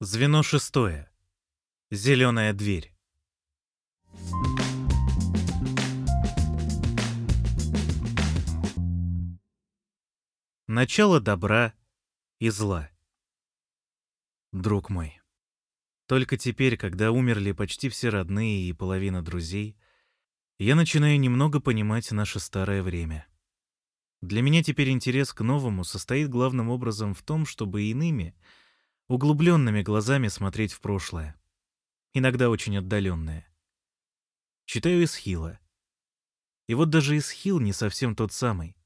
Звено шестое. Зеленая дверь. Начало добра и зла. Друг мой, только теперь, когда умерли почти все родные и половина друзей, я начинаю немного понимать наше старое время. Для меня теперь интерес к новому состоит главным образом в том, чтобы иными — углубленными глазами смотреть в прошлое, иногда очень отдаленное. Читаю Исхила. И вот даже Исхил не совсем тот самый.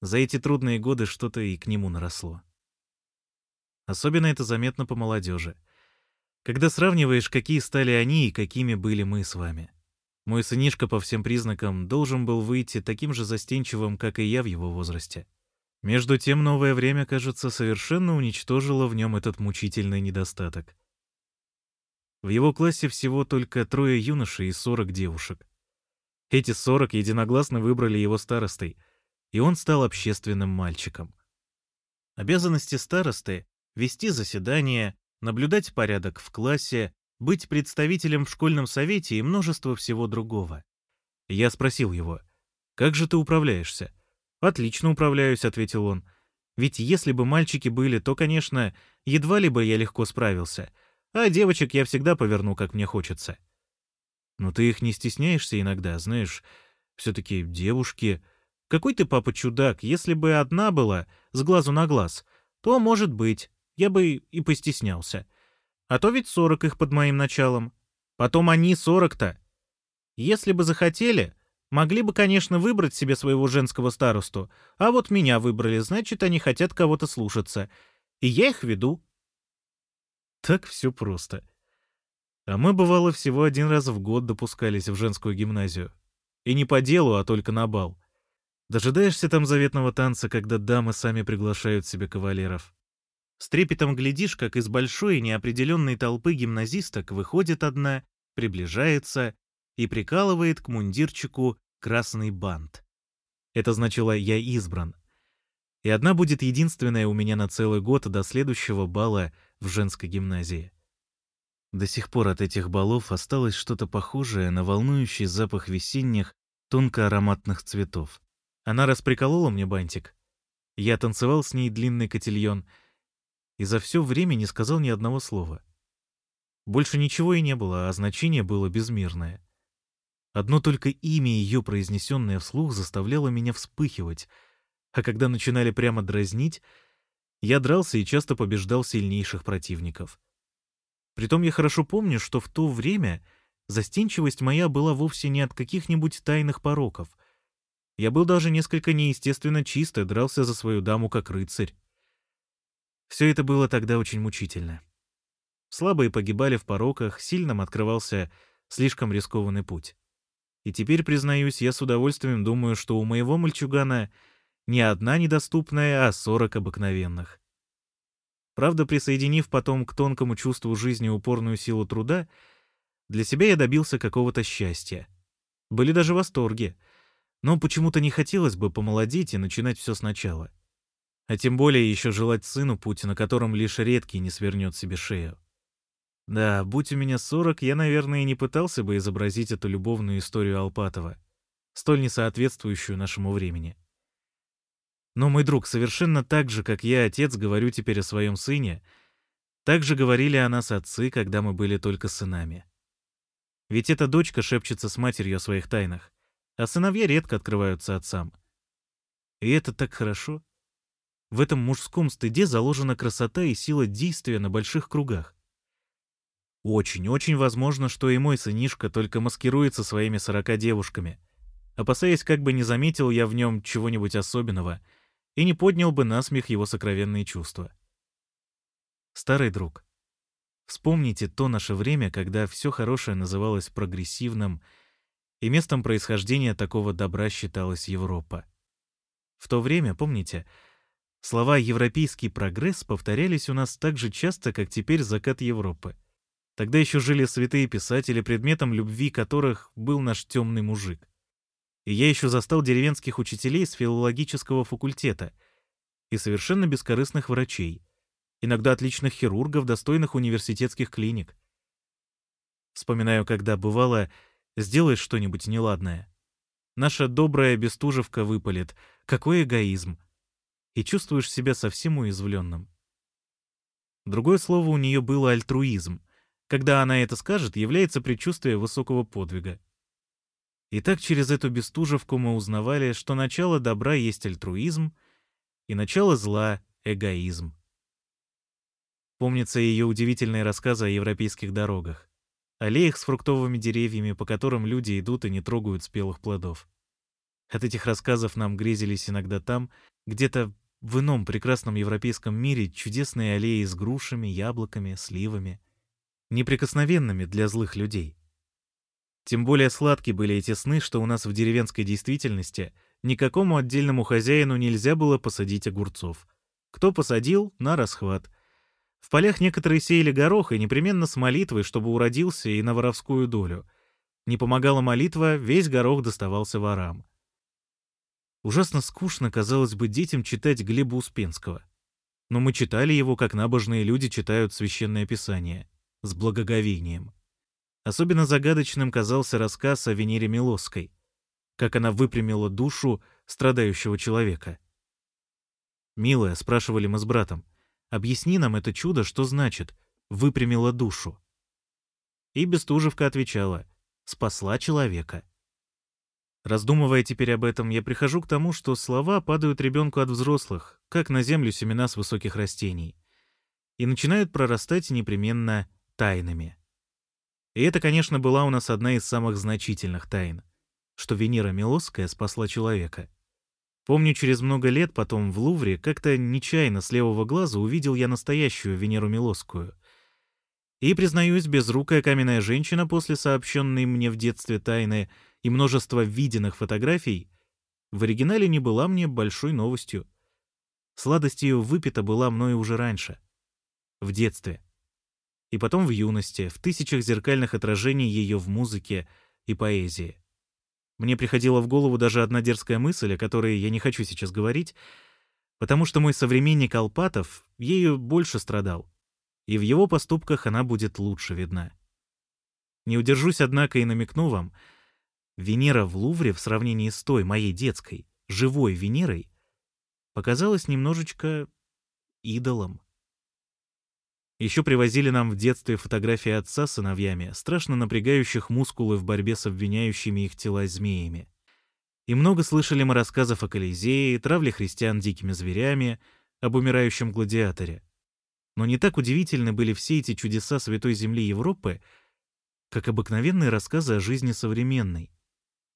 За эти трудные годы что-то и к нему наросло. Особенно это заметно по молодежи. Когда сравниваешь, какие стали они и какими были мы с вами. Мой сынишка по всем признакам должен был выйти таким же застенчивым, как и я в его возрасте. Между тем, новое время, кажется, совершенно уничтожило в нем этот мучительный недостаток. В его классе всего только трое юношей и сорок девушек. Эти сорок единогласно выбрали его старостой, и он стал общественным мальчиком. Обязанности старосты — вести заседания, наблюдать порядок в классе, быть представителем в школьном совете и множество всего другого. Я спросил его, «Как же ты управляешься?» «Отлично управляюсь», — ответил он. «Ведь если бы мальчики были, то, конечно, едва ли бы я легко справился. А девочек я всегда поверну, как мне хочется». «Но ты их не стесняешься иногда, знаешь, все-таки девушки...» «Какой ты, папа, чудак, если бы одна была, с глазу на глаз, то, может быть, я бы и постеснялся. А то ведь сорок их под моим началом. Потом они сорок-то. Если бы захотели, Могли бы, конечно, выбрать себе своего женского старосту, а вот меня выбрали, значит, они хотят кого-то слушаться. И я их веду. Так все просто. А мы, бывало, всего один раз в год допускались в женскую гимназию. И не по делу, а только на бал. Дожидаешься там заветного танца, когда дамы сами приглашают себе кавалеров. С трепетом глядишь, как из большой неопределенной толпы гимназисток выходит одна, приближается и прикалывает к мундирчику красный бант. Это значило «я избран». И одна будет единственная у меня на целый год до следующего бала в женской гимназии. До сих пор от этих балов осталось что-то похожее на волнующий запах весенних, тонко-ароматных цветов. Она расприколола мне бантик. Я танцевал с ней длинный котельон и за все время не сказал ни одного слова. Больше ничего и не было, а значение было безмерное. Одно только имя ее, произнесенное вслух, заставляло меня вспыхивать, а когда начинали прямо дразнить, я дрался и часто побеждал сильнейших противников. Притом я хорошо помню, что в то время застенчивость моя была вовсе не от каких-нибудь тайных пороков. Я был даже несколько неестественно чист и дрался за свою даму как рыцарь. Все это было тогда очень мучительно. Слабые погибали в пороках, сильным открывался слишком рискованный путь. И теперь, признаюсь, я с удовольствием думаю, что у моего мальчугана не одна недоступная, а сорок обыкновенных. Правда, присоединив потом к тонкому чувству жизни упорную силу труда, для себя я добился какого-то счастья. Были даже восторги. Но почему-то не хотелось бы помолодеть и начинать все сначала. А тем более еще желать сыну путь, на котором лишь редкий не свернет себе шею. Да, будь у меня сорок, я, наверное, не пытался бы изобразить эту любовную историю Алпатова, столь несоответствующую нашему времени. Но, мой друг, совершенно так же, как я, отец, говорю теперь о своем сыне, так же говорили о нас отцы, когда мы были только сынами. Ведь эта дочка шепчется с матерью о своих тайнах, а сыновья редко открываются отцам. И это так хорошо. В этом мужском стыде заложена красота и сила действия на больших кругах. Очень-очень возможно, что и мой сынишка только маскируется своими сорока девушками, опасаясь, как бы не заметил я в нем чего-нибудь особенного и не поднял бы на смех его сокровенные чувства. Старый друг, вспомните то наше время, когда все хорошее называлось прогрессивным, и местом происхождения такого добра считалась Европа. В то время, помните, слова «европейский прогресс» повторялись у нас так же часто, как теперь закат Европы — Тогда еще жили святые писатели, предметом любви которых был наш темный мужик. И я еще застал деревенских учителей с филологического факультета и совершенно бескорыстных врачей, иногда отличных хирургов, достойных университетских клиник. Вспоминаю, когда бывало, сделаешь что-нибудь неладное. Наша добрая Бестужевка выпалит. Какой эгоизм! И чувствуешь себя совсем уязвленным. Другое слово у нее было альтруизм. Когда она это скажет, является предчувствие высокого подвига. И так через эту Бестужевку мы узнавали, что начало добра есть альтруизм, и начало зла — эгоизм. Помнится ее удивительные рассказы о европейских дорогах, аллеях с фруктовыми деревьями, по которым люди идут и не трогают спелых плодов. От этих рассказов нам грезились иногда там, где-то в ином прекрасном европейском мире чудесные аллеи с грушами, яблоками, сливами, неприкосновенными для злых людей. Тем более сладки были эти сны, что у нас в деревенской действительности никакому отдельному хозяину нельзя было посадить огурцов. Кто посадил — на расхват. В полях некоторые сеяли горох и непременно с молитвой, чтобы уродился и на воровскую долю. Не помогала молитва, весь горох доставался ворам. Ужасно скучно, казалось бы, детям читать Глеба Успенского. Но мы читали его, как набожные люди читают Священное Писание, с благоговением. Особенно загадочным казался рассказ о Венере Милосской, как она выпрямила душу страдающего человека. «Милая», — спрашивали мы с братом, — «объясни нам это чудо, что значит «выпрямила душу». И Бестужевка отвечала «спасла человека». Раздумывая теперь об этом, я прихожу к тому, что слова падают ребенку от взрослых, как на землю семена с высоких растений, и начинают прорастать непременно тайнами. И это, конечно, была у нас одна из самых значительных тайн, что Венера Милосская спасла человека. Помню, через много лет потом в Лувре как-то нечаянно с левого глаза увидел я настоящую Венеру Милосскую. И, признаюсь, безрукая каменная женщина после сообщенной мне в детстве тайны — и множество виденных фотографий, в оригинале не была мне большой новостью. Сладость ее выпита была мной уже раньше, в детстве. И потом в юности, в тысячах зеркальных отражений ее в музыке и поэзии. Мне приходила в голову даже одна дерзкая мысль, о которой я не хочу сейчас говорить, потому что мой современник Алпатов ею больше страдал, и в его поступках она будет лучше видна. Не удержусь, однако, и намекну вам — Венера в Лувре в сравнении с той, моей детской, живой Венерой, показалась немножечко идолом. Еще привозили нам в детстве фотографии отца с сыновьями, страшно напрягающих мускулы в борьбе с обвиняющими их тела змеями. И много слышали мы рассказов о Колизее, травле христиан дикими зверями, об умирающем гладиаторе. Но не так удивительны были все эти чудеса Святой Земли Европы, как обыкновенные рассказы о жизни современной,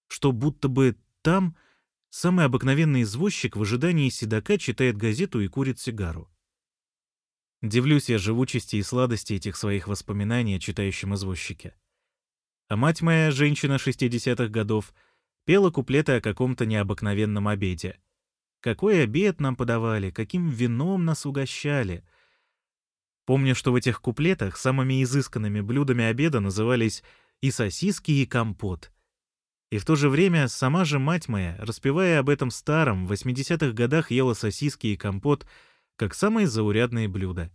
что будто бы там самый обыкновенный извозчик в ожидании седока читает газету и курит сигару. Дивлюсь я живучести и сладости этих своих воспоминаний о читающем извозчике. А мать моя, женщина 60-х годов, пела куплеты о каком-то необыкновенном обеде. Какой обед нам подавали, каким вином нас угощали. Помню, что в этих куплетах самыми изысканными блюдами обеда назывались и сосиски, и компот — и в то же время сама же мать моя, распевая об этом старом, в 80-х годах ела сосиски и компот, как самые заурядные блюда.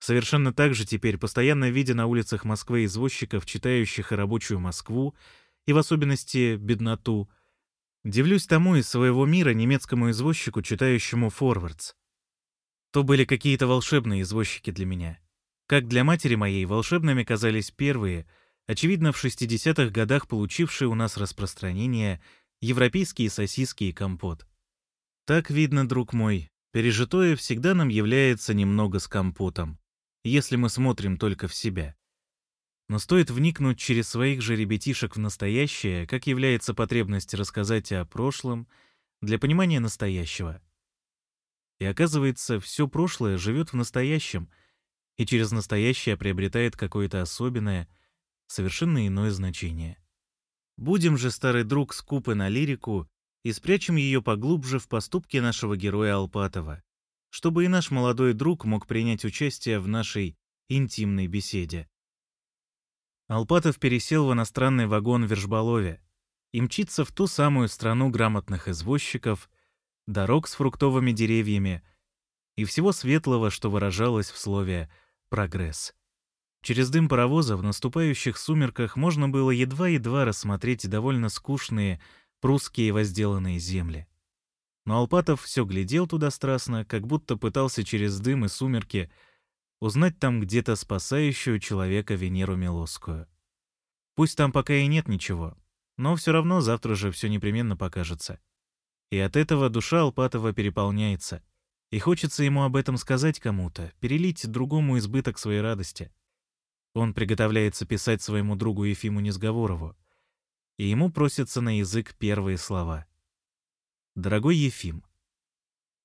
Совершенно так же теперь, постоянно видя на улицах Москвы извозчиков, читающих и рабочую Москву, и в особенности бедноту, дивлюсь тому из своего мира немецкому извозчику, читающему «Форвардс». То были какие-то волшебные извозчики для меня. Как для матери моей волшебными казались первые — очевидно, в 60-х годах получивший у нас распространение европейские сосиски и компот. Так видно, друг мой, пережитое всегда нам является немного с компотом, если мы смотрим только в себя. Но стоит вникнуть через своих же ребятишек в настоящее, как является потребность рассказать о прошлом для понимания настоящего. И оказывается, все прошлое живет в настоящем, и через настоящее приобретает какое-то особенное, совершенно иное значение. Будем же, старый друг, скупы на лирику и спрячем ее поглубже в поступке нашего героя Алпатова, чтобы и наш молодой друг мог принять участие в нашей интимной беседе. Алпатов пересел в иностранный вагон в Вершболове и мчится в ту самую страну грамотных извозчиков, дорог с фруктовыми деревьями и всего светлого, что выражалось в слове «прогресс». Через дым паровоза в наступающих сумерках можно было едва-едва рассмотреть довольно скучные прусские возделанные земли. Но Алпатов все глядел туда страстно, как будто пытался через дым и сумерки узнать там где-то спасающую человека Венеру Милосскую. Пусть там пока и нет ничего, но все равно завтра же все непременно покажется. И от этого душа Алпатова переполняется. И хочется ему об этом сказать кому-то, перелить другому избыток своей радости. Он приготовляется писать своему другу Ефиму Несговорову, и ему просятся на язык первые слова. «Дорогой Ефим,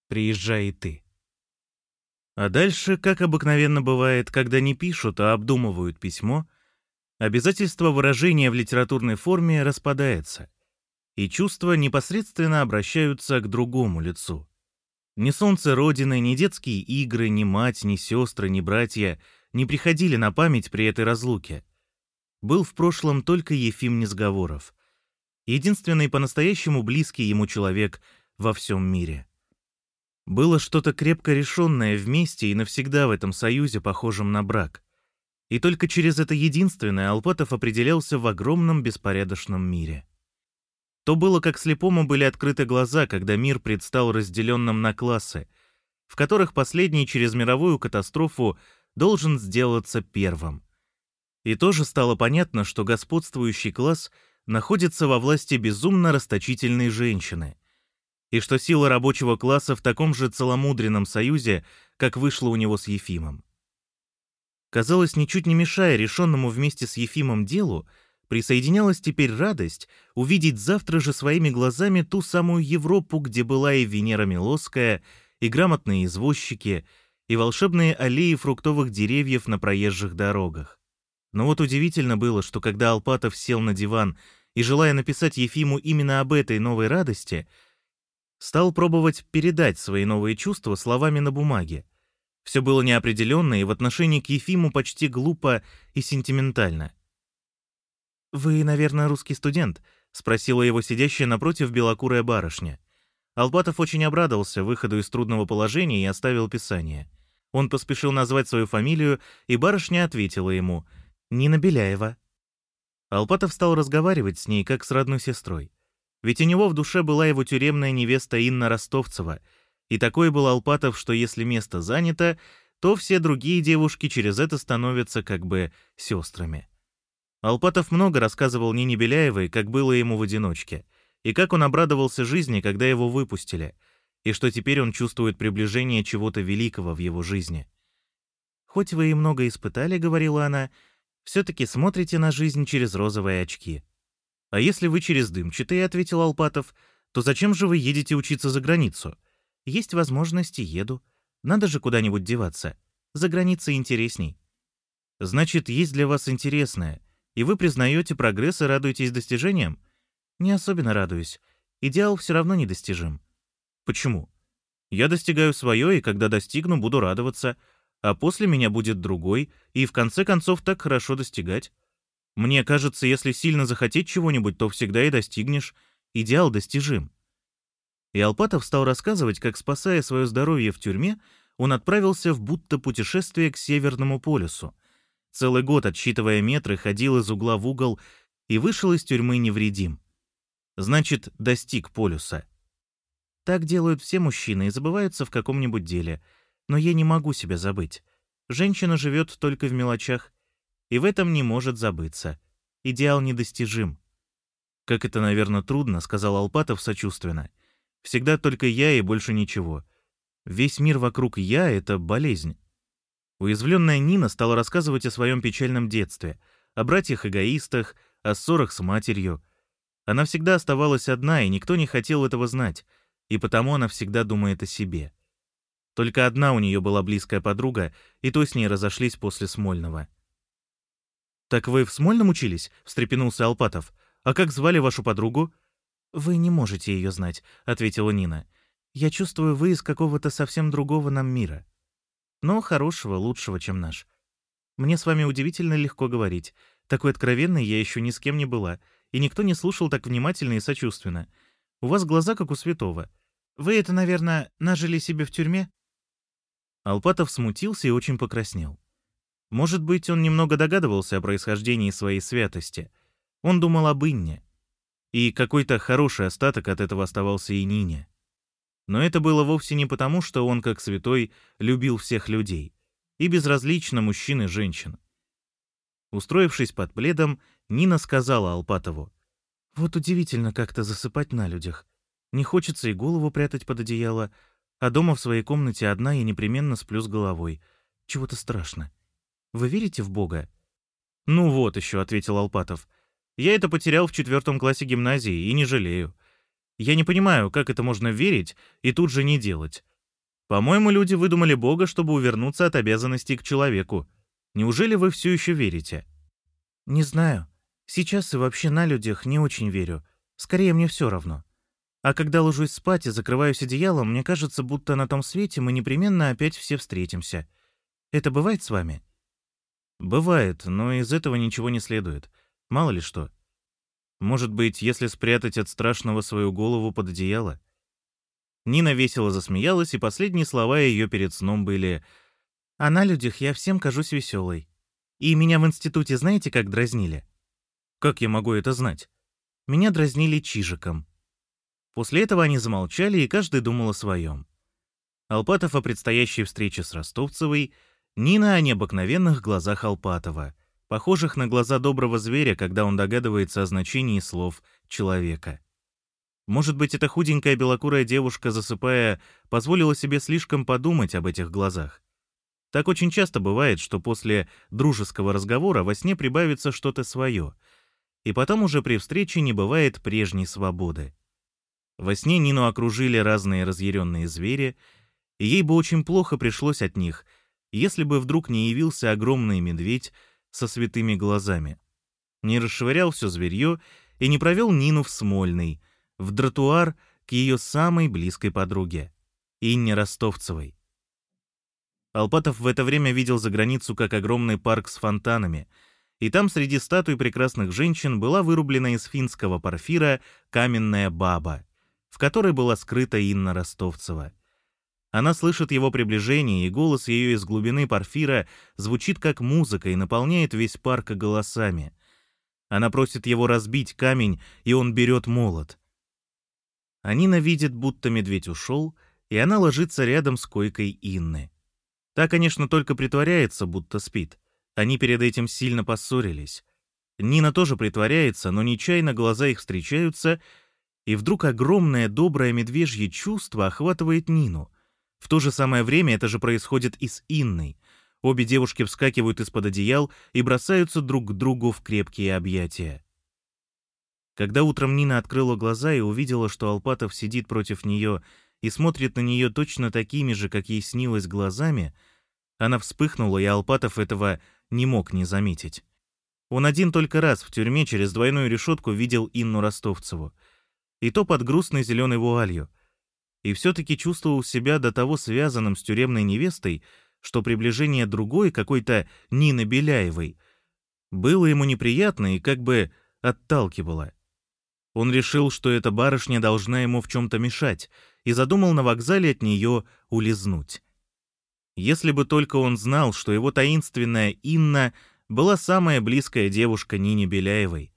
приезжай и ты». А дальше, как обыкновенно бывает, когда не пишут, а обдумывают письмо, обязательство выражения в литературной форме распадается, и чувства непосредственно обращаются к другому лицу. Ни солнце Родины, ни детские игры, ни мать, ни сестры, ни братья не приходили на память при этой разлуке. Был в прошлом только Ефим Несговоров, единственный по-настоящему близкий ему человек во всем мире. Было что-то крепко решенное вместе и навсегда в этом союзе, похожем на брак. И только через это единственное Алпатов определялся в огромном беспорядочном мире. То было, как слепому были открыты глаза, когда мир предстал разделенным на классы, в которых последний через мировую катастрофу должен сделаться первым. И тоже стало понятно, что господствующий класс находится во власти безумно расточительной женщины — и что сила рабочего класса в таком же целомудренном союзе, как вышло у него с Ефимом. Казалось, ничуть не мешая решенному вместе с Ефимом делу, присоединялась теперь радость увидеть завтра же своими глазами ту самую Европу, где была и Венера Милосская, и грамотные извозчики, и волшебные аллеи фруктовых деревьев на проезжих дорогах. Но вот удивительно было, что когда Алпатов сел на диван и, желая написать Ефиму именно об этой новой радости, Стал пробовать передать свои новые чувства словами на бумаге. Все было неопределенно и в отношении к Ефиму почти глупо и сентиментально. «Вы, наверное, русский студент?» — спросила его сидящая напротив белокурая барышня. Албатов очень обрадовался выходу из трудного положения и оставил писание. Он поспешил назвать свою фамилию, и барышня ответила ему «Нина Беляева». Алпатов стал разговаривать с ней, как с родной сестрой. Ведь у него в душе была его тюремная невеста Инна Ростовцева, и такой был Алпатов, что если место занято, то все другие девушки через это становятся как бы сестрами. Алпатов много рассказывал Нине Беляевой, как было ему в одиночке, и как он обрадовался жизни, когда его выпустили, и что теперь он чувствует приближение чего-то великого в его жизни. «Хоть вы и много испытали, — говорила она, — все-таки смотрите на жизнь через розовые очки. «А если вы через дымчатые», — ответил Алпатов, «то зачем же вы едете учиться за границу?» «Есть возможности, еду. Надо же куда-нибудь деваться. За границей интересней». «Значит, есть для вас интересное, и вы признаете прогресс и радуетесь достижениям?» «Не особенно радуюсь. Идеал все равно недостижим». «Почему?» «Я достигаю свое, и когда достигну, буду радоваться, а после меня будет другой, и в конце концов так хорошо достигать». Мне кажется, если сильно захотеть чего-нибудь, то всегда и достигнешь. Идеал достижим. И Алпатов стал рассказывать, как, спасая свое здоровье в тюрьме, он отправился в будто путешествие к Северному полюсу. Целый год, отсчитывая метры, ходил из угла в угол и вышел из тюрьмы невредим. Значит, достиг полюса. Так делают все мужчины и забываются в каком-нибудь деле. Но я не могу себя забыть. Женщина живет только в мелочах и в этом не может забыться. Идеал недостижим. «Как это, наверное, трудно», — сказал Алпатов сочувственно. «Всегда только я и больше ничего. Весь мир вокруг «я» — это болезнь». Уязвленная Нина стала рассказывать о своем печальном детстве, о братьях-эгоистах, о ссорах с матерью. Она всегда оставалась одна, и никто не хотел этого знать, и потому она всегда думает о себе. Только одна у нее была близкая подруга, и то с ней разошлись после Смольного. «Так вы в Смольном учились?» — встрепенулся Алпатов. «А как звали вашу подругу?» «Вы не можете ее знать», — ответила Нина. «Я чувствую, вы из какого-то совсем другого нам мира. Но хорошего, лучшего, чем наш. Мне с вами удивительно легко говорить. Такой откровенной я еще ни с кем не была, и никто не слушал так внимательно и сочувственно. У вас глаза, как у святого. Вы это, наверное, нажили себе в тюрьме?» Алпатов смутился и очень покраснел. Может быть, он немного догадывался о происхождении своей святости. Он думал об Инне. И какой-то хороший остаток от этого оставался и Нине. Но это было вовсе не потому, что он, как святой, любил всех людей. И безразлично мужчин и женщин. Устроившись под пледом, Нина сказала Алпатову. «Вот удивительно как-то засыпать на людях. Не хочется и голову прятать под одеяло, а дома в своей комнате одна я непременно сплю с головой. Чего-то страшно. Вы верите в Бога?» «Ну вот еще», — ответил Алпатов. «Я это потерял в четвертом классе гимназии и не жалею. Я не понимаю, как это можно верить и тут же не делать. По-моему, люди выдумали Бога, чтобы увернуться от обязанностей к человеку. Неужели вы все еще верите?» «Не знаю. Сейчас и вообще на людях не очень верю. Скорее, мне все равно. А когда ложусь спать и закрываюсь одеялом, мне кажется, будто на том свете мы непременно опять все встретимся. Это бывает с вами? Бывает, но из этого ничего не следует. Мало ли что. Может быть, если спрятать от страшного свою голову под одеяло? Нина весело засмеялась, и последние слова ее перед сном были «А на людях я всем кажусь веселой. И меня в институте знаете, как дразнили?» «Как я могу это знать?» «Меня дразнили чижиком. После этого они замолчали, и каждый думал о своем. Алпатов о предстоящей встрече с Ростовцевой, Нина о необыкновенных глазах Алпатова, похожих на глаза доброго зверя, когда он догадывается о значении слов человека. Может быть, эта худенькая белокурая девушка, засыпая, позволила себе слишком подумать об этих глазах. Так очень часто бывает, что после дружеского разговора во сне прибавится что-то свое, и потом уже при встрече не бывает прежней свободы. Во сне Нину окружили разные разъяренные звери, и ей бы очень плохо пришлось от них, если бы вдруг не явился огромный медведь со святыми глазами. Не расшвырял все зверье и не провел Нину в Смольный, в дротуар к ее самой близкой подруге, Инне Ростовцевой. Алпатов в это время видел за границу как огромный парк с фонтанами, и там среди статуй прекрасных женщин была вырублена из финского порфира каменная баба — в которой была скрыта Инна Ростовцева. Она слышит его приближение, и голос ее из глубины парфира звучит как музыка и наполняет весь парк голосами. Она просит его разбить камень, и он берет молот. Анина видит, будто медведь ушел, и она ложится рядом с койкой Инны. Та, конечно, только притворяется, будто спит. Они перед этим сильно поссорились. Нина тоже притворяется, но нечаянно глаза их встречаются — и вдруг огромное доброе медвежье чувство охватывает Нину. В то же самое время это же происходит и с Инной. Обе девушки вскакивают из-под одеял и бросаются друг к другу в крепкие объятия. Когда утром Нина открыла глаза и увидела, что Алпатов сидит против нее и смотрит на нее точно такими же, как ей снилось глазами, она вспыхнула, и Алпатов этого не мог не заметить. Он один только раз в тюрьме через двойную решетку видел Инну Ростовцеву — и то под грустной зеленой вуалью. И все-таки чувствовал себя до того связанным с тюремной невестой, что приближение другой, какой-то Нины Беляевой, было ему неприятно и как бы отталкивало. Он решил, что эта барышня должна ему в чем-то мешать, и задумал на вокзале от нее улизнуть. Если бы только он знал, что его таинственная Инна была самая близкая девушка Нине Беляевой,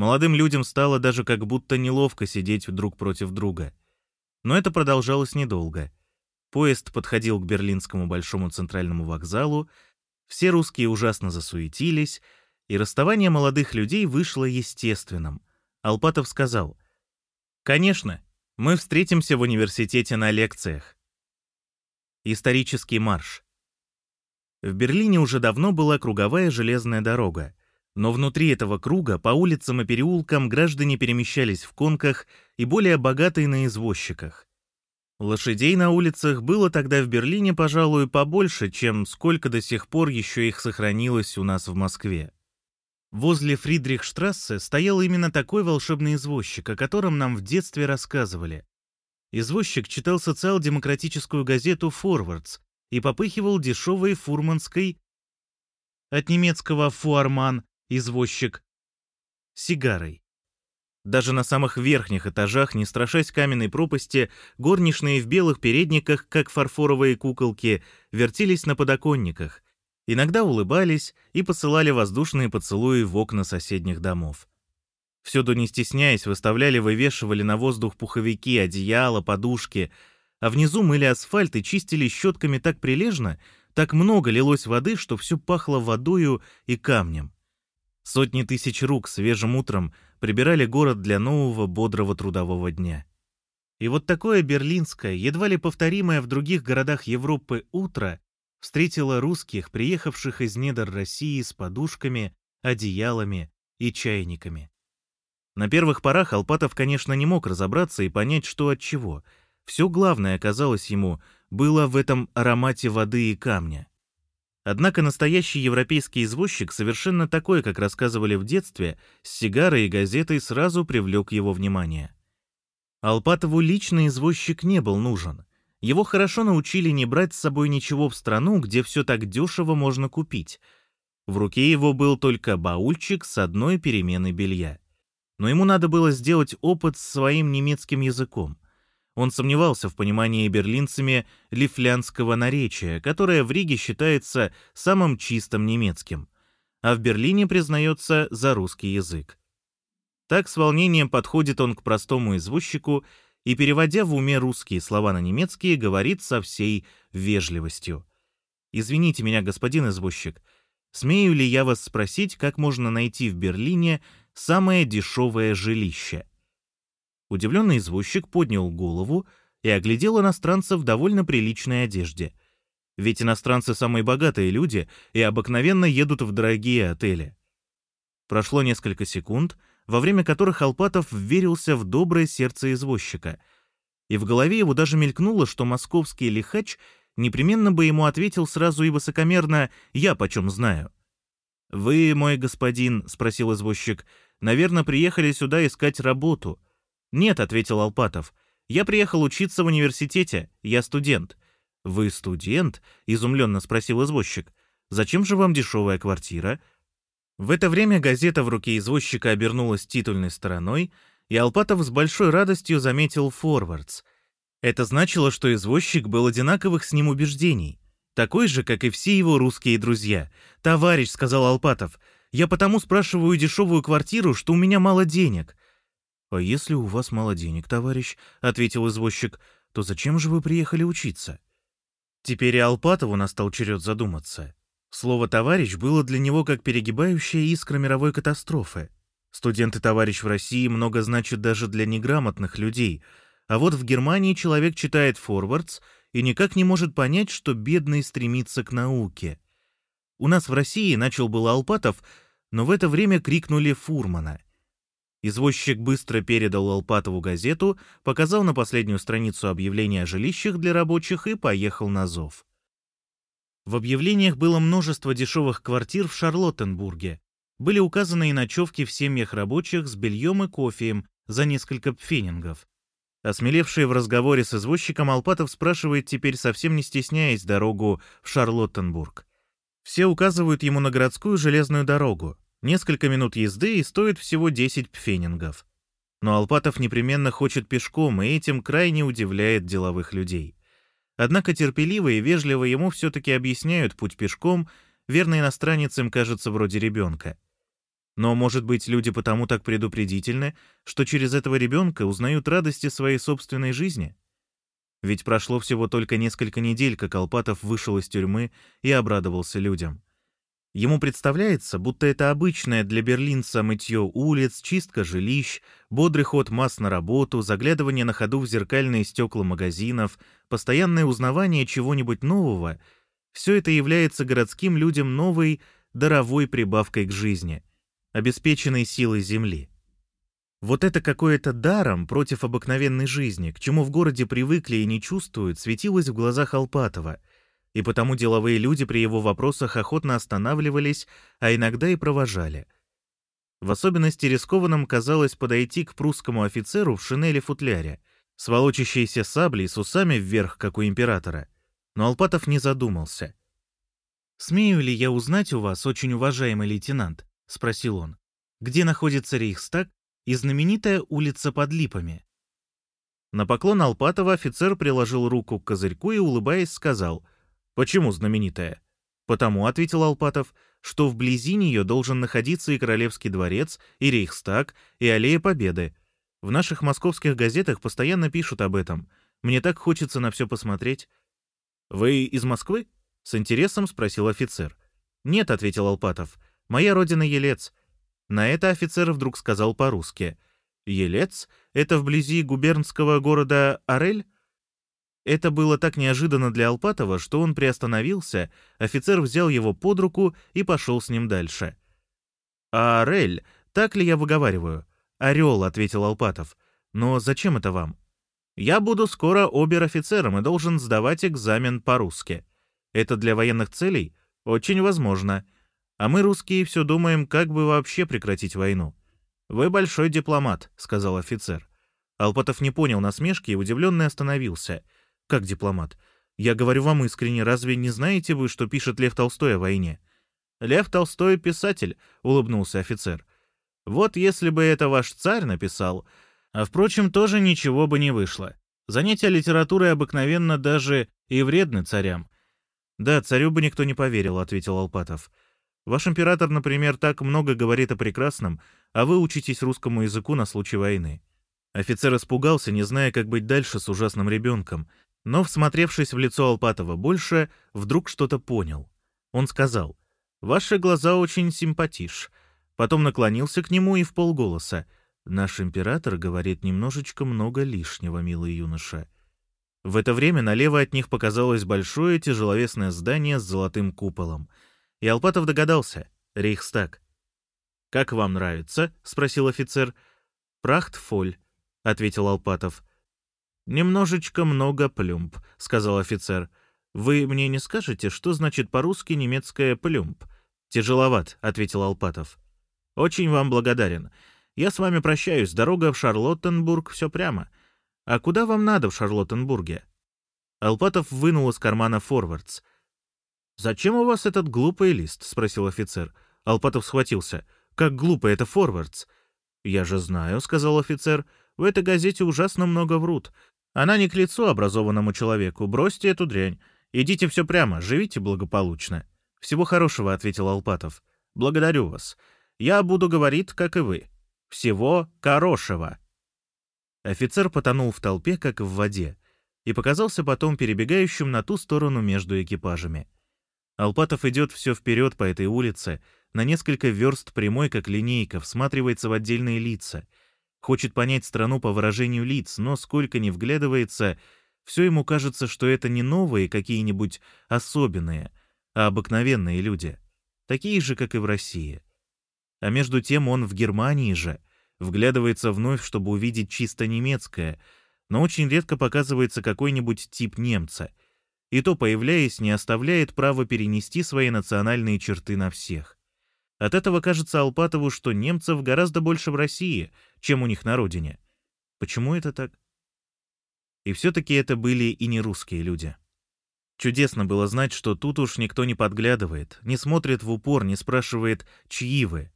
Молодым людям стало даже как будто неловко сидеть друг против друга. Но это продолжалось недолго. Поезд подходил к берлинскому большому центральному вокзалу, все русские ужасно засуетились, и расставание молодых людей вышло естественным. Алпатов сказал, «Конечно, мы встретимся в университете на лекциях». Исторический марш. В Берлине уже давно была круговая железная дорога, но внутри этого круга по улицам и переулкам граждане перемещались в конках и более богатые на извозчиках. Лошадей на улицах было тогда в Берлине, пожалуй, побольше, чем сколько до сих пор еще их сохранилось у нас в Москве. Возле Фридрихштрассе стоял именно такой волшебный извозчик, о котором нам в детстве рассказывали. Извозчик читал социал-демократическую газету «Форвардс» и попыхивал дешевой фурманской от немецкого «фуарман» извозчик, сигарой. Даже на самых верхних этажах, не страшась каменной пропасти, горничные в белых передниках, как фарфоровые куколки, вертелись на подоконниках, иногда улыбались и посылали воздушные поцелуи в окна соседних домов. Всюду не стесняясь, выставляли, вывешивали на воздух пуховики, одеяла, подушки, а внизу мыли асфальт и чистили щетками так прилежно, так много лилось воды, что все пахло водою и камнем. Сотни тысяч рук свежим утром прибирали город для нового бодрого трудового дня. И вот такое берлинское, едва ли повторимое в других городах Европы утро встретило русских, приехавших из недр России с подушками, одеялами и чайниками. На первых порах Алпатов, конечно, не мог разобраться и понять, что от чего. Все главное, казалось ему, было в этом аромате воды и камня. Однако настоящий европейский извозчик, совершенно такой, как рассказывали в детстве, с сигарой и газетой сразу привлек его внимание. Алпатову лично извозчик не был нужен. Его хорошо научили не брать с собой ничего в страну, где все так дешево можно купить. В руке его был только баульчик с одной переменой белья. Но ему надо было сделать опыт с своим немецким языком. Он сомневался в понимании берлинцами лифлянского наречия, которое в Риге считается самым чистым немецким, а в Берлине признается за русский язык. Так с волнением подходит он к простому извозчику и, переводя в уме русские слова на немецкие, говорит со всей вежливостью. «Извините меня, господин извозчик, смею ли я вас спросить, как можно найти в Берлине самое дешевое жилище?» Удивленный извозчик поднял голову и оглядел иностранца в довольно приличной одежде. Ведь иностранцы самые богатые люди и обыкновенно едут в дорогие отели. Прошло несколько секунд, во время которых Алпатов вверился в доброе сердце извозчика. И в голове его даже мелькнуло, что московский лихач непременно бы ему ответил сразу и высокомерно «я почем знаю». «Вы, мой господин», — спросил извозчик, — «наверное, приехали сюда искать работу». «Нет», — ответил Алпатов. «Я приехал учиться в университете. Я студент». «Вы студент?» — изумленно спросил извозчик. «Зачем же вам дешевая квартира?» В это время газета в руке извозчика обернулась титульной стороной, и Алпатов с большой радостью заметил «Форвардс». Это значило, что извозчик был одинаковых с ним убеждений, такой же, как и все его русские друзья. «Товарищ», — сказал Алпатов, — «я потому спрашиваю дешевую квартиру, что у меня мало денег. «А если у вас мало денег, товарищ», — ответил извозчик, — «то зачем же вы приехали учиться?» Теперь и Алпатову настал черед задуматься. Слово «товарищ» было для него как перегибающая искра мировой катастрофы. Студент и товарищ в России много значит даже для неграмотных людей, а вот в Германии человек читает «форвардс» и никак не может понять, что бедный стремится к науке. У нас в России начал был Алпатов, но в это время крикнули «Фурмана». Извозчик быстро передал Алпатову газету, показал на последнюю страницу объявления о жилищах для рабочих и поехал на зов. В объявлениях было множество дешевых квартир в Шарлоттенбурге. Были указаны и ночевки в семьях рабочих с бельем и кофеем за несколько пфенингов. Осмелевший в разговоре с извозчиком, Алпатов спрашивает теперь, совсем не стесняясь, дорогу в Шарлоттенбург. Все указывают ему на городскую железную дорогу. Несколько минут езды и стоит всего 10 пфенингов. Но Алпатов непременно хочет пешком, и этим крайне удивляет деловых людей. Однако терпеливо и вежливо ему все-таки объясняют путь пешком, верно иностранец им кажется вроде ребенка. Но, может быть, люди потому так предупредительны, что через этого ребенка узнают радости своей собственной жизни? Ведь прошло всего только несколько недель, как Алпатов вышел из тюрьмы и обрадовался людям. Ему представляется, будто это обычное для берлинца мытье улиц, чистка жилищ, бодрый ход масс на работу, заглядывание на ходу в зеркальные стекла магазинов, постоянное узнавание чего-нибудь нового — все это является городским людям новой, даровой прибавкой к жизни, обеспеченной силой земли. Вот это какое-то даром против обыкновенной жизни, к чему в городе привыкли и не чувствуют, светилось в глазах Алпатова — и потому деловые люди при его вопросах охотно останавливались, а иногда и провожали. В особенности рискованным казалось подойти к прусскому офицеру в шинели-футляре, с волочащейся саблей с усами вверх, как у императора. Но Алпатов не задумался. «Смею ли я узнать у вас, очень уважаемый лейтенант?» — спросил он. «Где находится Рейхстаг и знаменитая улица под липами. На поклон Алпатова офицер приложил руку к козырьку и, улыбаясь, сказал «Почему знаменитая?» «Потому», — ответил Алпатов, — «что вблизи нее должен находиться и Королевский дворец, и Рейхстаг, и Аллея Победы. В наших московских газетах постоянно пишут об этом. Мне так хочется на все посмотреть». «Вы из Москвы?» — с интересом спросил офицер. «Нет», — ответил Алпатов, — «моя родина Елец». На это офицер вдруг сказал по-русски. «Елец? Это вблизи губернского города Орель?» Это было так неожиданно для Алпатова, что он приостановился, офицер взял его под руку и пошел с ним дальше. «А Орель, так ли я выговариваю?» «Орел», — ответил Алпатов. «Но зачем это вам?» «Я буду скоро обер-офицером и должен сдавать экзамен по-русски. Это для военных целей? Очень возможно. А мы, русские, все думаем, как бы вообще прекратить войну. Вы большой дипломат, сказал офицер. Алпатов не понял насмешки и удивленно остановился. Как дипломат? Я говорю вам искренне, разве не знаете вы, что пишет Лев Толстой о войне? Лев Толстой писатель, улыбнулся офицер. Вот если бы это ваш царь написал, а впрочем, тоже ничего бы не вышло. Занятия литературой обыкновенно даже и вредны царям. Да, царю бы никто не поверил, ответил Алпатов. Ваш император, например, так много говорит о прекрасном, а вы учитесь русскому языку на случай войны». Офицер испугался, не зная, как быть дальше с ужасным ребенком, но, всмотревшись в лицо Алпатова больше, вдруг что-то понял. Он сказал, «Ваши глаза очень симпатиш». Потом наклонился к нему и в полголоса, «Наш император говорит немножечко много лишнего, милый юноша». В это время налево от них показалось большое тяжеловесное здание с золотым куполом — и Алпатов догадался. Рейхстаг. «Как вам нравится?» — спросил офицер. «Прахтфоль», — ответил Алпатов. «Немножечко много плюмб», — сказал офицер. «Вы мне не скажете, что значит по-русски немецкое плюмб?» «Тяжеловат», — ответил Алпатов. «Очень вам благодарен. Я с вами прощаюсь. Дорога в Шарлоттенбург, все прямо. А куда вам надо в Шарлоттенбурге?» Алпатов вынул из кармана форвардс. «Зачем у вас этот глупый лист?» — спросил офицер. Алпатов схватился. «Как глупо, это форвардс». «Я же знаю», — сказал офицер. «В этой газете ужасно много врут. Она не к лицу образованному человеку. Бросьте эту дрянь. Идите все прямо, живите благополучно». «Всего хорошего», — ответил Алпатов. «Благодарю вас. Я буду говорить, как и вы. Всего хорошего». Офицер потонул в толпе, как в воде, и показался потом перебегающим на ту сторону между экипажами. Алпатов идет все вперед по этой улице, на несколько верст прямой, как линейка, всматривается в отдельные лица. Хочет понять страну по выражению лиц, но сколько ни вглядывается, все ему кажется, что это не новые какие-нибудь особенные, а обыкновенные люди, такие же, как и в России. А между тем он в Германии же, вглядывается вновь, чтобы увидеть чисто немецкое, но очень редко показывается какой-нибудь тип немца — и то, появляясь, не оставляет права перенести свои национальные черты на всех. От этого кажется Алпатову, что немцев гораздо больше в России, чем у них на родине. Почему это так? И все-таки это были и не русские люди. Чудесно было знать, что тут уж никто не подглядывает, не смотрит в упор, не спрашивает, чьи вы.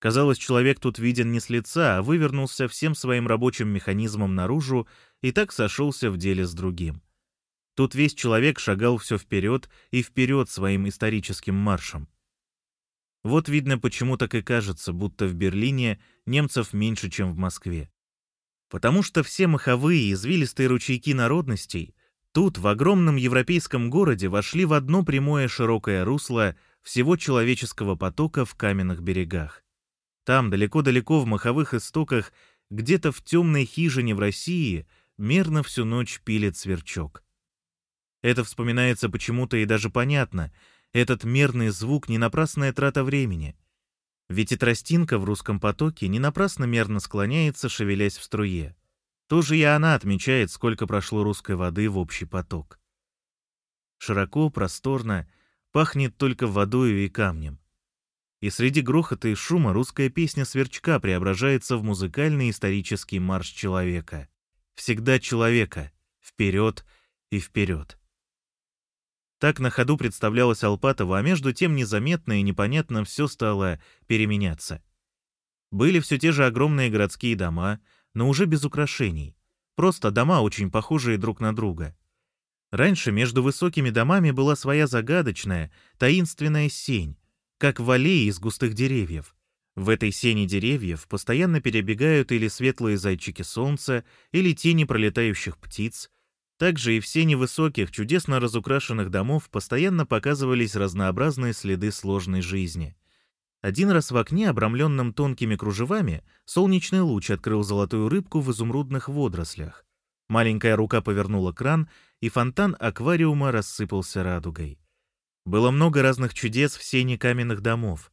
Казалось, человек тут виден не с лица, а вывернулся всем своим рабочим механизмом наружу и так сошелся в деле с другим. Тут весь человек шагал все вперед и вперед своим историческим маршем. Вот видно, почему так и кажется, будто в Берлине немцев меньше, чем в Москве. Потому что все маховые извилистые ручейки народностей тут, в огромном европейском городе, вошли в одно прямое широкое русло всего человеческого потока в каменных берегах. Там, далеко-далеко в маховых истоках, где-то в темной хижине в России, мерно всю ночь пилит сверчок. Это вспоминается почему-то и даже понятно. Этот мерный звук — не напрасная трата времени. Ведь и тростинка в русском потоке не напрасно мерно склоняется, шевелясь в струе. Тоже и она отмечает, сколько прошло русской воды в общий поток. Широко, просторно, пахнет только водою и камнем. И среди грохота и шума русская песня сверчка преображается в музыкальный исторический марш человека. Всегда человека. Вперед и вперед. Так на ходу представлялось Алпатова, а между тем незаметно и непонятно все стало переменяться. Были все те же огромные городские дома, но уже без украшений. Просто дома, очень похожие друг на друга. Раньше между высокими домами была своя загадочная, таинственная сень, как в аллее из густых деревьев. В этой сене деревьев постоянно перебегают или светлые зайчики солнца, или тени пролетающих птиц. Также и в сене высоких, чудесно разукрашенных домов постоянно показывались разнообразные следы сложной жизни. Один раз в окне, обрамленном тонкими кружевами, солнечный луч открыл золотую рыбку в изумрудных водорослях. Маленькая рука повернула кран, и фонтан аквариума рассыпался радугой. Было много разных чудес в сене каменных домов.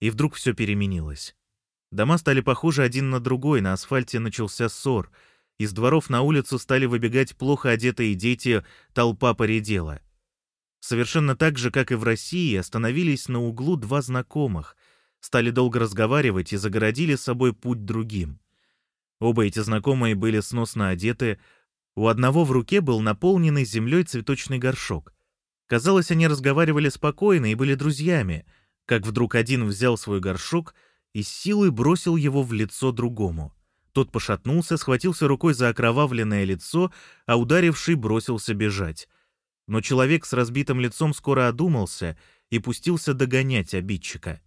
И вдруг все переменилось. Дома стали похожи один на другой, на асфальте начался ссор. Из дворов на улицу стали выбегать плохо одетые дети, толпа поредела. Совершенно так же, как и в России, остановились на углу два знакомых, стали долго разговаривать и загородили собой путь другим. Оба эти знакомые были сносно одеты, у одного в руке был наполненный землей цветочный горшок. Казалось, они разговаривали спокойно и были друзьями, как вдруг один взял свой горшок и с силой бросил его в лицо другому. Тот пошатнулся, схватился рукой за окровавленное лицо, а ударивший бросился бежать. Но человек с разбитым лицом скоро одумался и пустился догонять обидчика.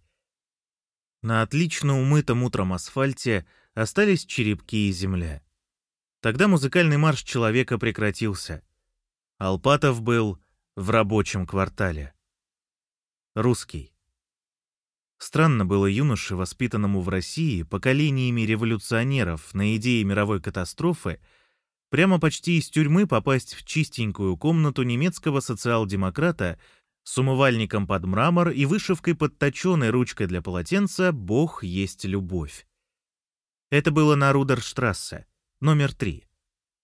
На отлично умытом утром асфальте остались черепки и земля. Тогда музыкальный марш человека прекратился. Алпатов был в рабочем квартале. Русский. Странно было юноше, воспитанному в России поколениями революционеров на идее мировой катастрофы, прямо почти из тюрьмы попасть в чистенькую комнату немецкого социал-демократа с умывальником под мрамор и вышивкой под точеной ручкой для полотенца «Бог есть любовь». Это было на Рудерштрассе, номер три.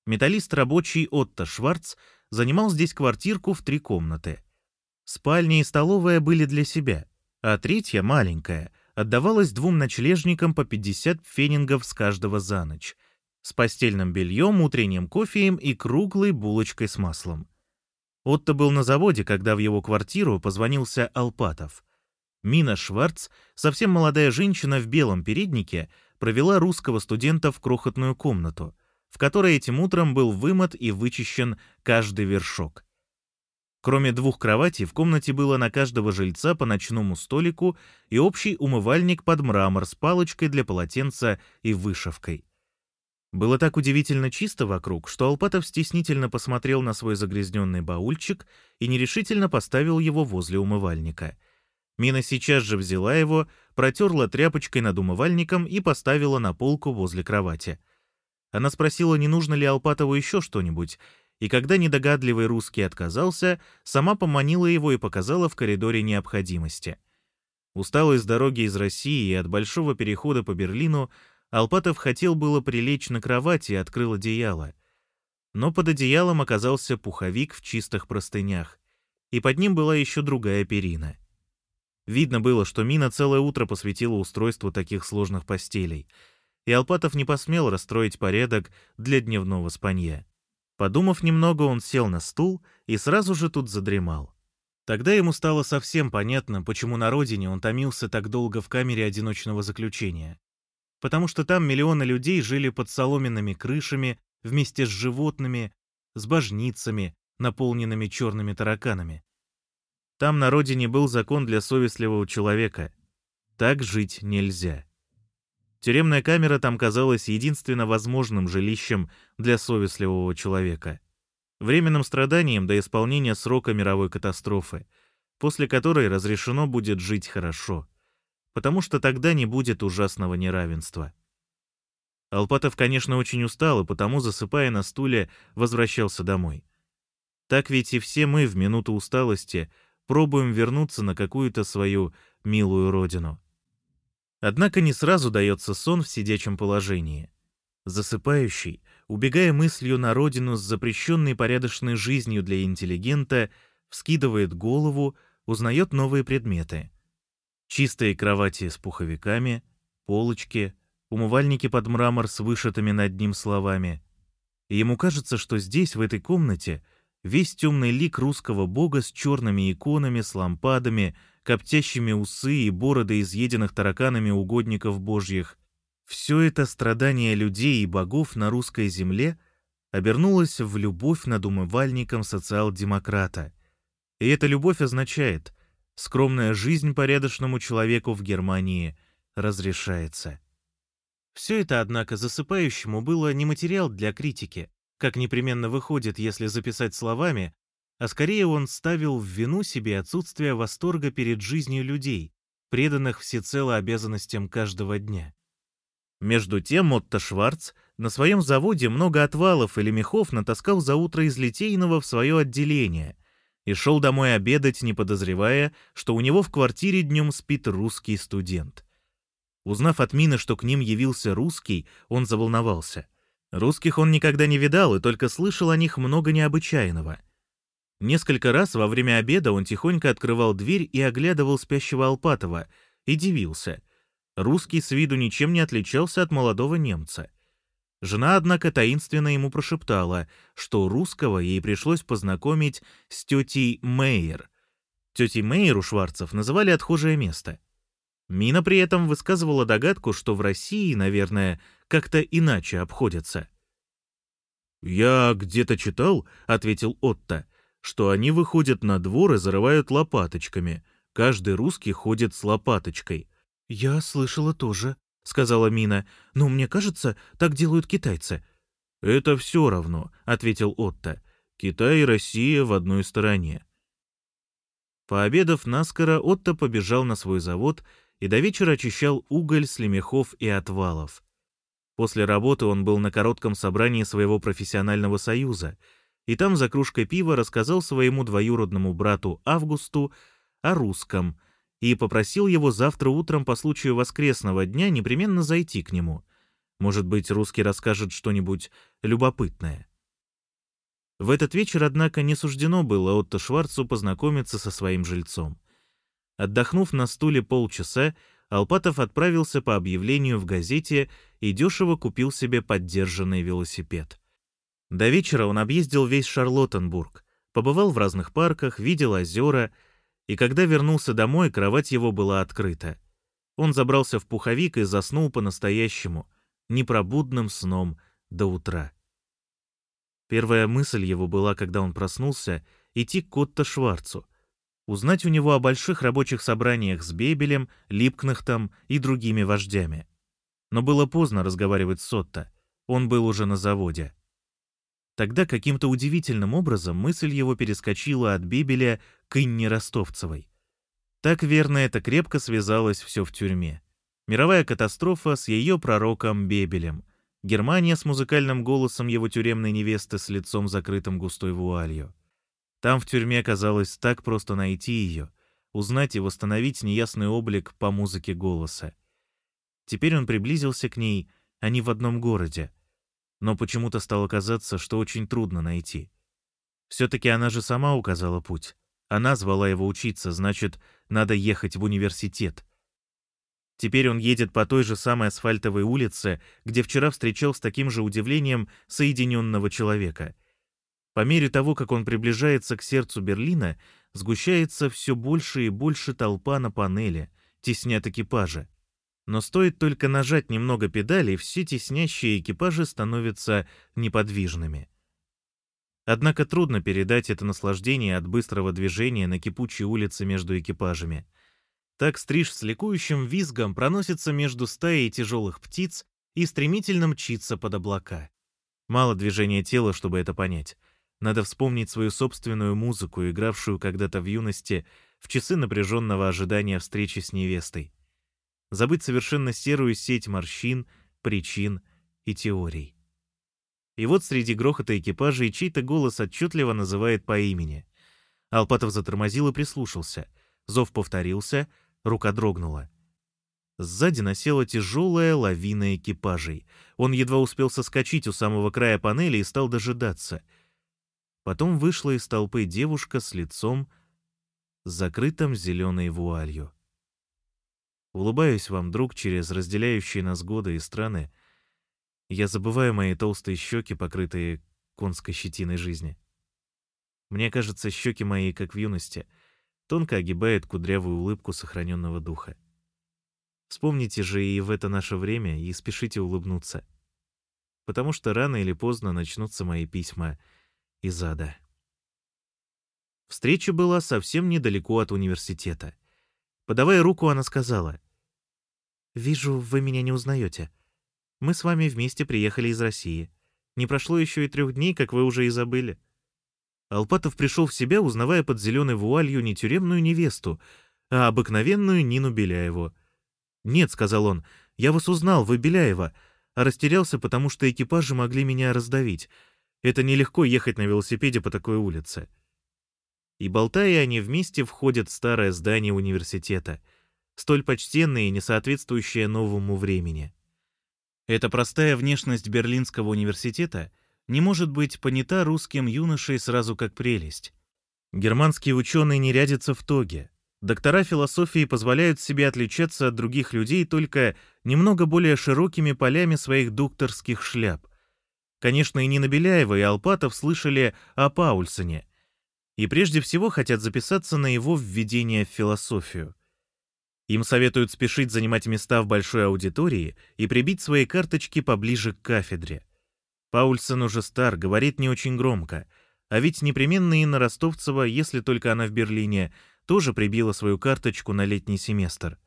Металлист рабочий Отто Шварц занимал здесь квартирку в три комнаты. Спальня и столовая были для себя — а третья, маленькая, отдавалась двум ночлежникам по 50 фенингов с каждого за ночь, с постельным бельем, утренним кофеем и круглой булочкой с маслом. Отто был на заводе, когда в его квартиру позвонился Алпатов. Мина Шварц, совсем молодая женщина в белом переднике, провела русского студента в крохотную комнату, в которой этим утром был вымот и вычищен каждый вершок. Кроме двух кроватей, в комнате было на каждого жильца по ночному столику и общий умывальник под мрамор с палочкой для полотенца и вышивкой. Было так удивительно чисто вокруг, что Алпатов стеснительно посмотрел на свой загрязненный баульчик и нерешительно поставил его возле умывальника. Мина сейчас же взяла его, протерла тряпочкой над умывальником и поставила на полку возле кровати. Она спросила, не нужно ли Алпатову еще что-нибудь, и когда недогадливый русский отказался, сама поманила его и показала в коридоре необходимости. Усталый с дороги из России и от большого перехода по Берлину, Алпатов хотел было прилечь на кровать и открыл одеяло. Но под одеялом оказался пуховик в чистых простынях, и под ним была еще другая перина. Видно было, что Мина целое утро посвятила устройству таких сложных постелей, и Алпатов не посмел расстроить порядок для дневного спанья. Подумав немного, он сел на стул и сразу же тут задремал. Тогда ему стало совсем понятно, почему на родине он томился так долго в камере одиночного заключения. Потому что там миллионы людей жили под соломенными крышами вместе с животными, с божницами, наполненными черными тараканами. Там на родине был закон для совестливого человека. Так жить нельзя. Тюремная камера там казалась единственно возможным жилищем для совестливого человека. Временным страданием до исполнения срока мировой катастрофы, после которой разрешено будет жить хорошо, потому что тогда не будет ужасного неравенства. Алпатов, конечно, очень устал, и потому, засыпая на стуле, возвращался домой. Так ведь и все мы в минуту усталости пробуем вернуться на какую-то свою милую родину. Однако не сразу дается сон в сидячем положении. Засыпающий, убегая мыслью на родину с запрещенной порядочной жизнью для интеллигента, вскидывает голову, узнает новые предметы. Чистые кровати с пуховиками, полочки, умывальники под мрамор с вышитыми над ним словами. И ему кажется, что здесь, в этой комнате, весь темный лик русского бога с черными иконами, с лампадами — коптящими усы и бороды изъеденных тараканами угодников божьих, Все это страдание людей и богов на русской земле обернулось в любовь над умывальником социал-демократа. И эта любовь означает, скромная жизнь порядочному человеку в Германии разрешается. Все это, однако, засыпающему было не материал для критики, как непременно выходит, если записать словами, а скорее он ставил в вину себе отсутствие восторга перед жизнью людей, преданных всецело обязанностям каждого дня. Между тем Отто Шварц на своем заводе много отвалов или мехов натаскал за утро из Литейного в свое отделение и шел домой обедать, не подозревая, что у него в квартире днем спит русский студент. Узнав от Мины, что к ним явился русский, он заволновался. Русских он никогда не видал и только слышал о них много необычайного. Несколько раз во время обеда он тихонько открывал дверь и оглядывал спящего Алпатова, и дивился. Русский с виду ничем не отличался от молодого немца. Жена, однако, таинственно ему прошептала, что русского ей пришлось познакомить с тетей Мейер. Тетей Мейер у Шварцев называли отхожее место. Мина при этом высказывала догадку, что в России, наверное, как-то иначе обходятся. «Я где-то читал», — ответил Отто, что они выходят на двор и зарывают лопаточками. Каждый русский ходит с лопаточкой. «Я слышала тоже», — сказала Мина. «Но мне кажется, так делают китайцы». «Это все равно», — ответил Отто. «Китай и Россия в одной стороне». Пообедав наскоро, Отто побежал на свой завод и до вечера очищал уголь с лемехов и отвалов. После работы он был на коротком собрании своего профессионального союза — и там за кружкой пива рассказал своему двоюродному брату Августу о русском и попросил его завтра утром по случаю воскресного дня непременно зайти к нему. Может быть, русский расскажет что-нибудь любопытное. В этот вечер, однако, не суждено было Отто Шварцу познакомиться со своим жильцом. Отдохнув на стуле полчаса, Алпатов отправился по объявлению в газете и дешево купил себе поддержанный велосипед. До вечера он объездил весь Шарлоттенбург, побывал в разных парках, видел озера, и когда вернулся домой, кровать его была открыта. Он забрался в пуховик и заснул по-настоящему, непробудным сном до утра. Первая мысль его была, когда он проснулся, идти к Котто Шварцу, узнать у него о больших рабочих собраниях с Бебелем, Липкнахтом и другими вождями. Но было поздно разговаривать с Сотто, он был уже на заводе. Тогда каким-то удивительным образом мысль его перескочила от Бибеля к Инне Ростовцевой. Так верно это крепко связалось все в тюрьме. Мировая катастрофа с ее пророком Бебелем. Германия с музыкальным голосом его тюремной невесты с лицом закрытым густой вуалью. Там в тюрьме казалось так просто найти ее, узнать и восстановить неясный облик по музыке голоса. Теперь он приблизился к ней, они в одном городе — но почему-то стало казаться, что очень трудно найти. Все-таки она же сама указала путь. Она звала его учиться, значит, надо ехать в университет. Теперь он едет по той же самой асфальтовой улице, где вчера встречал с таким же удивлением соединенного человека. По мере того, как он приближается к сердцу Берлина, сгущается все больше и больше толпа на панели, теснят экипажа. Но стоит только нажать немного педалей, все теснящие экипажи становятся неподвижными. Однако трудно передать это наслаждение от быстрого движения на кипучей улице между экипажами. Так стриж с ликующим визгом проносится между стаей тяжелых птиц и стремительно мчится под облака. Мало движения тела, чтобы это понять. Надо вспомнить свою собственную музыку, игравшую когда-то в юности, в часы напряженного ожидания встречи с невестой забыть совершенно серую сеть морщин, причин и теорий. И вот среди грохота экипажа и чей-то голос отчетливо называет по имени. Алпатов затормозил и прислушался. Зов повторился, рука дрогнула. Сзади насела тяжелая лавина экипажей. Он едва успел соскочить у самого края панели и стал дожидаться. Потом вышла из толпы девушка с лицом, закрытым зеленой вуалью. Улыбаюсь вам, друг, через разделяющие нас годы и страны. Я забываю мои толстые щеки, покрытые конской щетиной жизни. Мне кажется, щеки мои, как в юности, тонко огибает кудрявую улыбку сохраненного духа. Вспомни вспомните же и в это наше время и спешите улыбнуться. Потому что рано или поздно начнутся мои письма из ада. Встреча была совсем недалеко от университета. Подавая руку, она сказала, «Вижу, вы меня не узнаете. Мы с вами вместе приехали из России. Не прошло еще и трех дней, как вы уже и забыли». Алпатов пришел в себя, узнавая под зеленой вуалью не тюремную невесту, а обыкновенную Нину Беляеву. «Нет», — сказал он, — «я вас узнал, вы Беляева», а растерялся, потому что экипажи могли меня раздавить. Это нелегко ехать на велосипеде по такой улице. И болтая, они вместе входят в старое здание университета, столь почтенное и не соответствующее новому времени. Эта простая внешность Берлинского университета не может быть понята русским юношей сразу как прелесть. Германские ученые не рядятся в тоге. Доктора философии позволяют себе отличаться от других людей только немного более широкими полями своих докторских шляп. Конечно, и Нина Беляева, и Алпатов слышали о Паульсоне, и прежде всего хотят записаться на его введение в философию. Им советуют спешить занимать места в большой аудитории и прибить свои карточки поближе к кафедре. Паульсон уже стар, говорит не очень громко, а ведь непременно Инна Ростовцева, если только она в Берлине, тоже прибила свою карточку на летний семестр.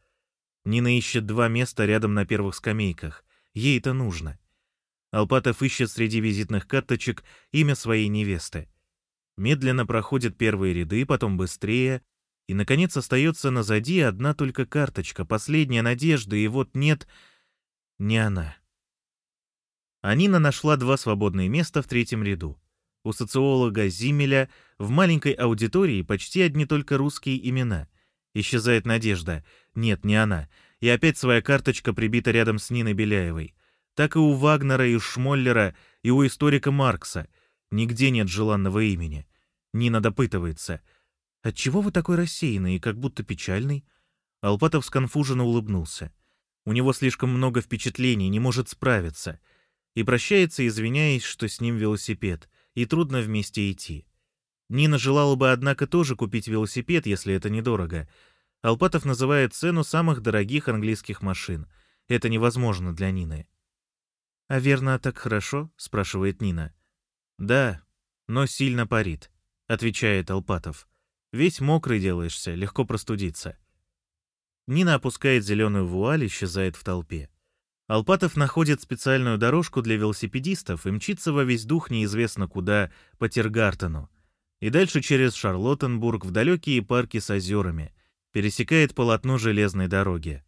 Нина ищет два места рядом на первых скамейках. Ей это нужно. Алпатов ищет среди визитных карточек имя своей невесты. Медленно проходят первые ряды, потом быстрее — и, наконец, остается назади одна только карточка, последняя надежда, и вот нет, не она. Анина нашла два свободные места в третьем ряду. У социолога Зимеля в маленькой аудитории почти одни только русские имена. Исчезает надежда. Нет, не она. И опять своя карточка прибита рядом с Ниной Беляевой. Так и у Вагнера, и у Шмоллера, и у историка Маркса. Нигде нет желанного имени. Нина допытывается — «Отчего вы такой рассеянный и как будто печальный?» Алпатов сконфуженно улыбнулся. У него слишком много впечатлений, не может справиться. И прощается, извиняясь, что с ним велосипед, и трудно вместе идти. Нина желала бы, однако, тоже купить велосипед, если это недорого. Алпатов называет цену самых дорогих английских машин. Это невозможно для Нины. «А верно, так хорошо?» — спрашивает Нина. «Да, но сильно парит», — отвечает Алпатов. Весь мокрый делаешься, легко простудиться. Нина опускает зеленую вуаль, исчезает в толпе. Алпатов находит специальную дорожку для велосипедистов и мчится во весь дух неизвестно куда, по Тиргартену. И дальше через Шарлоттенбург в далекие парки с озерами. Пересекает полотно железной дороги.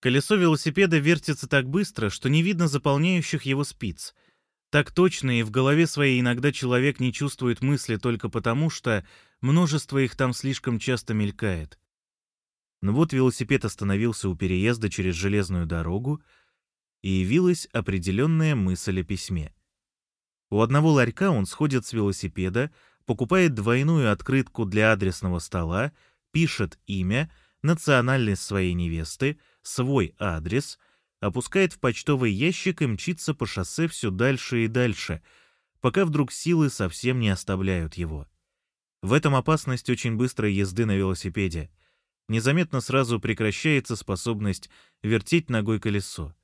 Колесо велосипеда вертится так быстро, что не видно заполняющих его спиц — так точно и в голове своей иногда человек не чувствует мысли только потому, что множество их там слишком часто мелькает. Но вот велосипед остановился у переезда через железную дорогу, и явилась определенная мысль о письме. У одного ларька он сходит с велосипеда, покупает двойную открытку для адресного стола, пишет имя, национальность своей невесты, свой адрес — опускает в почтовый ящик и мчится по шоссе все дальше и дальше, пока вдруг силы совсем не оставляют его. В этом опасность очень быстрой езды на велосипеде. Незаметно сразу прекращается способность вертеть ногой колесо,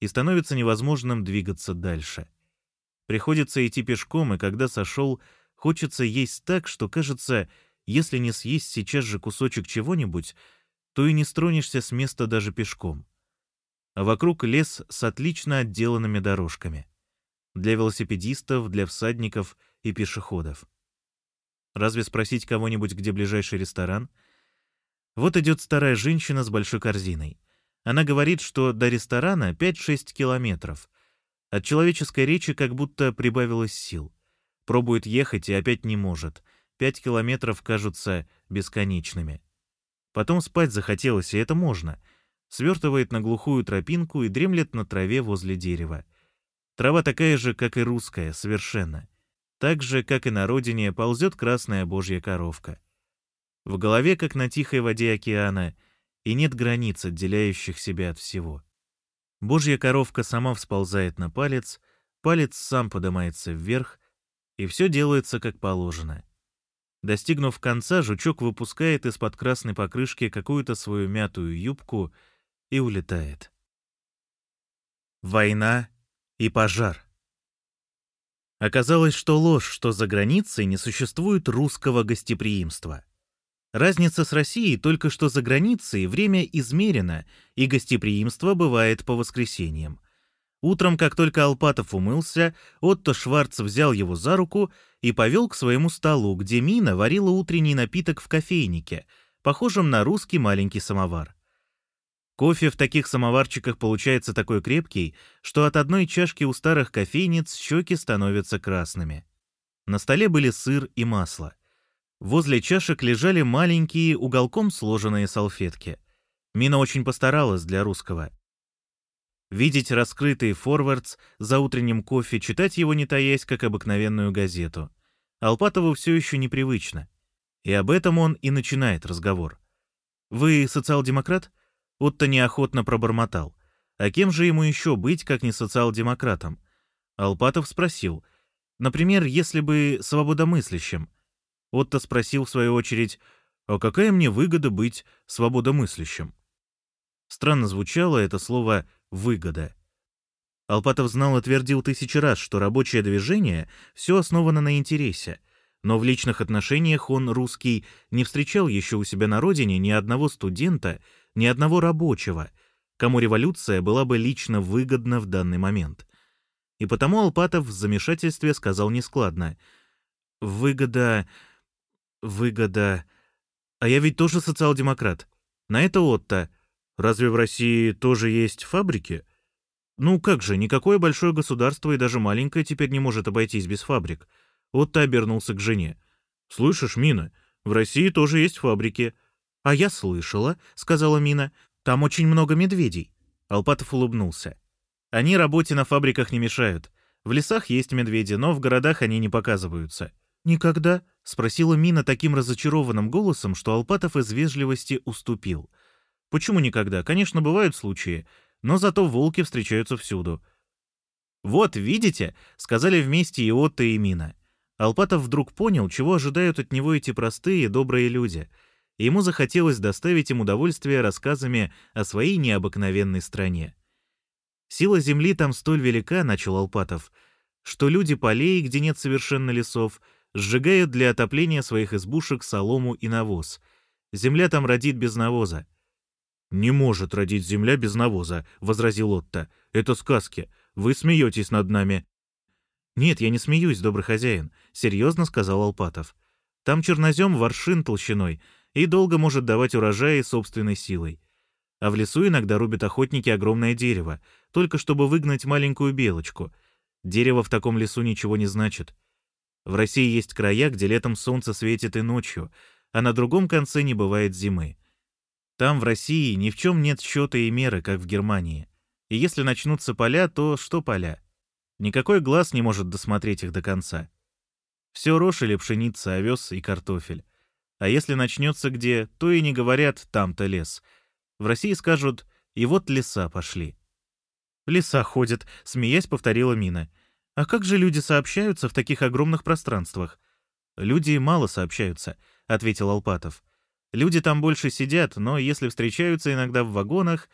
и становится невозможным двигаться дальше. Приходится идти пешком, и когда сошел, хочется есть так, что кажется, если не съесть сейчас же кусочек чего-нибудь, то и не стронешься с места даже пешком а вокруг лес с отлично отделанными дорожками. Для велосипедистов, для всадников и пешеходов. Разве спросить кого-нибудь, где ближайший ресторан? Вот идет старая женщина с большой корзиной. Она говорит, что до ресторана 5-6 километров. От человеческой речи как будто прибавилось сил. Пробует ехать и опять не может. Пять километров кажутся бесконечными. Потом спать захотелось, и это можно — свертывает на глухую тропинку и дремлет на траве возле дерева. Трава такая же, как и русская, совершенно. Так же, как и на родине, ползет красная божья коровка. В голове, как на тихой воде океана, и нет границ, отделяющих себя от всего. Божья коровка сама всползает на палец, палец сам поднимается вверх, и все делается как положено. Достигнув конца, жучок выпускает из-под красной покрышки какую-то свою мятую юбку — и улетает. Война и пожар. Оказалось, что ложь, что за границей не существует русского гостеприимства. Разница с Россией только что за границей время измерено, и гостеприимство бывает по воскресеньям. Утром, как только Алпатов умылся, Отто Шварц взял его за руку и повел к своему столу, где Мина варила утренний напиток в кофейнике, похожем на русский маленький самовар. Кофе в таких самоварчиках получается такой крепкий, что от одной чашки у старых кофейниц щеки становятся красными. На столе были сыр и масло. Возле чашек лежали маленькие, уголком сложенные салфетки. Мина очень постаралась для русского — Видеть раскрытый форвардс за утренним кофе, читать его не таясь, как обыкновенную газету. Алпатову все еще непривычно. И об этом он и начинает разговор. «Вы социал-демократ?» Отто неохотно пробормотал. А кем же ему еще быть, как не социал-демократом? Алпатов спросил. Например, если бы свободомыслящим. Отто спросил в свою очередь, а какая мне выгода быть свободомыслящим? Странно звучало это слово выгода. Алпатов знал и твердил тысячи раз, что рабочее движение все основано на интересе, но в личных отношениях он, русский, не встречал еще у себя на родине ни одного студента, ни одного рабочего, кому революция была бы лично выгодна в данный момент. И потому Алпатов в замешательстве сказал нескладно. «Выгода... выгода... А я ведь тоже социал-демократ. На это Отто. Разве в России тоже есть фабрики? Ну как же, никакое большое государство и даже маленькое теперь не может обойтись без фабрик. Отто обернулся к жене. «Слышишь, Мина, в России тоже есть фабрики». «А я слышала», — сказала Мина. «Там очень много медведей». Алпатов улыбнулся. «Они работе на фабриках не мешают. В лесах есть медведи, но в городах они не показываются». «Никогда?» — спросила Мина таким разочарованным голосом, что Алпатов из вежливости уступил — Почему никогда? Конечно, бывают случаи, но зато волки встречаются всюду. «Вот, видите?» — сказали вместе и Отто, и Мина. Алпатов вдруг понял, чего ожидают от него эти простые, добрые люди. Ему захотелось доставить им удовольствие рассказами о своей необыкновенной стране. «Сила земли там столь велика», — начал Алпатов, «что люди полей, где нет совершенно лесов, сжигают для отопления своих избушек солому и навоз. Земля там родит без навоза. «Не может родить земля без навоза», — возразил Отто. «Это сказки. Вы смеетесь над нами». «Нет, я не смеюсь, добрый хозяин», — серьезно сказал Алпатов. «Там чернозем воршин толщиной и долго может давать урожаи собственной силой. А в лесу иногда рубят охотники огромное дерево, только чтобы выгнать маленькую белочку. Дерево в таком лесу ничего не значит. В России есть края, где летом солнце светит и ночью, а на другом конце не бывает зимы. Там, в России, ни в чем нет счета и меры, как в Германии. И если начнутся поля, то что поля? Никакой глаз не может досмотреть их до конца. Все рожь или пшеница, овес и картофель. А если начнется где, то и не говорят «там-то лес». В России скажут «и вот леса пошли». «Леса ходят», — смеясь повторила Мина. «А как же люди сообщаются в таких огромных пространствах?» «Люди мало сообщаются», — ответил Алпатов. Люди там больше сидят, но если встречаются иногда в вагонах...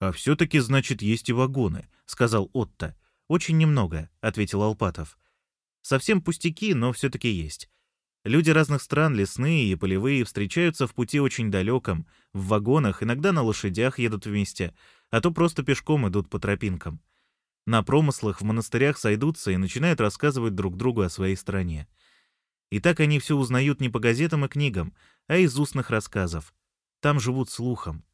«А все-таки, значит, есть и вагоны», — сказал Отто. «Очень немного», — ответил Алпатов. «Совсем пустяки, но все-таки есть. Люди разных стран, лесные и полевые, встречаются в пути очень далеком, в вагонах, иногда на лошадях едут вместе, а то просто пешком идут по тропинкам. На промыслах в монастырях сойдутся и начинают рассказывать друг другу о своей стране. И так они все узнают не по газетам и книгам, а из устных рассказов. Там живут слухом.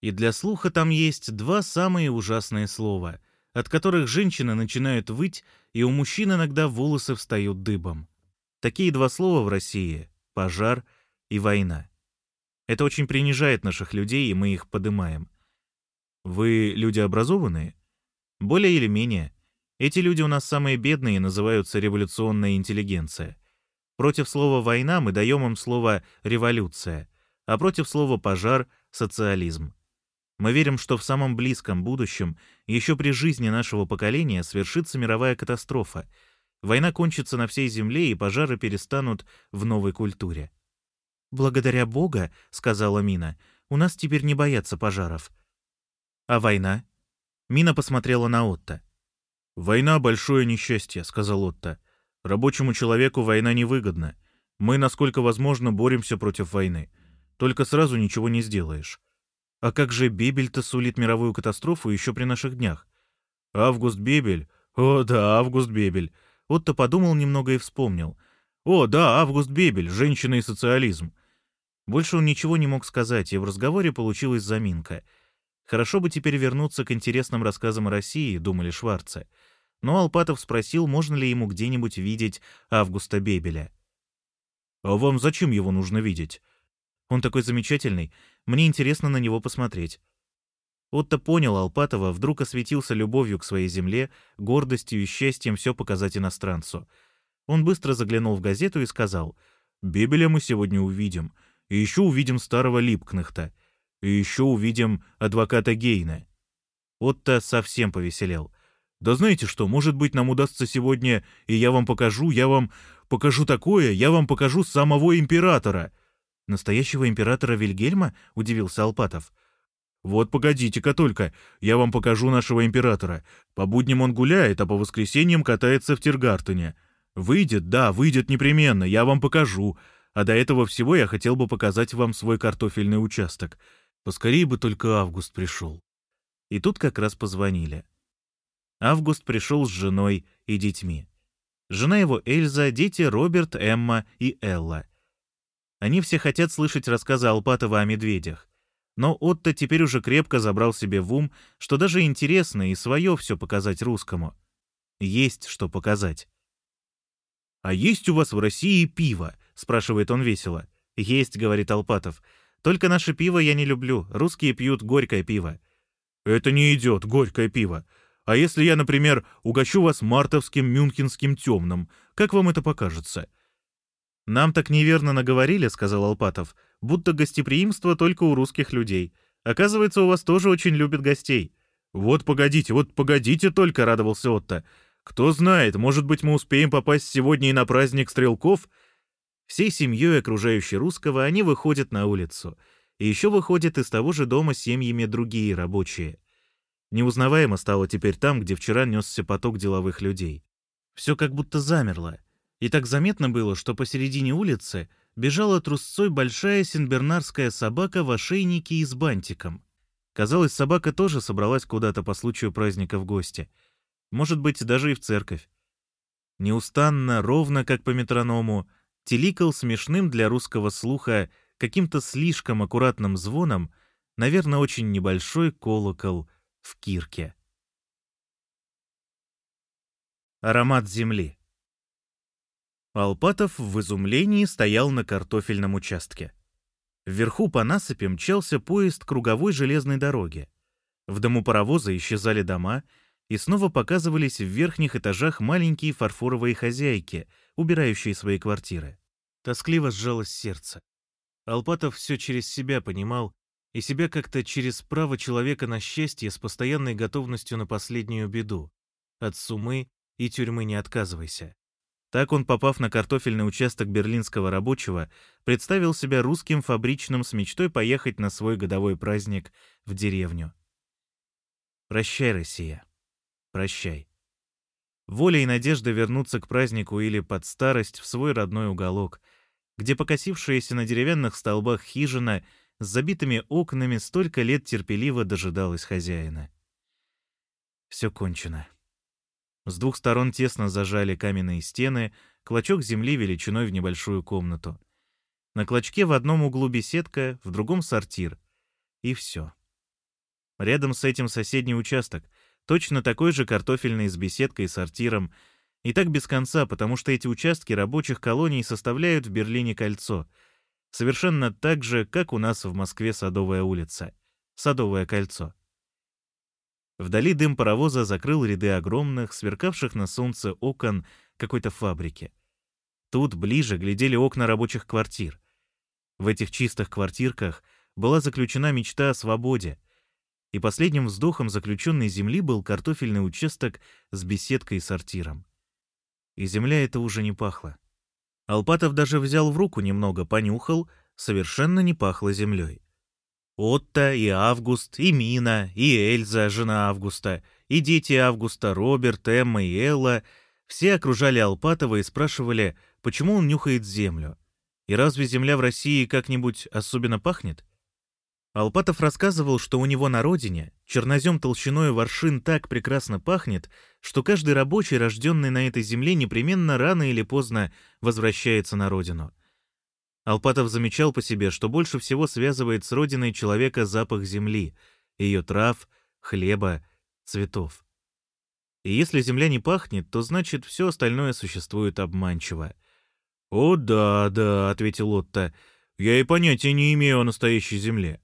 И для слуха там есть два самые ужасные слова, от которых женщины начинают выть, и у мужчин иногда волосы встают дыбом. Такие два слова в России — пожар и война. Это очень принижает наших людей, и мы их подымаем. Вы люди образованные? Более или менее. Эти люди у нас самые бедные и называются революционная интеллигенция. Против слова «война» мы даем им слово «революция», а против слова «пожар» — «социализм». Мы верим, что в самом близком будущем, еще при жизни нашего поколения, свершится мировая катастрофа. Война кончится на всей земле, и пожары перестанут в новой культуре. «Благодаря Бога, — сказала Мина, — у нас теперь не боятся пожаров». А война? Мина посмотрела на Отто. «Война — большое несчастье», — сказал Отто. «Рабочему человеку война невыгодна. Мы, насколько возможно, боремся против войны. Только сразу ничего не сделаешь. А как же Бебель-то сулит мировую катастрофу еще при наших днях? Август Бебель? О, да, Август Бебель. Отто подумал немного и вспомнил. О, да, Август Бебель, женщина и социализм. Больше он ничего не мог сказать, и в разговоре получилась заминка. Хорошо бы теперь вернуться к интересным рассказам о России, думали Шварцы. Но Алпатов спросил, можно ли ему где-нибудь видеть Августа Бебеля. «А вам зачем его нужно видеть?» «Он такой замечательный. Мне интересно на него посмотреть». Отто понял Алпатова, вдруг осветился любовью к своей земле, гордостью и счастьем все показать иностранцу. Он быстро заглянул в газету и сказал, «Бебеля мы сегодня увидим, и еще увидим старого Липкнехта, и еще увидим адвоката Гейна». Отто совсем повеселел. «Да знаете что, может быть, нам удастся сегодня, и я вам покажу, я вам покажу такое, я вам покажу самого императора». «Настоящего императора Вильгельма?» — удивился Алпатов. «Вот погодите-ка только, я вам покажу нашего императора. По будням он гуляет, а по воскресеньям катается в Тиргартене. Выйдет, да, выйдет непременно, я вам покажу. А до этого всего я хотел бы показать вам свой картофельный участок. Поскорее бы только Август пришел». И тут как раз позвонили. Август пришел с женой и детьми. Жена его Эльза, дети Роберт, Эмма и Элла. Они все хотят слышать рассказы Алпатова о медведях. Но Отто теперь уже крепко забрал себе в ум, что даже интересно и свое все показать русскому. Есть что показать. «А есть у вас в России пиво?» — спрашивает он весело. «Есть», — говорит Алпатов. «Только наше пиво я не люблю. Русские пьют горькое пиво». «Это не идет, горькое пиво. А если я, например, угощу вас мартовским мюнхенским темным, как вам это покажется?» «Нам так неверно наговорили», — сказал Алпатов будто гостеприимство только у русских людей. Оказывается, у вас тоже очень любят гостей». «Вот погодите, вот погодите только», — радовался Отто. «Кто знает, может быть, мы успеем попасть сегодня и на праздник стрелков?» Всей семьей, окружающей русского, они выходят на улицу. И еще выходят из того же дома семьями другие рабочие. Неузнаваемо стало теперь там, где вчера несся поток деловых людей. Все как будто замерло. И так заметно было, что посередине улицы — бежала трусцой большая синбернарская собака в ошейнике и с бантиком. Казалось, собака тоже собралась куда-то по случаю праздника в гости. Может быть, даже и в церковь. Неустанно, ровно как по метроному, теликал смешным для русского слуха каким-то слишком аккуратным звоном, наверное, очень небольшой колокол в кирке. Аромат земли. Алпатов в изумлении стоял на картофельном участке. Вверху по насыпи мчался поезд круговой железной дороги. В дому паровоза исчезали дома, и снова показывались в верхних этажах маленькие фарфоровые хозяйки, убирающие свои квартиры. Тоскливо сжалось сердце. Алпатов все через себя понимал, и себя как-то через право человека на счастье с постоянной готовностью на последнюю беду. От сумы и тюрьмы не отказывайся. Так он, попав на картофельный участок берлинского рабочего, представил себя русским фабричным с мечтой поехать на свой годовой праздник в деревню. Прощай, Россия. Прощай. Воля и надежда вернуться к празднику или под старость в свой родной уголок, где покосившаяся на деревянных столбах хижина с забитыми окнами столько лет терпеливо дожидалась хозяина. Все кончено. С двух сторон тесно зажали каменные стены, клочок земли величиной в небольшую комнату. На клочке в одном углу беседка, в другом сортир. И все. Рядом с этим соседний участок, точно такой же картофельный с беседкой и сортиром, и так без конца, потому что эти участки рабочих колоний составляют в Берлине кольцо, совершенно так же, как у нас в Москве Садовая улица, Садовое кольцо. Вдали дым паровоза закрыл ряды огромных, сверкавших на солнце окон какой-то фабрики. Тут ближе глядели окна рабочих квартир. В этих чистых квартирках была заключена мечта о свободе, и последним вздохом заключенной земли был картофельный участок с беседкой и сортиром. И земля эта уже не пахла. Алпатов даже взял в руку немного, понюхал, совершенно не пахло землей. Отто и Август, и Мина, и Эльза, жена Августа, и дети Августа, Роберт, Эмма и Элла, все окружали Алпатова и спрашивали, почему он нюхает землю. И разве земля в России как-нибудь особенно пахнет? Алпатов рассказывал, что у него на родине чернозем толщиной воршин так прекрасно пахнет, что каждый рабочий, рожденный на этой земле, непременно рано или поздно возвращается на родину — Алпатов замечал по себе, что больше всего связывает с родиной человека запах земли, ее трав, хлеба, цветов. И если земля не пахнет, то значит все остальное существует обманчиво. «О, да, да», — ответил Отто, — «я и понятия не имею о настоящей земле.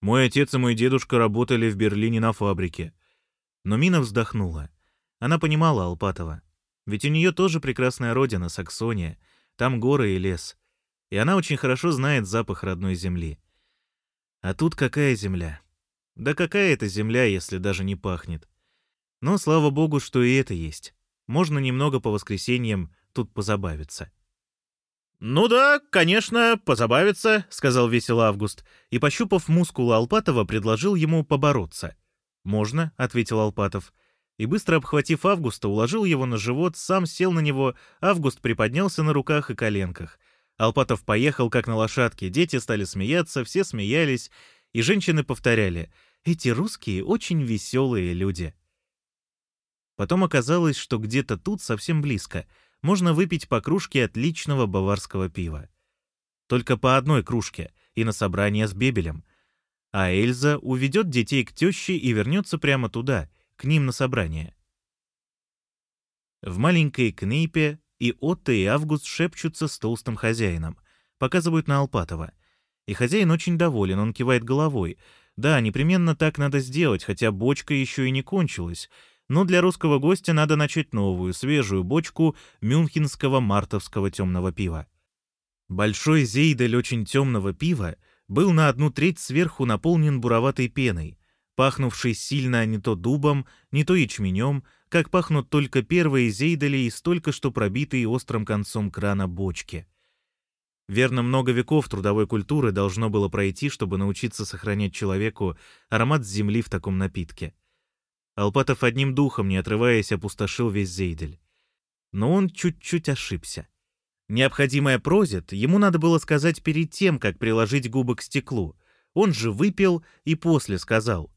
Мой отец и мой дедушка работали в Берлине на фабрике». Но Мина вздохнула. Она понимала Алпатова. Ведь у нее тоже прекрасная родина, Саксония. Там горы и лес и она очень хорошо знает запах родной земли. А тут какая земля? Да какая это земля, если даже не пахнет? Но слава богу, что и это есть. Можно немного по воскресеньям тут позабавиться. «Ну да, конечно, позабавиться», — сказал весело Август, и, пощупав мускулы Алпатова, предложил ему побороться. «Можно», — ответил Алпатов, и, быстро обхватив Августа, уложил его на живот, сам сел на него, Август приподнялся на руках и коленках — Алпатов поехал как на лошадке, дети стали смеяться, все смеялись, и женщины повторяли «Эти русские очень веселые люди». Потом оказалось, что где-то тут, совсем близко, можно выпить по кружке отличного баварского пива. Только по одной кружке и на собрание с Бебелем. А Эльза уведет детей к теще и вернется прямо туда, к ним на собрание. В маленькой кнейпе и Отто и Август шепчутся с толстым хозяином, показывают на Алпатова. И хозяин очень доволен, он кивает головой. Да, непременно так надо сделать, хотя бочка еще и не кончилась. Но для русского гостя надо начать новую, свежую бочку мюнхенского мартовского темного пива. Большой зейдель очень темного пива был на одну треть сверху наполнен буроватой пеной, пахнувшей сильно не то дубом, не то ячменем, как пахнут только первые зейдали из только что пробитые острым концом крана бочки. Верно, много веков трудовой культуры должно было пройти, чтобы научиться сохранять человеку аромат земли в таком напитке. Алпатов одним духом, не отрываясь, опустошил весь зейдель. Но он чуть-чуть ошибся. Необходимое прозит ему надо было сказать перед тем, как приложить губы к стеклу. Он же выпил и после сказал.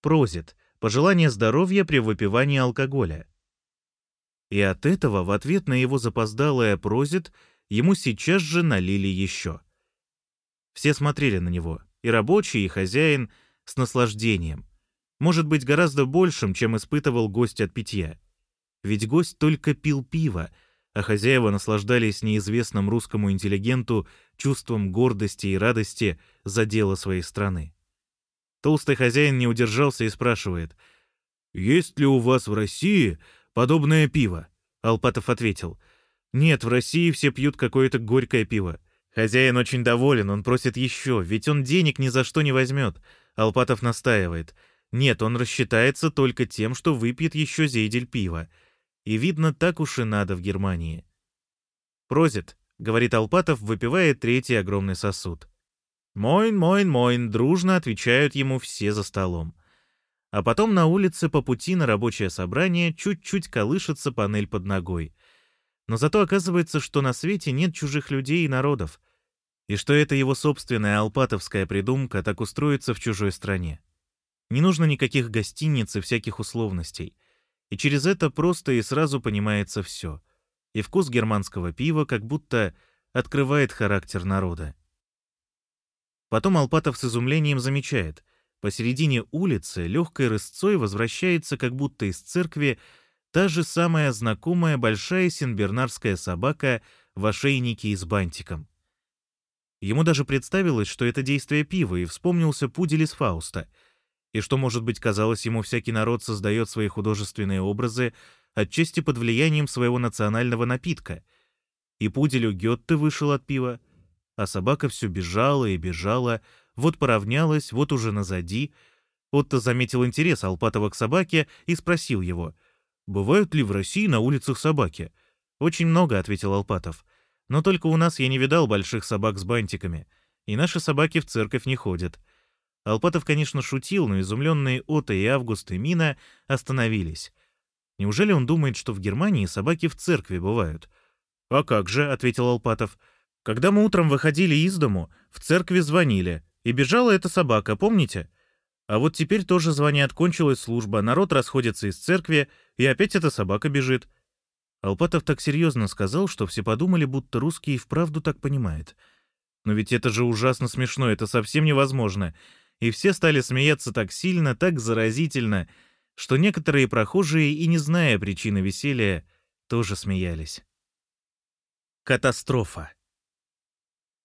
Прозит пожелание здоровья при выпивании алкоголя. И от этого, в ответ на его запоздалое прозит, ему сейчас же налили еще. Все смотрели на него, и рабочий, и хозяин, с наслаждением. Может быть, гораздо большим, чем испытывал гость от питья. Ведь гость только пил пиво, а хозяева наслаждались неизвестным русскому интеллигенту чувством гордости и радости за дело своей страны. Толстый хозяин не удержался и спрашивает. «Есть ли у вас в России подобное пиво?» Алпатов ответил. «Нет, в России все пьют какое-то горькое пиво. Хозяин очень доволен, он просит еще, ведь он денег ни за что не возьмет». Алпатов настаивает. «Нет, он рассчитается только тем, что выпьет еще зейдель пива. И видно, так уж и надо в Германии». «Прозит», — говорит Алпатов, выпивая третий огромный сосуд. «Мойн, мойн, мойн», — дружно отвечают ему все за столом. А потом на улице по пути на рабочее собрание чуть-чуть колышется панель под ногой. Но зато оказывается, что на свете нет чужих людей и народов, и что это его собственная алпатовская придумка так устроится в чужой стране. Не нужно никаких гостиниц и всяких условностей. И через это просто и сразу понимается все. И вкус германского пива как будто открывает характер народа. Потом Алпатов с изумлением замечает. Посередине улицы легкой рысцой возвращается как будто из церкви та же самая знакомая большая синбернарская собака в ошейнике и с бантиком. Ему даже представилось, что это действие пива, и вспомнился пудель из Фауста, и что, может быть, казалось ему, всякий народ создает свои художественные образы отчасти под влиянием своего национального напитка. И пудель у Гетте вышел от пива, а собака все бежала и бежала, вот поравнялась, вот уже назади. Отто заметил интерес Алпатова к собаке и спросил его, «Бывают ли в России на улицах собаки?» «Очень много», — ответил Алпатов. «Но только у нас я не видал больших собак с бантиками. И наши собаки в церковь не ходят. Алпатов, конечно, шутил, но изумленные Ота и Август и Мина остановились. Неужели он думает, что в Германии собаки в церкви бывают? «А как же», — ответил Алпатов. «Когда мы утром выходили из дому, в церкви звонили, и бежала эта собака, помните? А вот теперь тоже звонят, кончилась служба, народ расходится из церкви, и опять эта собака бежит». Алпатов так серьезно сказал, что все подумали, будто русский и вправду так понимает. Но ведь это же ужасно смешно, это совсем невозможно. И все стали смеяться так сильно, так заразительно, что некоторые прохожие, и не зная причины веселья, тоже смеялись. Катастрофа.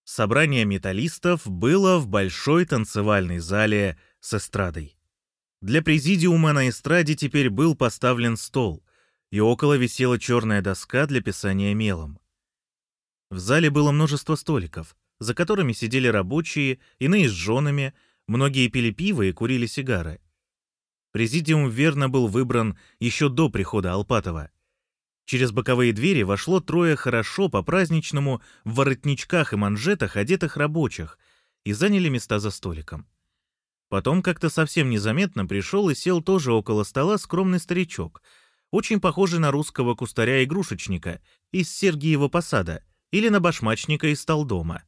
Собрание металлистов было в большой танцевальной зале с эстрадой. Для президиума на эстраде теперь был поставлен стол, и около висела черная доска для писания мелом. В зале было множество столиков, за которыми сидели рабочие, иные с женами, многие пили пиво и курили сигары. Президиум верно был выбран еще до прихода Алпатова. Через боковые двери вошло трое хорошо по-праздничному в воротничках и манжетах одетых рабочих и заняли места за столиком. Потом как-то совсем незаметно пришел и сел тоже около стола скромный старичок — очень похожий на русского кустаря-игрушечника из Сергиева посада или на башмачника из Талдома.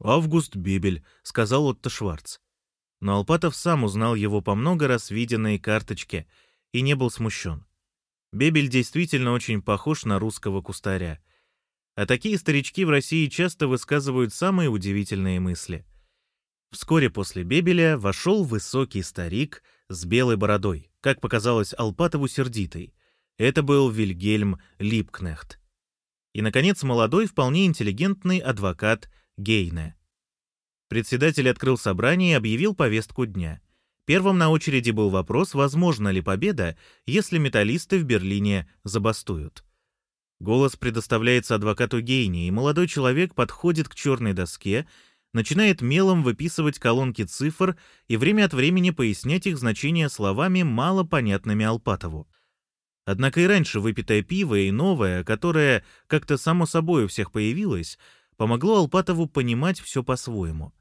«Август Бибель», — сказал Отто Шварц. Но Алпатов сам узнал его по много раз виденной карточке и не был смущен. Бебель действительно очень похож на русского кустаря. А такие старички в России часто высказывают самые удивительные мысли. Вскоре после Бебеля вошел высокий старик с белой бородой, как показалось Алпатову сердитой. Это был Вильгельм Липкнехт. И, наконец, молодой, вполне интеллигентный адвокат Гейне. Председатель открыл собрание и объявил повестку дня. Первым на очереди был вопрос, возможна ли победа, если металлисты в Берлине забастуют. Голос предоставляется адвокату Гейне, и молодой человек подходит к черной доске начинает мелом выписывать колонки цифр и время от времени пояснять их значение словами, мало понятными Алпатову. Однако и раньше выпитое пиво и новое, которое как-то само собой у всех появилось, помогло Алпатову понимать все по-своему.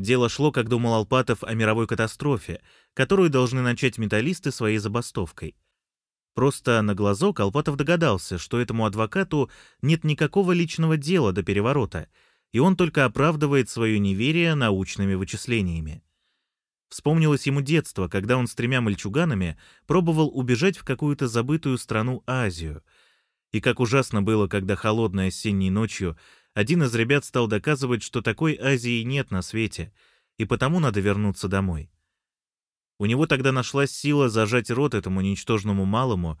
Дело шло, как думал Алпатов, о мировой катастрофе, которую должны начать металлисты своей забастовкой. Просто на глазок Алпатов догадался, что этому адвокату нет никакого личного дела до переворота — и он только оправдывает свое неверие научными вычислениями. Вспомнилось ему детство, когда он с тремя мальчуганами пробовал убежать в какую-то забытую страну Азию. И как ужасно было, когда холодной осенней ночью один из ребят стал доказывать, что такой Азии нет на свете, и потому надо вернуться домой. У него тогда нашлась сила зажать рот этому ничтожному малому,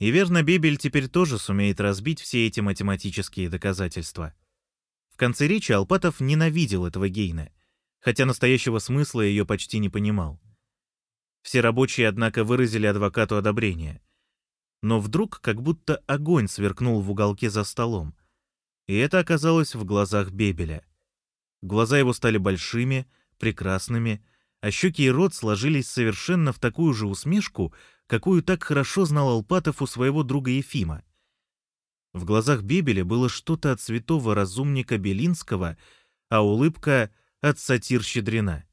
и верно, Бибель теперь тоже сумеет разбить все эти математические доказательства конце речи Алпатов ненавидел этого Гейна, хотя настоящего смысла ее почти не понимал. Все рабочие, однако, выразили адвокату одобрение. Но вдруг как будто огонь сверкнул в уголке за столом. И это оказалось в глазах Бебеля. Глаза его стали большими, прекрасными, а щеки и рот сложились совершенно в такую же усмешку, какую так хорошо знал Алпатов у своего друга Ефима. В глазах Бибеля было что-то от святого разумника Белинского, а улыбка — от сатир Щедрина.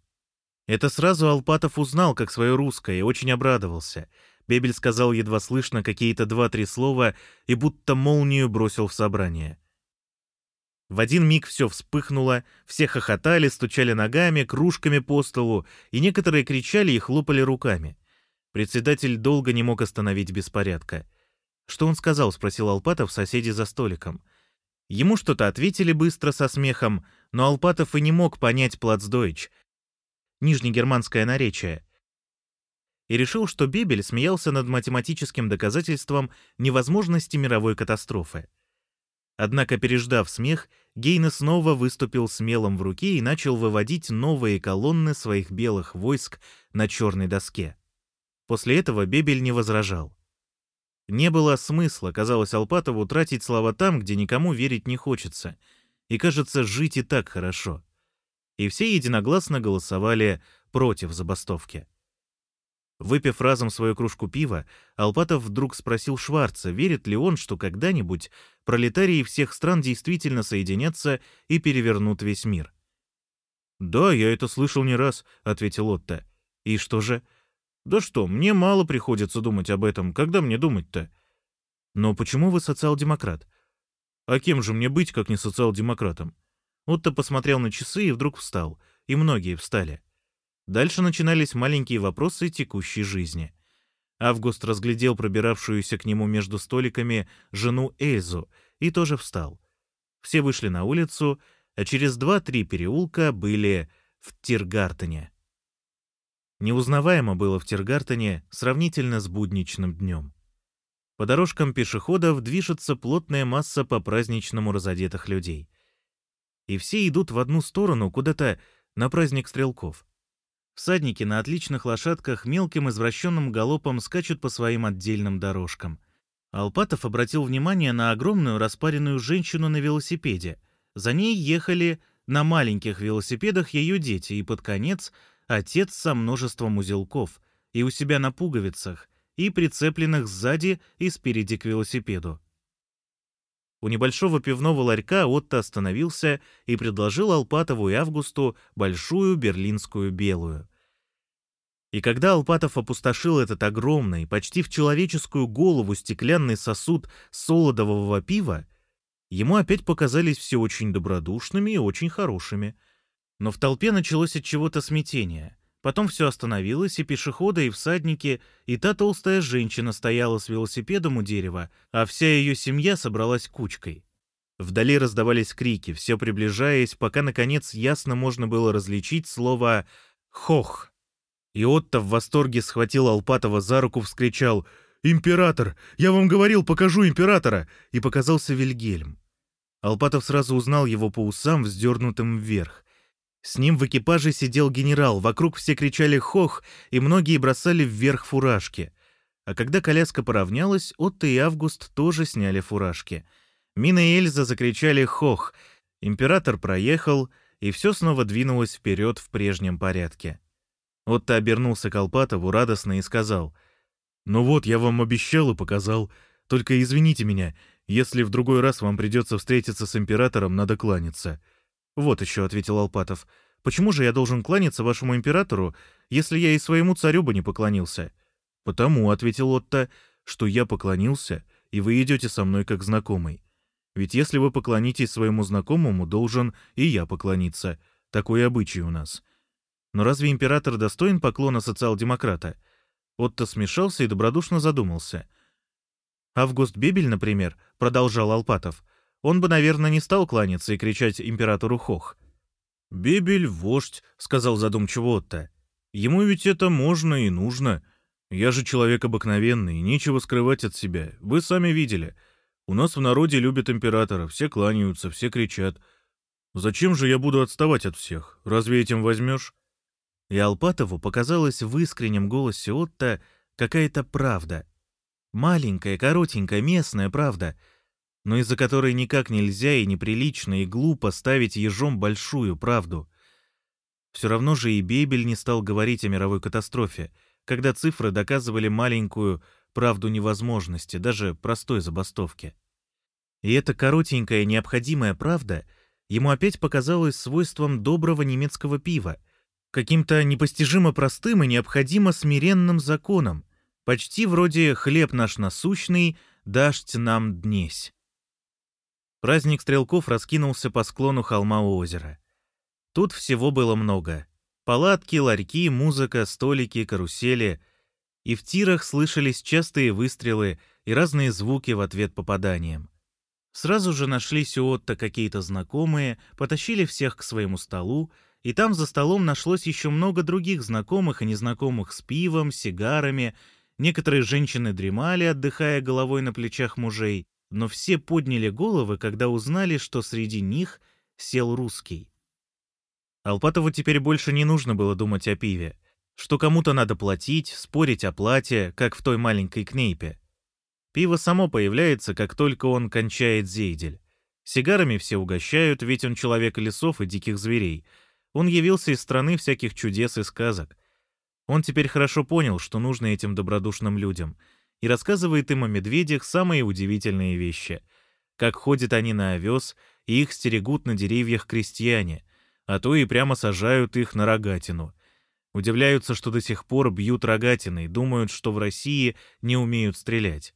Это сразу Алпатов узнал как свое русское и очень обрадовался. Бебель сказал едва слышно какие-то два-три слова и будто молнию бросил в собрание. В один миг все вспыхнуло, все хохотали, стучали ногами, кружками по столу, и некоторые кричали и хлопали руками. Председатель долго не мог остановить беспорядка. «Что он сказал?» — спросил Алпатов соседи за столиком. Ему что-то ответили быстро со смехом, но Алпатов и не мог понять плацдойч, нижнегерманское наречие, и решил, что Бебель смеялся над математическим доказательством невозможности мировой катастрофы. Однако, переждав смех, Гейне снова выступил с мелом в руке и начал выводить новые колонны своих белых войск на черной доске. После этого Бебель не возражал. Не было смысла, казалось Алпатову, тратить слова там, где никому верить не хочется. И, кажется, жить и так хорошо. И все единогласно голосовали против забастовки. Выпив разом свою кружку пива, Алпатов вдруг спросил Шварца, верит ли он, что когда-нибудь пролетарии всех стран действительно соединятся и перевернут весь мир. «Да, я это слышал не раз», — ответил Отто. «И что же?» «Да что, мне мало приходится думать об этом. Когда мне думать-то?» «Но почему вы социал-демократ?» «А кем же мне быть, как не социал-демократом?» Отто посмотрел на часы и вдруг встал. И многие встали. Дальше начинались маленькие вопросы текущей жизни. Август разглядел пробиравшуюся к нему между столиками жену Эльзу и тоже встал. Все вышли на улицу, а через два-три переулка были в Тиргартене. Неузнаваемо было в Тиргартене сравнительно с будничным днем. По дорожкам пешеходов движется плотная масса по-праздничному разодетых людей. И все идут в одну сторону, куда-то на праздник стрелков. Всадники на отличных лошадках мелким извращенным галопом скачут по своим отдельным дорожкам. Алпатов обратил внимание на огромную распаренную женщину на велосипеде. За ней ехали на маленьких велосипедах ее дети, и под конец отец со множеством узелков, и у себя на пуговицах, и прицепленных сзади и спереди к велосипеду. У небольшого пивного ларька Отто остановился и предложил Алпатову и Августу большую берлинскую белую. И когда Алпатов опустошил этот огромный, почти в человеческую голову стеклянный сосуд солодового пива, ему опять показались все очень добродушными и очень хорошими. Но в толпе началось от чего-то смятение — Потом все остановилось, и пешеходы, и всадники, и та толстая женщина стояла с велосипедом у дерева, а вся ее семья собралась кучкой. Вдали раздавались крики, все приближаясь, пока, наконец, ясно можно было различить слово «хох». И Отто в восторге схватил Алпатова за руку, вскричал «Император! Я вам говорил, покажу императора!» и показался Вильгельм. Алпатов сразу узнал его по усам, вздернутым вверх. С ним в экипаже сидел генерал, вокруг все кричали «хох», и многие бросали вверх фуражки. А когда коляска поравнялась, Отто и Август тоже сняли фуражки. Мина и Эльза закричали «хох», император проехал, и все снова двинулось вперед в прежнем порядке. Отто обернулся к Алпатову радостно и сказал «Ну вот, я вам обещал и показал, только извините меня, если в другой раз вам придется встретиться с императором, надо кланяться». «Вот еще», — ответил Алпатов. «Почему же я должен кланяться вашему императору, если я и своему царю бы не поклонился?» «Потому», — ответил Отто, — «что я поклонился, и вы идете со мной как знакомый. Ведь если вы поклонитесь своему знакомому, должен и я поклониться. Такой обычай у нас». Но разве император достоин поклона социал-демократа? Отто смешался и добродушно задумался. «Август Бебель, например», — продолжал Алпатов, — он бы, наверное, не стал кланяться и кричать императору Хох. «Бибель — вождь», — сказал задумчиво Отто. «Ему ведь это можно и нужно. Я же человек обыкновенный, нечего скрывать от себя. Вы сами видели. У нас в народе любят императора, все кланяются, все кричат. Зачем же я буду отставать от всех? Разве этим возьмешь?» И Алпатову показалось в искреннем голосе Отто какая-то правда. Маленькая, коротенькая, местная правда — но из-за которой никак нельзя и неприлично и глупо ставить ежом большую правду. Все равно же и Бебель не стал говорить о мировой катастрофе, когда цифры доказывали маленькую правду невозможности, даже простой забастовки. И эта коротенькая необходимая правда ему опять показалась свойством доброго немецкого пива, каким-то непостижимо простым и необходимо смиренным законом, почти вроде «хлеб наш насущный, дашь нам днесь». Праздник стрелков раскинулся по склону холма у озера. Тут всего было много. Палатки, ларьки, музыка, столики, карусели. И в тирах слышались частые выстрелы и разные звуки в ответ попаданиям. Сразу же нашлись у Отто какие-то знакомые, потащили всех к своему столу, и там за столом нашлось еще много других знакомых и незнакомых с пивом, сигарами. Некоторые женщины дремали, отдыхая головой на плечах мужей но все подняли головы, когда узнали, что среди них сел русский. Алпатову теперь больше не нужно было думать о пиве, что кому-то надо платить, спорить о плате, как в той маленькой кнейпе. Пиво само появляется, как только он кончает зейдель. Сигарами все угощают, ведь он человек лесов и диких зверей. Он явился из страны всяких чудес и сказок. Он теперь хорошо понял, что нужно этим добродушным людям — и рассказывает им о медведях самые удивительные вещи. Как ходят они на овес, и их стерегут на деревьях крестьяне. а то и прямо сажают их на рогатину. Удивляются, что до сих пор бьют рогатиной, думают, что в России не умеют стрелять.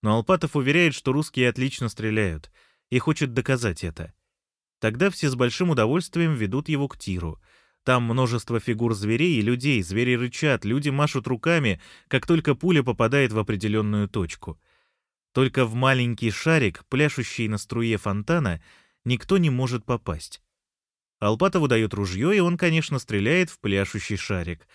Но Алпатов уверяет, что русские отлично стреляют, и хочет доказать это. Тогда все с большим удовольствием ведут его к тиру. Там множество фигур зверей и людей, звери рычат, люди машут руками, как только пуля попадает в определенную точку. Только в маленький шарик, пляшущий на струе фонтана, никто не может попасть. Алпатову дают ружье, и он, конечно, стреляет в пляшущий шарик.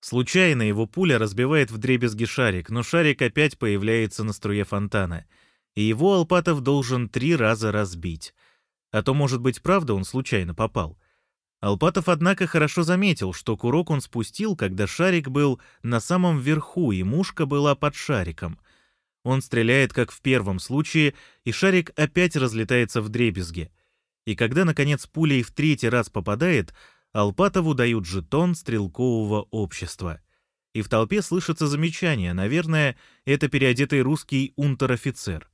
Случайно его пуля разбивает вдребезги шарик, но шарик опять появляется на струе фонтана. И его Алпатов должен три раза разбить. А то, может быть, правда, он случайно попал. Алпатов, однако, хорошо заметил, что курок он спустил, когда шарик был на самом верху, и мушка была под шариком. Он стреляет, как в первом случае, и шарик опять разлетается в дребезги. И когда, наконец, пулей в третий раз попадает, Алпатову дают жетон стрелкового общества. И в толпе слышится замечание, наверное, это переодетый русский унтер-офицер.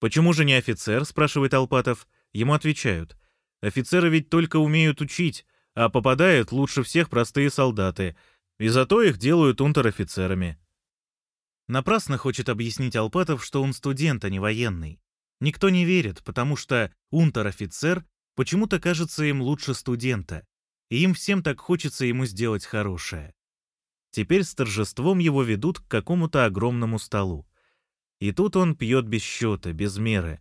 «Почему же не офицер?» — спрашивает Алпатов. Ему отвечают, офицеры ведь только умеют учить, а попадают лучше всех простые солдаты, и зато их делают унтер-офицерами. Напрасно хочет объяснить Алпатов, что он студент, а не военный. Никто не верит, потому что унтер-офицер почему-то кажется им лучше студента, и им всем так хочется ему сделать хорошее. Теперь с торжеством его ведут к какому-то огромному столу. И тут он пьет без счета, без меры.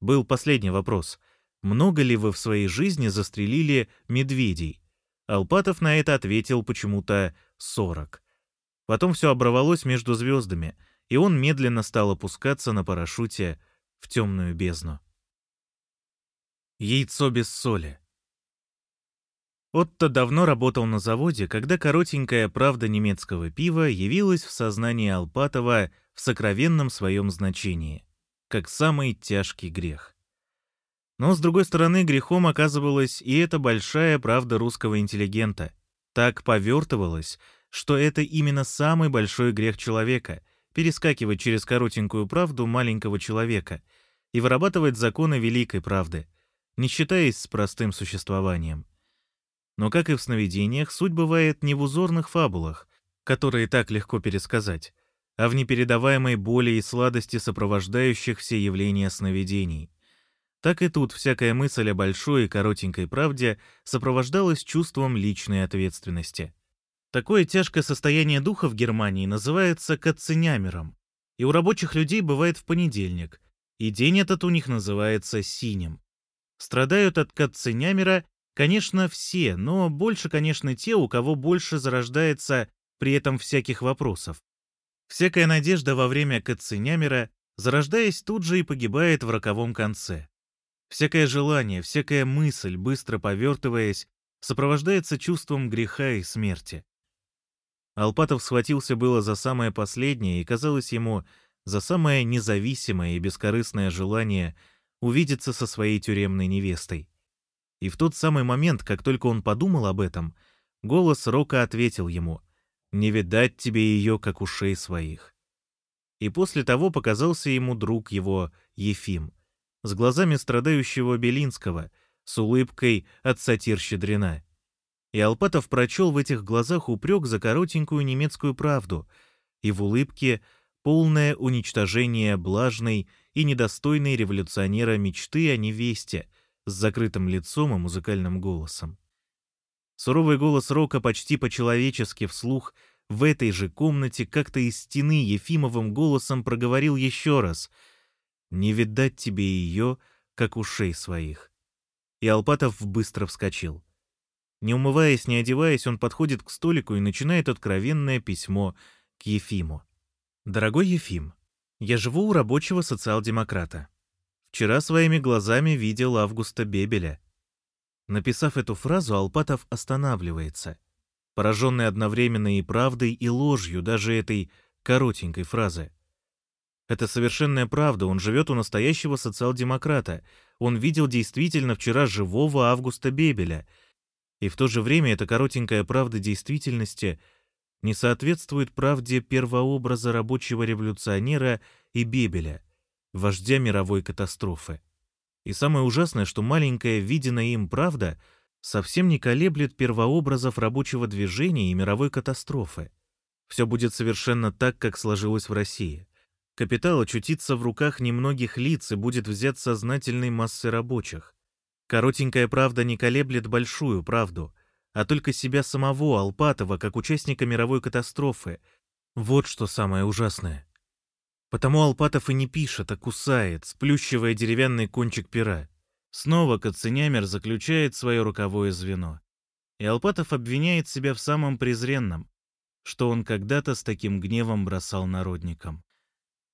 Был последний вопрос — много ли вы в своей жизни застрелили медведей? Алпатов на это ответил почему-то 40. Потом все оборвалось между звездами, и он медленно стал опускаться на парашюте в темную бездну. Яйцо без соли. Отто давно работал на заводе, когда коротенькая правда немецкого пива явилась в сознании Алпатова в сокровенном своем значении, как самый тяжкий грех. Но, с другой стороны, грехом оказывалась и эта большая правда русского интеллигента. Так повертывалась, что это именно самый большой грех человека — перескакивать через коротенькую правду маленького человека и вырабатывать законы великой правды, не считаясь с простым существованием. Но, как и в сновидениях, суть бывает не в узорных фабулах, которые так легко пересказать, а в непередаваемой боли и сладости сопровождающих все явления сновидений. Так и тут всякая мысль о большой и коротенькой правде сопровождалась чувством личной ответственности. Такое тяжкое состояние духа в Германии называется кацинямером, и у рабочих людей бывает в понедельник, и день этот у них называется синим. Страдают от кацинямера, конечно, все, но больше, конечно, те, у кого больше зарождается при этом всяких вопросов. Всякая надежда во время кацинямера, зарождаясь, тут же и погибает в роковом конце. Всякое желание, всякая мысль, быстро повертываясь, сопровождается чувством греха и смерти. Алпатов схватился было за самое последнее и казалось ему за самое независимое и бескорыстное желание увидеться со своей тюремной невестой. И в тот самый момент, как только он подумал об этом, голос Рока ответил ему «Не видать тебе ее, как ушей своих». И после того показался ему друг его, Ефим — с глазами страдающего Белинского, с улыбкой от сатир Щедрина. И Алпатов прочел в этих глазах упрек за коротенькую немецкую правду, и в улыбке полное уничтожение блажной и недостойной революционера мечты о невесте с закрытым лицом и музыкальным голосом. Суровый голос Рока почти по-человечески вслух в этой же комнате как-то из стены Ефимовым голосом проговорил еще раз — не видать тебе ее, как ушей своих. И Алпатов быстро вскочил. Не умываясь, не одеваясь, он подходит к столику и начинает откровенное письмо к Ефиму. «Дорогой Ефим, я живу у рабочего социал-демократа. Вчера своими глазами видел Августа Бебеля». Написав эту фразу, Алпатов останавливается, пораженный одновременно и правдой, и ложью даже этой коротенькой фразы. Это совершенная правда, он живет у настоящего социал-демократа. Он видел действительно вчера живого Августа Бебеля. И в то же время эта коротенькая правда действительности не соответствует правде первообраза рабочего революционера и Бебеля, вождя мировой катастрофы. И самое ужасное, что маленькая виденная им правда совсем не колеблет первообразов рабочего движения и мировой катастрофы. Все будет совершенно так, как сложилось в России. Капитал очутится в руках немногих лиц и будет взят сознательной массой рабочих. Коротенькая правда не колеблет большую правду, а только себя самого, Алпатова, как участника мировой катастрофы. Вот что самое ужасное. Потому Алпатов и не пишет, а кусает, сплющивая деревянный кончик пера. Снова Кацинямер заключает свое руковое звено. И Алпатов обвиняет себя в самом презренном, что он когда-то с таким гневом бросал народникам.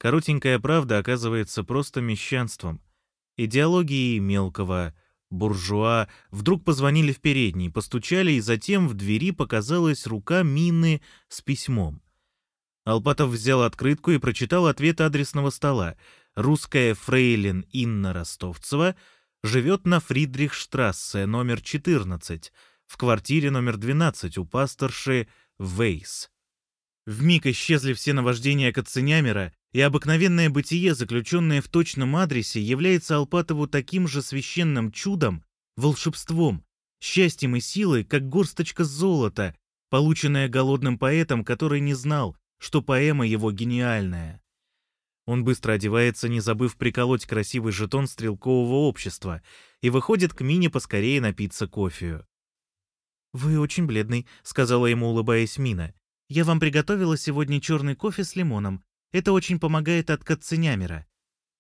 Коротенькая правда оказывается просто мещанством. Идеологией мелкого буржуа вдруг позвонили в передний, постучали, и затем в двери показалась рука Мины с письмом. Алпатов взял открытку и прочитал ответ адресного стола. «Русская фрейлин Инна Ростовцева живет на Фридрихштрассе, номер 14, в квартире номер 12 у пасторши Вейс». Вмиг исчезли все наваждения Кацинямера, и обыкновенное бытие, заключенное в точном адресе, является Алпатову таким же священным чудом, волшебством, счастьем и силой, как горсточка золота, полученная голодным поэтом, который не знал, что поэма его гениальная. Он быстро одевается, не забыв приколоть красивый жетон стрелкового общества, и выходит к Мине поскорее напиться кофею. «Вы очень бледный», — сказала ему, улыбаясь Мина. «Я вам приготовила сегодня черный кофе с лимоном. Это очень помогает от кацинямера».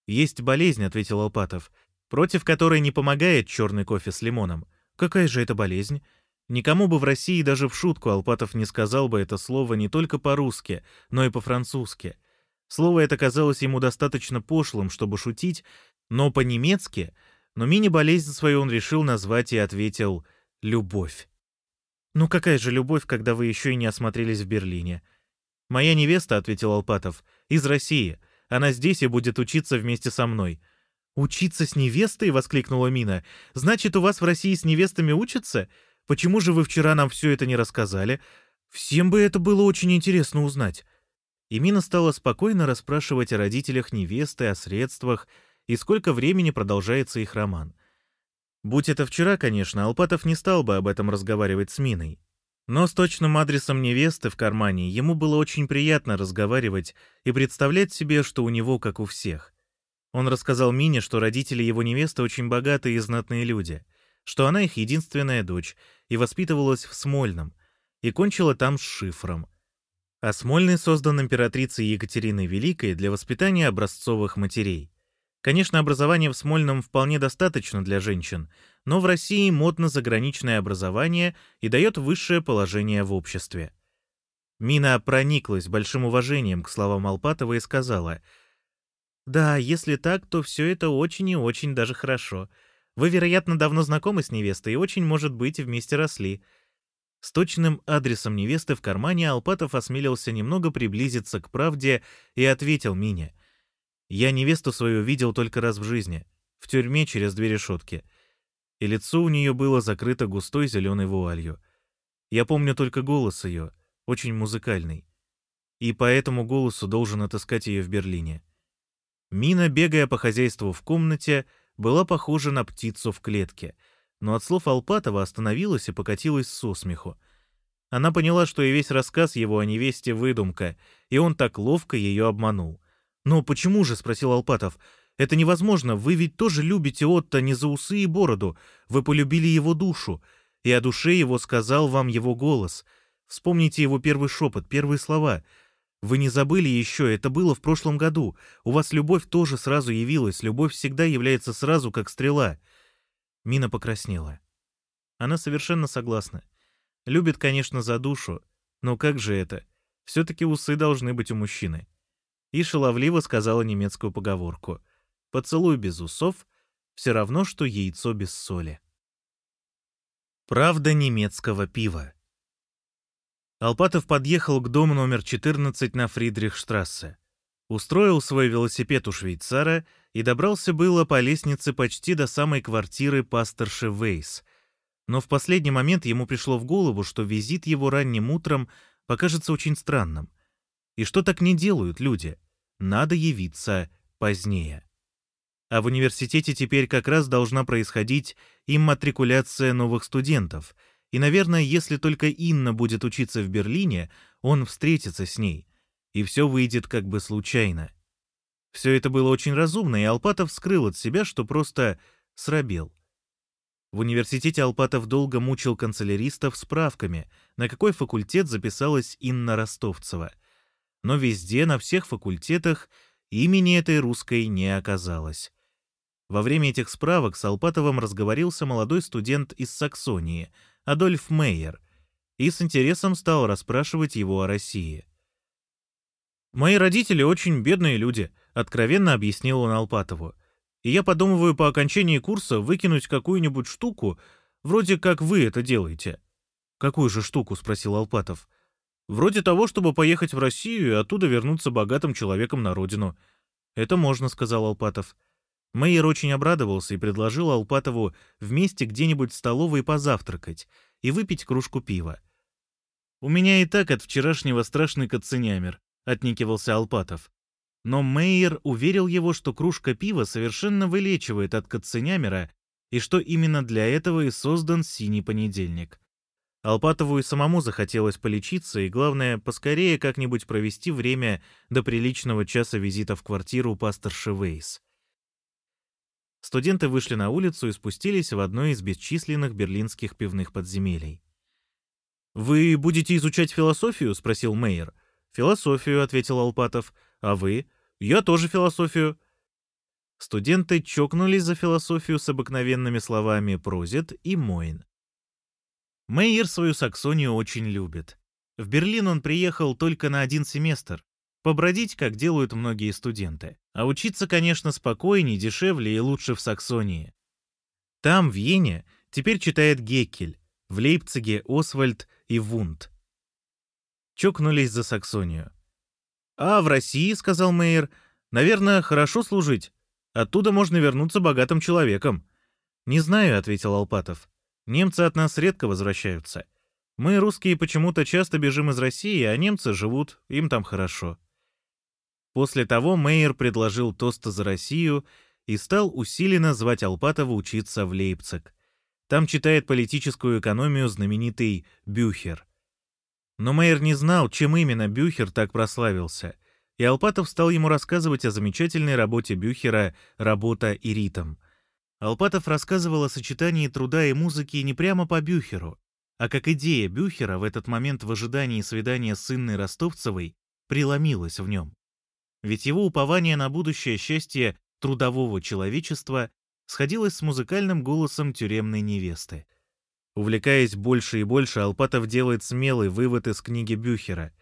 «Есть болезнь», — ответил Алпатов, «против которой не помогает черный кофе с лимоном. Какая же это болезнь?» Никому бы в России даже в шутку Алпатов не сказал бы это слово не только по-русски, но и по-французски. Слово это казалось ему достаточно пошлым, чтобы шутить, но по-немецки, но мини-болезнь свою он решил назвать и ответил «любовь». «Ну какая же любовь, когда вы еще и не осмотрелись в Берлине?» «Моя невеста», — ответил Алпатов, — «из России. Она здесь и будет учиться вместе со мной». «Учиться с невестой?» — воскликнула Мина. «Значит, у вас в России с невестами учатся? Почему же вы вчера нам все это не рассказали? Всем бы это было очень интересно узнать». И Мина стала спокойно расспрашивать о родителях невесты, о средствах и сколько времени продолжается их роман. Будь это вчера, конечно, Алпатов не стал бы об этом разговаривать с Миной. Но с точным адресом невесты в кармане ему было очень приятно разговаривать и представлять себе, что у него как у всех. Он рассказал Мине, что родители его невесты очень богатые и знатные люди, что она их единственная дочь и воспитывалась в Смольном, и кончила там с шифром. А Смольный создан императрицей Екатериной Великой для воспитания образцовых матерей. Конечно, образование в Смольном вполне достаточно для женщин, но в России модно заграничное образование и дает высшее положение в обществе. Мина прониклась большим уважением к словам Алпатова и сказала, «Да, если так, то все это очень и очень даже хорошо. Вы, вероятно, давно знакомы с невестой и очень, может быть, вместе росли». С точным адресом невесты в кармане Алпатов осмелился немного приблизиться к правде и ответил Мине — я невесту свою видел только раз в жизни, в тюрьме через две решетки. И лицо у нее было закрыто густой зеленой вуалью. Я помню только голос ее, очень музыкальный. И по этому голосу должен отыскать ее в Берлине. Мина, бегая по хозяйству в комнате, была похожа на птицу в клетке, но от слов Алпатова остановилась и покатилась со смеху. Она поняла, что и весь рассказ его о невесте — выдумка, и он так ловко ее обманул — «Но почему же?» — спросил Алпатов. «Это невозможно. Вы ведь тоже любите Отто не за усы и бороду. Вы полюбили его душу. И о душе его сказал вам его голос. Вспомните его первый шепот, первые слова. Вы не забыли еще, это было в прошлом году. У вас любовь тоже сразу явилась. Любовь всегда является сразу, как стрела». Мина покраснела. Она совершенно согласна. Любит, конечно, за душу. Но как же это? Все-таки усы должны быть у мужчины и шаловливо сказала немецкую поговорку «Поцелуй без усов — все равно, что яйцо без соли». Правда немецкого пива Алпатов подъехал к дому номер 14 на Фридрихштрассе. Устроил свой велосипед у швейцара и добрался было по лестнице почти до самой квартиры пасторши Вейс. Но в последний момент ему пришло в голову, что визит его ранним утром покажется очень странным — и что так не делают люди? Надо явиться позднее. А в университете теперь как раз должна происходить имматрикуляция новых студентов. И, наверное, если только Инна будет учиться в Берлине, он встретится с ней. И все выйдет как бы случайно. Все это было очень разумно, и Алпатов скрыл от себя, что просто срабел. В университете Алпатов долго мучил канцеляристов справками, на какой факультет записалась Инна Ростовцева. Но везде, на всех факультетах, имени этой русской не оказалось. Во время этих справок с Алпатовым разговорился молодой студент из Саксонии, Адольф Мейер, и с интересом стал расспрашивать его о России. «Мои родители очень бедные люди», — откровенно объяснил он Алпатову. «И я подумываю по окончании курса выкинуть какую-нибудь штуку, вроде как вы это делаете». «Какую же штуку?» — спросил Алпатов. «Вроде того, чтобы поехать в Россию и оттуда вернуться богатым человеком на родину». «Это можно», — сказал Алпатов. Мейер очень обрадовался и предложил Алпатову вместе где-нибудь в столовой позавтракать и выпить кружку пива. «У меня и так от вчерашнего страшный кацинямер», — отникивался Алпатов. Но Мейер уверил его, что кружка пива совершенно вылечивает от кацинямера и что именно для этого и создан «Синий понедельник». Алпатову и самому захотелось полечиться, и, главное, поскорее как-нибудь провести время до приличного часа визита в квартиру пасторши Вейс. Студенты вышли на улицу и спустились в одно из бесчисленных берлинских пивных подземелий. «Вы будете изучать философию?» — спросил Мейер. «Философию», — ответил Алпатов. «А вы?» «Я тоже философию». Студенты чокнулись за философию с обыкновенными словами «прозит» и «моин». Мейер свою Саксонию очень любит. В Берлин он приехал только на один семестр, побродить, как делают многие студенты. А учиться, конечно, спокойнее, дешевле и лучше в Саксонии. Там, в Йене, теперь читает Геккель, в Лейпциге Освальд и Вунд. Чокнулись за Саксонию. «А в России, — сказал Мейер, — наверное, хорошо служить. Оттуда можно вернуться богатым человеком». «Не знаю», — ответил Алпатов. «Немцы от нас редко возвращаются. Мы, русские, почему-то часто бежим из России, а немцы живут, им там хорошо». После того Мейер предложил тост за Россию и стал усиленно звать Алпатова учиться в Лейпциг. Там читает политическую экономию знаменитый Бюхер. Но Мейер не знал, чем именно Бюхер так прославился, и Алпатов стал ему рассказывать о замечательной работе Бюхера «Работа и ритм». Алпатов рассказывал о сочетании труда и музыки не прямо по Бюхеру, а как идея Бюхера в этот момент в ожидании свидания с Инной Ростовцевой преломилась в нем. Ведь его упование на будущее счастье трудового человечества сходилось с музыкальным голосом тюремной невесты. Увлекаясь больше и больше, Алпатов делает смелый вывод из книги Бюхера.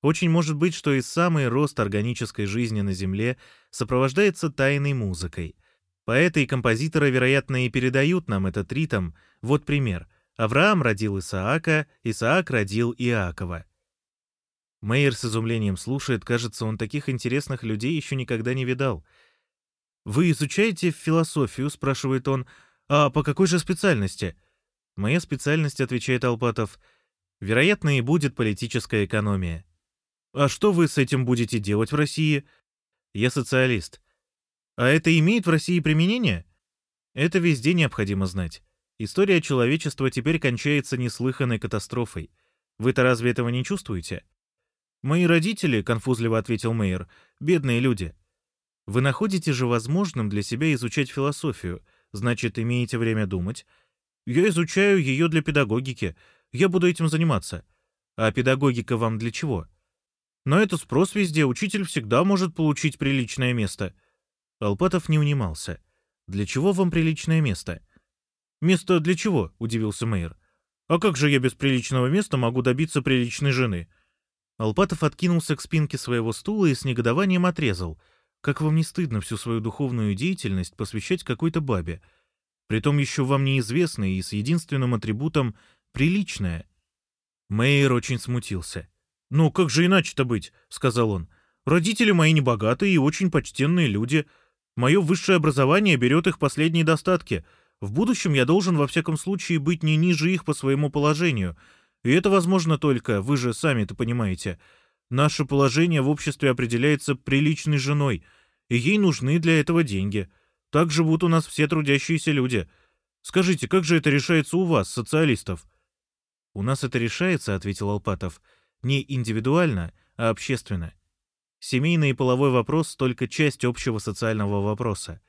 Очень может быть, что и самый рост органической жизни на Земле сопровождается тайной музыкой. Поэты и композиторы, вероятно, и передают нам этот ритм. Вот пример. Авраам родил Исаака, Исаак родил Иакова. Мейер с изумлением слушает, кажется, он таких интересных людей еще никогда не видал. «Вы изучаете философию?» — спрашивает он. «А по какой же специальности?» «Моя специальность», — отвечает Алпатов, — «вероятно, и будет политическая экономия». «А что вы с этим будете делать в России?» «Я социалист». «А это имеет в России применение?» «Это везде необходимо знать. История человечества теперь кончается неслыханной катастрофой. Вы-то разве этого не чувствуете?» «Мои родители», — конфузливо ответил Мейер, — «бедные люди». «Вы находите же возможным для себя изучать философию, значит, имеете время думать. Я изучаю ее для педагогики, я буду этим заниматься. А педагогика вам для чего?» «Но это спрос везде, учитель всегда может получить приличное место». Алпатов не унимался. «Для чего вам приличное место?» «Место для чего?» — удивился Мейер. «А как же я без приличного места могу добиться приличной жены?» Алпатов откинулся к спинке своего стула и с негодованием отрезал. «Как вам не стыдно всю свою духовную деятельность посвящать какой-то бабе? Притом еще вам неизвестной и с единственным атрибутом «приличная». Мейер очень смутился. «Ну, как же иначе-то быть?» — сказал он. «Родители мои небогатые и очень почтенные люди. Мое высшее образование берет их последние достатки. В будущем я должен, во всяком случае, быть не ниже их по своему положению — и это возможно только, вы же сами это понимаете. Наше положение в обществе определяется приличной женой, и ей нужны для этого деньги. Так живут у нас все трудящиеся люди. Скажите, как же это решается у вас, социалистов?» «У нас это решается», — ответил Алпатов, — «не индивидуально, а общественно. Семейный и половой вопрос — только часть общего социального вопроса.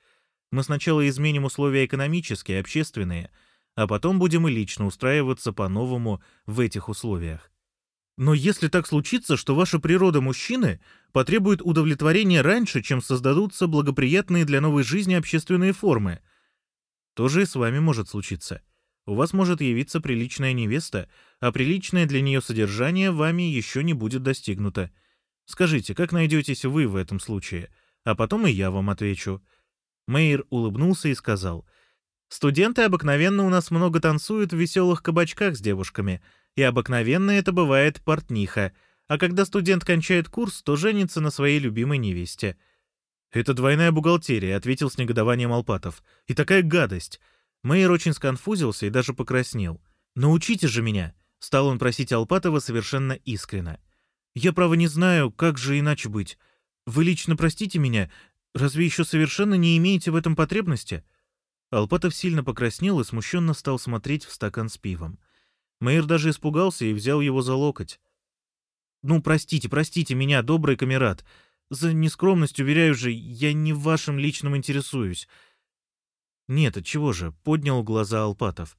Мы сначала изменим условия экономические, общественные, а потом будем и лично устраиваться по-новому в этих условиях. Но если так случится, что ваша природа мужчины потребует удовлетворения раньше, чем создадутся благоприятные для новой жизни общественные формы, то же и с вами может случиться. У вас может явиться приличная невеста, а приличное для нее содержание вами еще не будет достигнуто. Скажите, как найдетесь вы в этом случае? А потом и я вам отвечу». Мейер улыбнулся и сказал, «Студенты обыкновенно у нас много танцуют в веселых кабачках с девушками, и обыкновенно это бывает портниха, а когда студент кончает курс, то женится на своей любимой невесте». «Это двойная бухгалтерия», — ответил с негодованием Алпатов. «И такая гадость!» Мейер очень сконфузился и даже покраснел. «Научите же меня!» — стал он просить Алпатова совершенно искренно. «Я, право, не знаю, как же иначе быть. Вы лично простите меня, разве еще совершенно не имеете в этом потребности?» Алпатов сильно покраснел и смущенно стал смотреть в стакан с пивом. Мэйр даже испугался и взял его за локоть. «Ну, простите, простите меня, добрый камерат. За нескромность, уверяю же, я не в вашем личном интересуюсь». «Нет, отчего же?» — поднял глаза Алпатов.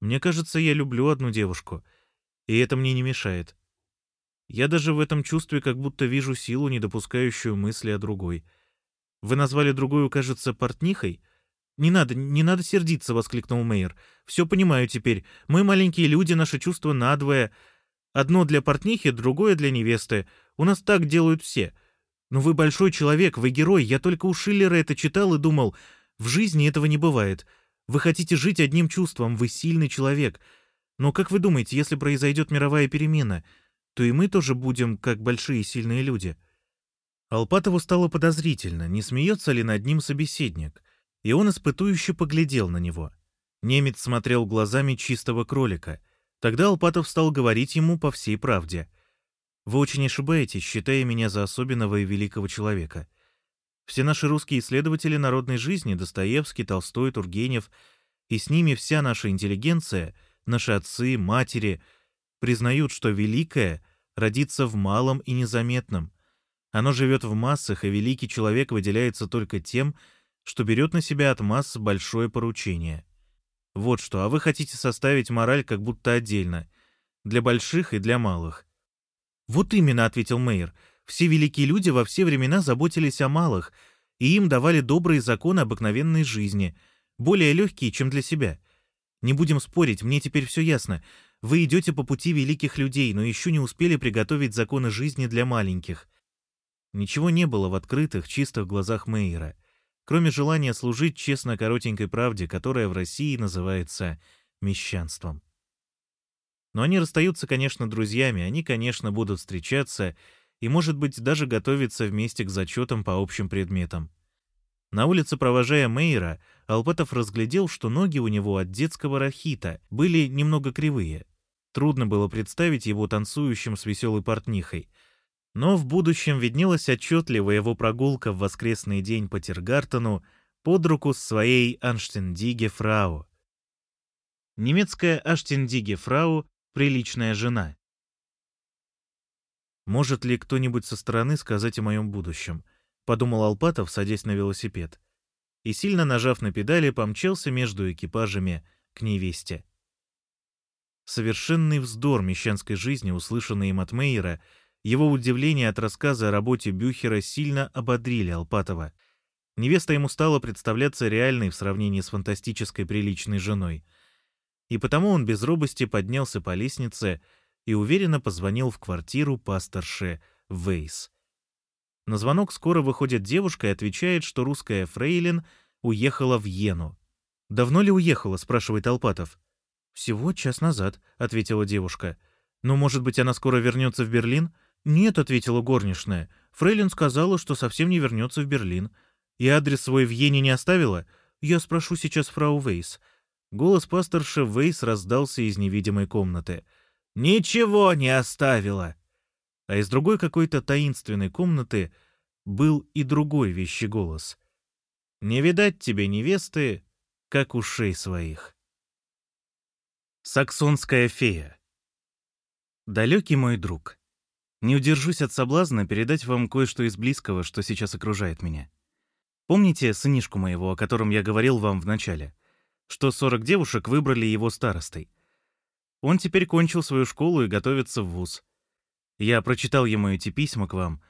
«Мне кажется, я люблю одну девушку, и это мне не мешает. Я даже в этом чувстве как будто вижу силу, не допускающую мысли о другой. Вы назвали другую, кажется, портнихой?» «Не надо, не надо сердиться», — воскликнул Мейер. «Все понимаю теперь. Мы маленькие люди, наши чувства надвое. Одно для портнихи, другое для невесты. У нас так делают все. Но вы большой человек, вы герой. Я только у Шиллера это читал и думал, в жизни этого не бывает. Вы хотите жить одним чувством, вы сильный человек. Но как вы думаете, если произойдет мировая перемена, то и мы тоже будем как большие сильные люди?» Алпатову стало подозрительно, не смеется ли над ним собеседник и он испытующе поглядел на него. Немец смотрел глазами чистого кролика. Тогда Алпатов стал говорить ему по всей правде. «Вы очень ошибаетесь, считая меня за особенного и великого человека. Все наши русские исследователи народной жизни, Достоевский, Толстой, Тургенев, и с ними вся наша интеллигенция, наши отцы, матери, признают, что великое родится в малом и незаметном. Оно живет в массах, и великий человек выделяется только тем, что берет на себя от масс большое поручение. Вот что, а вы хотите составить мораль как будто отдельно, для больших и для малых. «Вот именно», — ответил Мейер, — «все великие люди во все времена заботились о малых, и им давали добрые законы обыкновенной жизни, более легкие, чем для себя. Не будем спорить, мне теперь все ясно. Вы идете по пути великих людей, но еще не успели приготовить законы жизни для маленьких». Ничего не было в открытых, чистых глазах Мейера — кроме желания служить честно коротенькой правде, которая в России называется мещанством. Но они расстаются, конечно, друзьями, они, конечно, будут встречаться и, может быть, даже готовиться вместе к зачетам по общим предметам. На улице, провожая Мейера, Алпатов разглядел, что ноги у него от детского рахита были немного кривые. Трудно было представить его танцующим с веселой портнихой — но в будущем виднелась отчетливо его прогулка в воскресный день по Тиргартену под руку с своей Анштендиге фрау. Немецкая Аштендиге фрау — приличная жена. «Может ли кто-нибудь со стороны сказать о моем будущем?» — подумал Алпатов, садясь на велосипед. И, сильно нажав на педали, помчался между экипажами к невесте. Совершенный вздор мещанской жизни, услышанный им от Мейера — его удивление от рассказа о работе Бюхера сильно ободрили Алпатова. Невеста ему стала представляться реальной в сравнении с фантастической приличной женой. И потому он без робости поднялся по лестнице и уверенно позвонил в квартиру пасторше Вейс. На звонок скоро выходит девушка и отвечает, что русская фрейлин уехала в Йену. «Давно ли уехала?» — спрашивает Алпатов. «Всего час назад», — ответила девушка. «Но, может быть, она скоро вернется в Берлин?» «Нет», — ответила горничная. «Фрейлин сказала, что совсем не вернется в Берлин. И адрес свой в Йене не оставила? Я спрошу сейчас фрау Вейс». Голос пасторша Вейс раздался из невидимой комнаты. «Ничего не оставила!» А из другой какой-то таинственной комнаты был и другой вещий голос. Не видать тебе невесты, как ушей своих. Саксонская фея. Далекий мой друг. Не удержусь от соблазна передать вам кое-что из близкого, что сейчас окружает меня. Помните сынишку моего, о котором я говорил вам в начале? Что 40 девушек выбрали его старостой. Он теперь кончил свою школу и готовится в вуз. Я прочитал ему эти письма к вам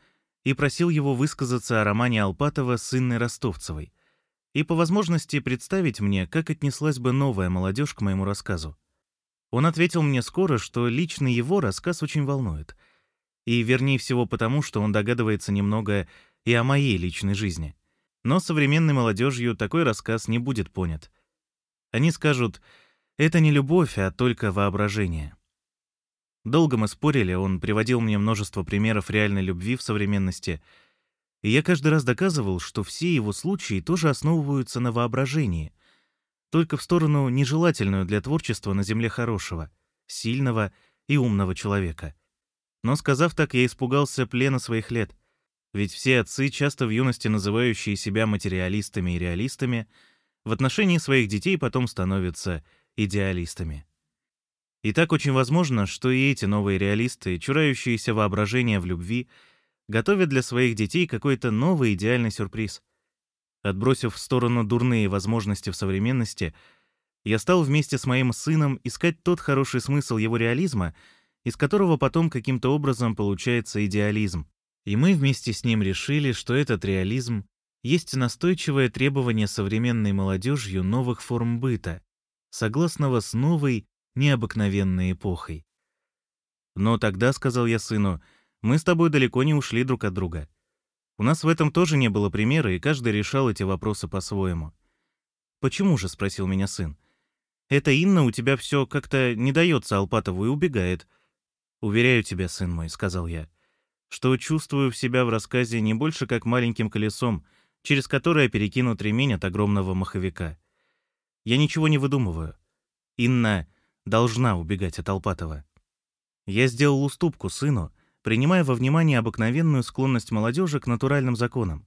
и просил его высказаться о романе Алпатова с Инной Ростовцевой и по возможности представить мне, как отнеслась бы новая молодежь к моему рассказу. Он ответил мне скоро, что лично его рассказ очень волнует. И вернее всего потому, что он догадывается немного и о моей личной жизни. Но современной молодежью такой рассказ не будет понят. Они скажут, это не любовь, а только воображение. Долго мы спорили, он приводил мне множество примеров реальной любви в современности — и я каждый раз доказывал, что все его случаи тоже основываются на воображении, только в сторону нежелательную для творчества на земле хорошего, сильного и умного человека. Но сказав так, я испугался плена своих лет, ведь все отцы, часто в юности называющие себя материалистами и реалистами, в отношении своих детей потом становятся идеалистами. И так очень возможно, что и эти новые реалисты, чурающиеся воображения в любви, готовят для своих детей какой-то новый идеальный сюрприз. Отбросив в сторону дурные возможности в современности, я стал вместе с моим сыном искать тот хороший смысл его реализма, из которого потом каким-то образом получается идеализм. И мы вместе с ним решили, что этот реализм есть настойчивое требование современной молодежью новых форм быта, согласного с новой, необыкновенной эпохой. Но тогда, сказал я сыну, — мы с тобой далеко не ушли друг от друга. У нас в этом тоже не было примера, и каждый решал эти вопросы по-своему. «Почему же?» — спросил меня сын. «Это Инна у тебя все как-то не дается Алпатову и убегает». «Уверяю тебя, сын мой», — сказал я, «что чувствую в себя в рассказе не больше как маленьким колесом, через которое перекинут ремень от огромного маховика. Я ничего не выдумываю. Инна должна убегать от Алпатова. Я сделал уступку сыну, принимая во внимание обыкновенную склонность молодежи к натуральным законам.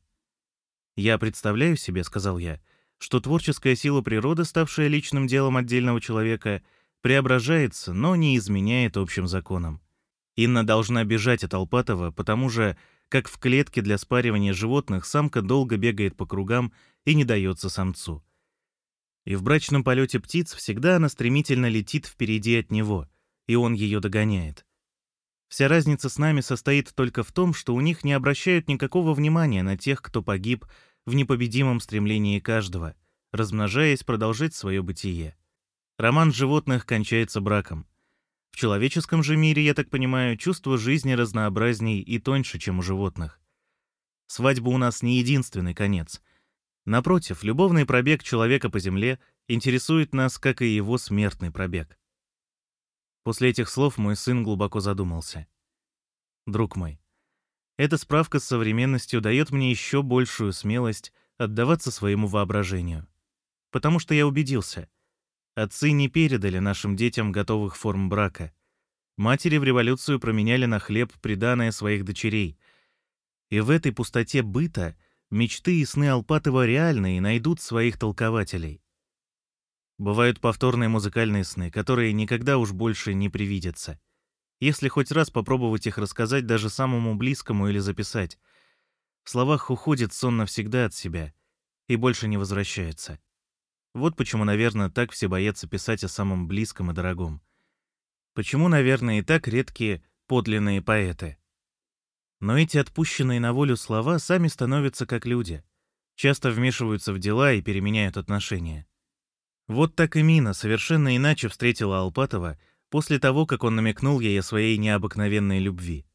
«Я представляю себе», — сказал я, «что творческая сила природы, ставшая личным делом отдельного человека, преображается, но не изменяет общим законам. Инна должна бежать от Алпатова, потому же, как в клетке для спаривания животных, самка долго бегает по кругам и не дается самцу. И в брачном полете птиц всегда она стремительно летит впереди от него, и он ее догоняет. Вся разница с нами состоит только в том, что у них не обращают никакого внимания на тех, кто погиб в непобедимом стремлении каждого, размножаясь продолжать свое бытие. Роман животных кончается браком. В человеческом же мире, я так понимаю, чувство жизни разнообразней и тоньше, чем у животных. Свадьба у нас не единственный конец. Напротив, любовный пробег человека по земле интересует нас, как и его смертный пробег. После этих слов мой сын глубоко задумался. «Друг мой, эта справка с современностью дает мне еще большую смелость отдаваться своему воображению. Потому что я убедился, отцы не передали нашим детям готовых форм брака. Матери в революцию променяли на хлеб приданое своих дочерей. И в этой пустоте быта мечты и сны Алпатова реальные найдут своих толкователей. Бывают повторные музыкальные сны, которые никогда уж больше не привидятся. Если хоть раз попробовать их рассказать даже самому близкому или записать. В словах уходит сон навсегда от себя и больше не возвращается. Вот почему, наверное, так все боятся писать о самом близком и дорогом. Почему, наверное, и так редкие подлинные поэты. Но эти отпущенные на волю слова сами становятся как люди. Часто вмешиваются в дела и переменяют отношения. Вот так и Мина совершенно иначе встретила Алпатова после того, как он намекнул ей о своей необыкновенной любви.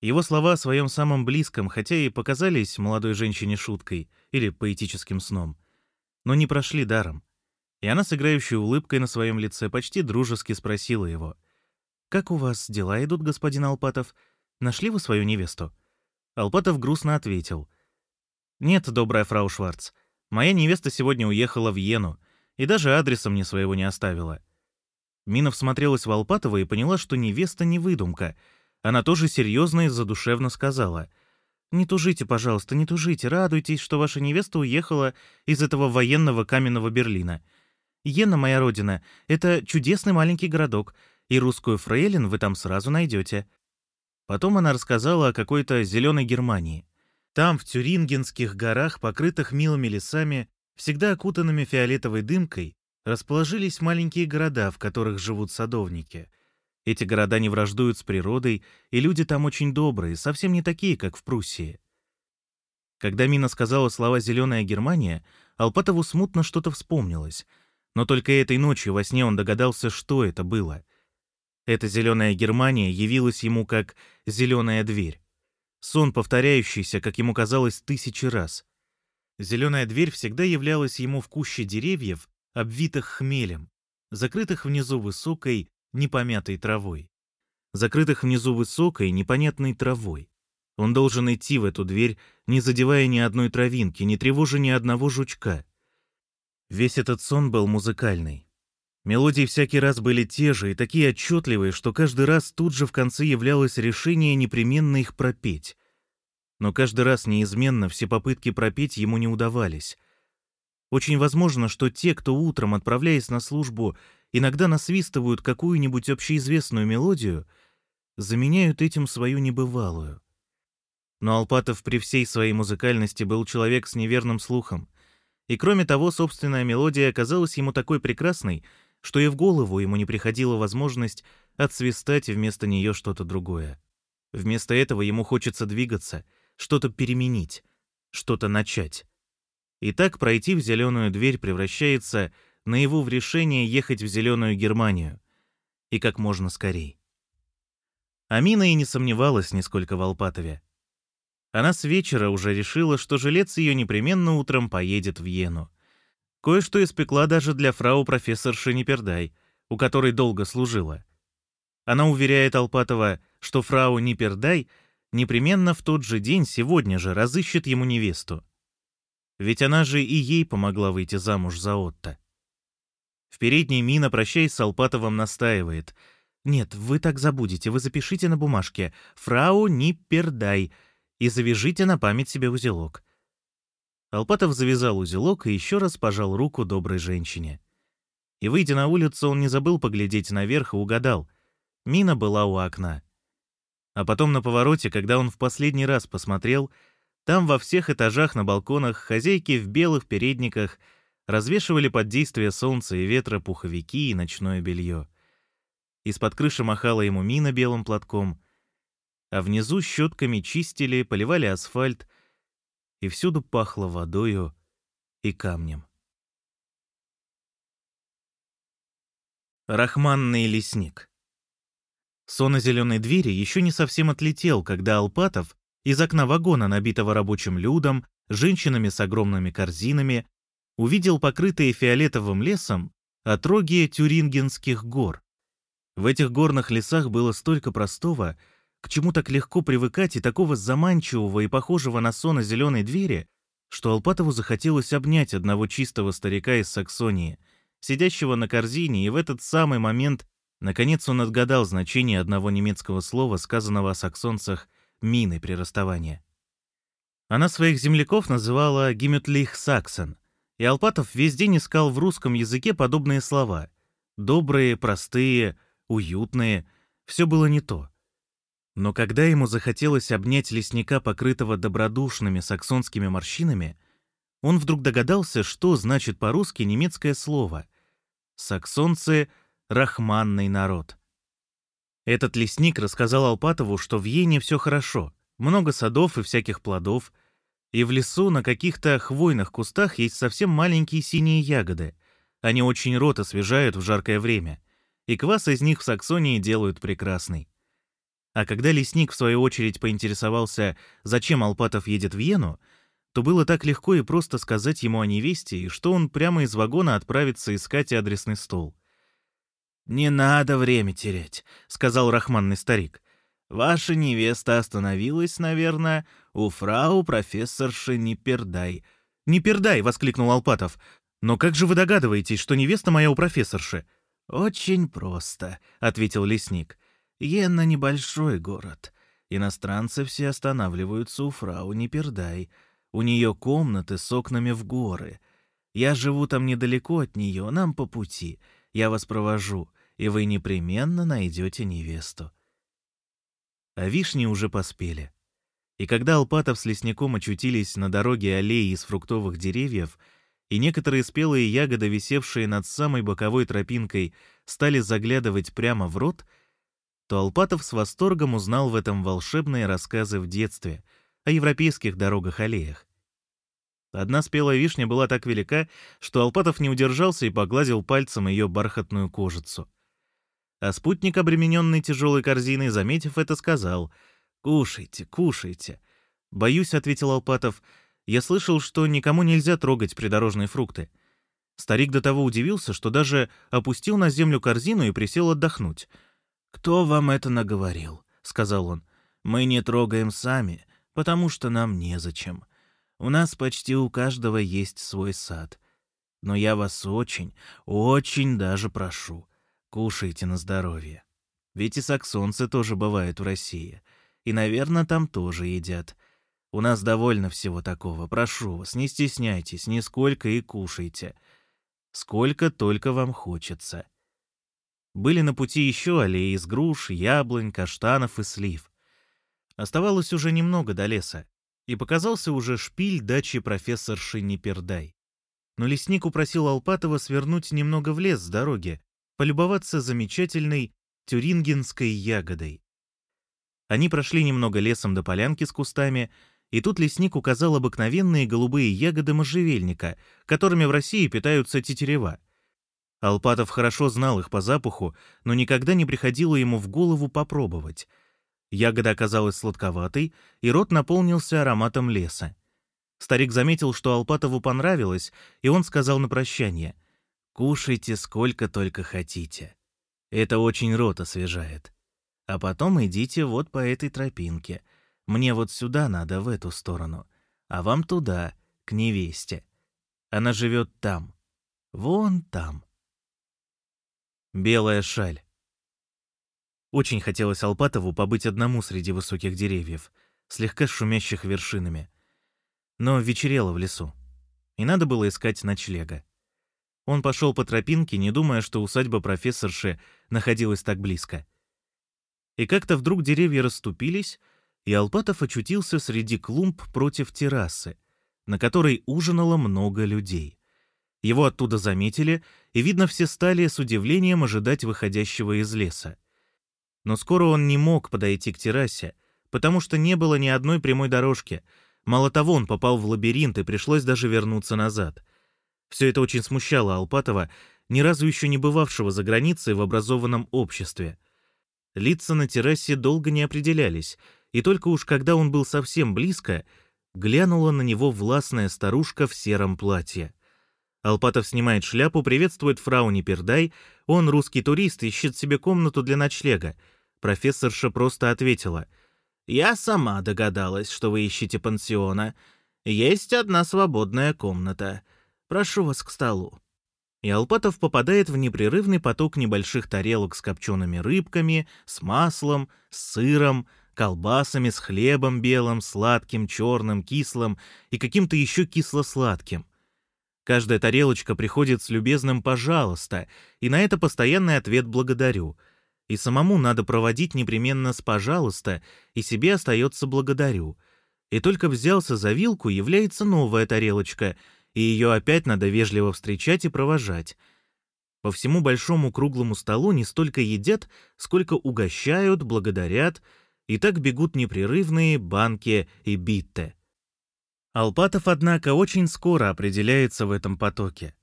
Его слова о своем самом близком, хотя и показались молодой женщине шуткой или поэтическим сном, но не прошли даром. И она с играющей улыбкой на своем лице почти дружески спросила его. «Как у вас дела идут, господин Алпатов? Нашли вы свою невесту?» Алпатов грустно ответил. «Нет, добрая фрау Шварц, моя невеста сегодня уехала в Йену, и даже адреса мне своего не оставила. Мина всмотрелась в Алпатова и поняла, что невеста не выдумка. Она тоже серьезно и задушевно сказала. Не тужите, пожалуйста, не тужите, радуйтесь, что ваша невеста уехала из этого военного каменного Берлина. Йена, моя родина, это чудесный маленький городок, и русскую фрейлин вы там сразу найдете. Потом она рассказала о какой-то зеленой Германии. Там, в Тюрингенских горах, покрытых милыми лесами, всегда окутанными фиолетовой дымкой, расположились маленькие города, в которых живут садовники. Эти города не враждуют с природой, и люди там очень добрые, совсем не такие, как в Пруссии. Когда Мина сказала слова «зеленая Германия», Алпатову смутно что-то вспомнилось. Но только этой ночью во сне он догадался, что это было. Эта зеленая Германия явилась ему как «зеленая дверь». Сон, повторяющийся, как ему казалось, тысячи раз. Зеленая дверь всегда являлась ему в куще деревьев, обвитых хмелем, закрытых внизу высокой, непомятой травой. Закрытых внизу высокой, непонятной травой. Он должен идти в эту дверь, не задевая ни одной травинки, не тревожа ни одного жучка. Весь этот сон был музыкальный. Мелодии всякий раз были те же и такие отчетливые, что каждый раз тут же в конце являлось решение непременно их пропеть. Но каждый раз неизменно все попытки пропеть ему не удавались. Очень возможно, что те, кто утром, отправляясь на службу, иногда насвистывают какую-нибудь общеизвестную мелодию, заменяют этим свою небывалую. Но Алпатов при всей своей музыкальности был человек с неверным слухом. И кроме того, собственная мелодия оказалась ему такой прекрасной, что и в голову ему не приходила возможность отсвистать вместо нее что-то другое. Вместо этого ему хочется двигаться, что-то переменить, что-то начать. И так пройти в зеленую дверь превращается наяву в решение ехать в зеленую Германию. И как можно скорей. Амина и не сомневалась нисколько в Алпатове. Она с вечера уже решила, что жилец ее непременно утром поедет в Йену. Кое-что испекла даже для фрау профессорши Нипердай, у которой долго служила. Она уверяет Алпатова, что фрау Нипердай непременно в тот же день, сегодня же, разыщет ему невесту. Ведь она же и ей помогла выйти замуж за Отто. В передней Мина, прощаясь с Алпатовым, настаивает. «Нет, вы так забудете, вы запишите на бумажке «Фрау Ниппердай» и завяжите на память себе узелок». Алпатов завязал узелок и еще раз пожал руку доброй женщине. И, выйдя на улицу, он не забыл поглядеть наверх и угадал. Мина была у окна. А потом на повороте, когда он в последний раз посмотрел, там во всех этажах на балконах хозяйки в белых передниках — развешивали под действие солнца и ветра пуховики и ночное белье. Из-под крыши махала ему мина белым платком, а внизу щетками чистили, поливали асфальт, и всюду пахло водою и камнем. Рахманный лесник Сон о зеленой двери еще не совсем отлетел, когда Алпатов из окна вагона, набитого рабочим людом, женщинами с огромными корзинами, увидел покрытые фиолетовым лесом отроги Тюрингенских гор. В этих горных лесах было столько простого, к чему так легко привыкать и такого заманчивого и похожего на сон зеленой двери, что Алпатову захотелось обнять одного чистого старика из Саксонии, сидящего на корзине, и в этот самый момент, наконец, он отгадал значение одного немецкого слова, сказанного о саксонцах «мины» при расставании. Она своих земляков называла «гимютлих саксон», и Алпатов весь день искал в русском языке подобные слова. Добрые, простые, уютные. Все было не то. Но когда ему захотелось обнять лесника, покрытого добродушными саксонскими морщинами, он вдруг догадался, что значит по-русски немецкое слово. Саксонцы — рахманный народ. Этот лесник рассказал Алпатову, что в Йене все хорошо, много садов и всяких плодов — и в лесу на каких-то хвойных кустах есть совсем маленькие синие ягоды. Они очень рот освежают в жаркое время. И квас из них в Саксонии делают прекрасный. А когда лесник, в свою очередь, поинтересовался, зачем Алпатов едет в Вену, то было так легко и просто сказать ему о невесте, и что он прямо из вагона отправится искать адресный стол. «Не надо время терять», — сказал рахманный старик. Ваша невеста остановилась, наверное, у фрау профессорши Непердай». «Непердай!» — воскликнул Алпатов. «Но как же вы догадываетесь, что невеста моя у профессорши?» «Очень просто», — ответил лесник. «Йенна — небольшой город. Иностранцы все останавливаются у фрау Непердай. У нее комнаты с окнами в горы. Я живу там недалеко от нее, нам по пути. Я вас провожу, и вы непременно найдете невесту. А вишни уже поспели. И когда Алпатов с лесником очутились на дороге аллеи из фруктовых деревьев, и некоторые спелые ягоды, висевшие над самой боковой тропинкой, стали заглядывать прямо в рот, то Алпатов с восторгом узнал в этом волшебные рассказы в детстве о европейских дорогах-аллеях. Одна спелая вишня была так велика, что Алпатов не удержался и погладил пальцем ее бархатную кожицу. А спутник, обремененный тяжелой корзиной, заметив это, сказал «Кушайте, кушайте». «Боюсь», — ответил Алпатов, — «я слышал, что никому нельзя трогать придорожные фрукты». Старик до того удивился, что даже опустил на землю корзину и присел отдохнуть — «Кто вам это наговорил?» — сказал он. «Мы не трогаем сами, потому что нам незачем. У нас почти у каждого есть свой сад. Но я вас очень, очень даже прошу, кушайте на здоровье. Ведь и саксонцы тоже бывают в России. И, наверное, там тоже едят. У нас довольно всего такого. Прошу вас, не стесняйтесь, нисколько и кушайте. Сколько только вам хочется. Были на пути еще аллеи из груш, яблонь, каштанов и слив. Оставалось уже немного до леса, и показался уже шпиль дачи профессорши Непердай. Но лесник упросил Алпатова свернуть немного в лес с дороги, полюбоваться замечательной тюрингенской ягодой. Они прошли немного лесом до полянки с кустами, и тут лесник указал обыкновенные голубые ягоды можжевельника, которыми в России питаются тетерева — Алпатов хорошо знал их по запаху, но никогда не приходило ему в голову попробовать. Ягода оказалась сладковатой, и рот наполнился ароматом леса. Старик заметил, что Алпатову понравилось, и он сказал на прощание, «Кушайте сколько только хотите. Это очень рот освежает. А потом идите вот по этой тропинке. Мне вот сюда надо, в эту сторону, а вам туда, к невесте. Она живет там, вон там». Белая шаль. Очень хотелось Алпатову побыть одному среди высоких деревьев, слегка шумящих вершинами. Но вечерело в лесу, и надо было искать ночлега. Он пошел по тропинке, не думая, что усадьба профессорши находилась так близко. И как-то вдруг деревья расступились, и Алпатов очутился среди клумб против террасы, на которой ужинало много людей. Его оттуда заметили, и, видно, все стали с удивлением ожидать выходящего из леса. Но скоро он не мог подойти к террасе, потому что не было ни одной прямой дорожки. Мало того, он попал в лабиринт, и пришлось даже вернуться назад. Все это очень смущало Алпатова, ни разу еще не бывавшего за границей в образованном обществе. Лица на террасе долго не определялись, и только уж когда он был совсем близко, глянула на него властная старушка в сером платье. Алпатов снимает шляпу, приветствует фрау Непердай. Он русский турист, ищет себе комнату для ночлега. Профессорша просто ответила. «Я сама догадалась, что вы ищете пансиона. Есть одна свободная комната. Прошу вас к столу». И Алпатов попадает в непрерывный поток небольших тарелок с копчеными рыбками, с маслом, с сыром, колбасами, с хлебом белым, сладким, черным, кислым и каким-то еще кисло-сладким — Каждая тарелочка приходит с любезным «пожалуйста», и на это постоянный ответ «благодарю». И самому надо проводить непременно с «пожалуйста», и себе остается «благодарю». И только взялся за вилку, является новая тарелочка, и ее опять надо вежливо встречать и провожать. По всему большому круглому столу не столько едят, сколько угощают, благодарят, и так бегут непрерывные банки и битте. Алпатов, однако, очень скоро определяется в этом потоке.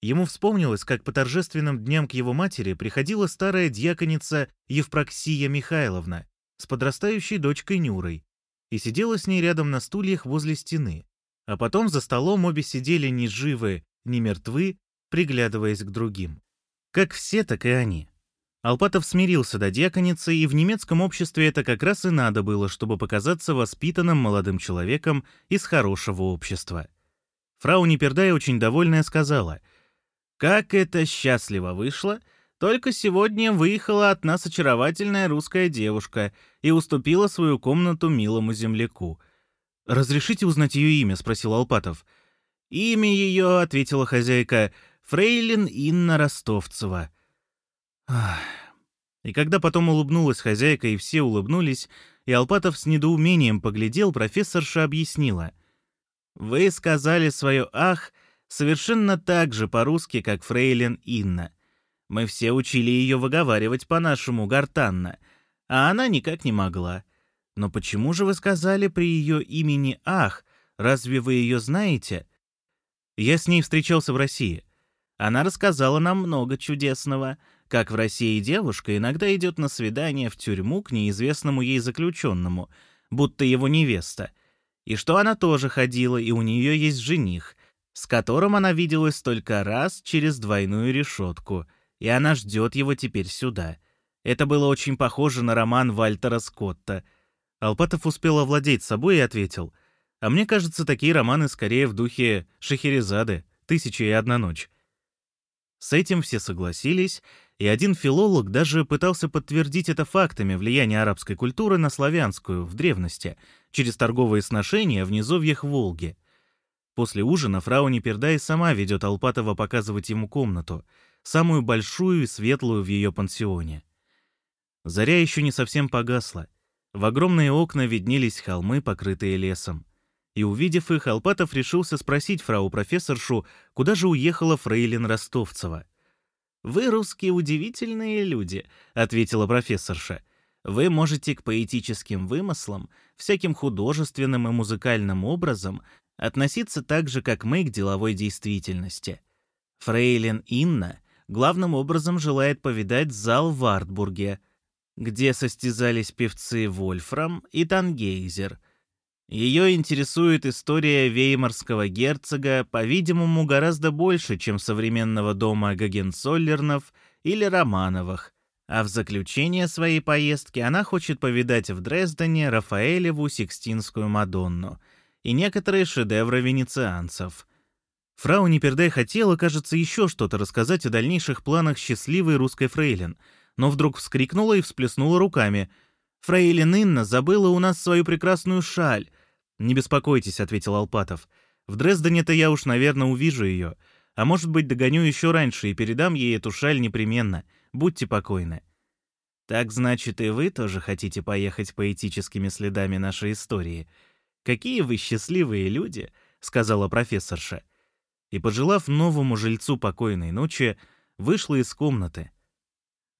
Ему вспомнилось, как по торжественным дням к его матери приходила старая дьяконица Евпроксия Михайловна с подрастающей дочкой Нюрой и сидела с ней рядом на стульях возле стены. А потом за столом обе сидели ни живы, ни мертвы, приглядываясь к другим. Как все, так и они. Алпатов смирился до дьяконицы, и в немецком обществе это как раз и надо было, чтобы показаться воспитанным молодым человеком из хорошего общества. Фрау Непердай очень довольная сказала, «Как это счастливо вышло, Только сегодня выехала от нас очаровательная русская девушка и уступила свою комнату милому земляку. «Разрешите узнать ее имя?» — спросил Алпатов. «Имя ее», — ответила хозяйка, — «Фрейлин Инна Ростовцева». И когда потом улыбнулась хозяйка, и все улыбнулись, и Алпатов с недоумением поглядел, профессорша объяснила. «Вы сказали свое «ах» совершенно так же по-русски, как фрейлин Инна. Мы все учили ее выговаривать по-нашему гортанно, а она никак не могла. Но почему же вы сказали при ее имени «ах»? Разве вы ее знаете?» Я с ней встречался в России. Она рассказала нам много чудесного — как в России девушка иногда идет на свидание в тюрьму к неизвестному ей заключенному, будто его невеста, и что она тоже ходила, и у нее есть жених, с которым она виделась только раз через двойную решетку, и она ждет его теперь сюда. Это было очень похоже на роман Вальтера Скотта. Алпатов успел овладеть собой и ответил, «А мне кажется, такие романы скорее в духе Шахерезады, «Тысяча и одна ночь». С этим все согласились, и один филолог даже пытался подтвердить это фактами влияния арабской культуры на славянскую в древности, через торговые сношения в низовьях Волги. После ужина фрау Непердай сама ведет Алпатова показывать ему комнату, самую большую и светлую в ее пансионе. Заря еще не совсем погасла. В огромные окна виднелись холмы, покрытые лесом. И увидев их, Алпатов решился спросить фрау-профессоршу, куда же уехала фрейлин Ростовцева — «Вы, русские, удивительные люди», — ответила профессорша. «Вы можете к поэтическим вымыслам, всяким художественным и музыкальным образом относиться так же, как мы к деловой действительности. Фрейлин Инна главным образом желает повидать зал в Артбурге, где состязались певцы Вольфрам и Тангейзер — ее интересует история веймарского герцога, по-видимому, гораздо больше, чем современного дома Гагенцоллернов или Романовых. А в заключение своей поездки она хочет повидать в Дрездене Рафаэлеву Сикстинскую Мадонну и некоторые шедевры венецианцев. Фрау Непердай хотела, кажется, еще что-то рассказать о дальнейших планах счастливой русской фрейлин, но вдруг вскрикнула и всплеснула руками. «Фрейлин Инна забыла у нас свою прекрасную шаль», «Не беспокойтесь», — ответил Алпатов. «В Дрездене-то я уж, наверное, увижу ее. А может быть, догоню еще раньше и передам ей эту шаль непременно. Будьте покойны». «Так значит, и вы тоже хотите поехать поэтическими следами нашей истории? Какие вы счастливые люди», — сказала профессорша. И, пожелав новому жильцу покойной ночи, вышла из комнаты.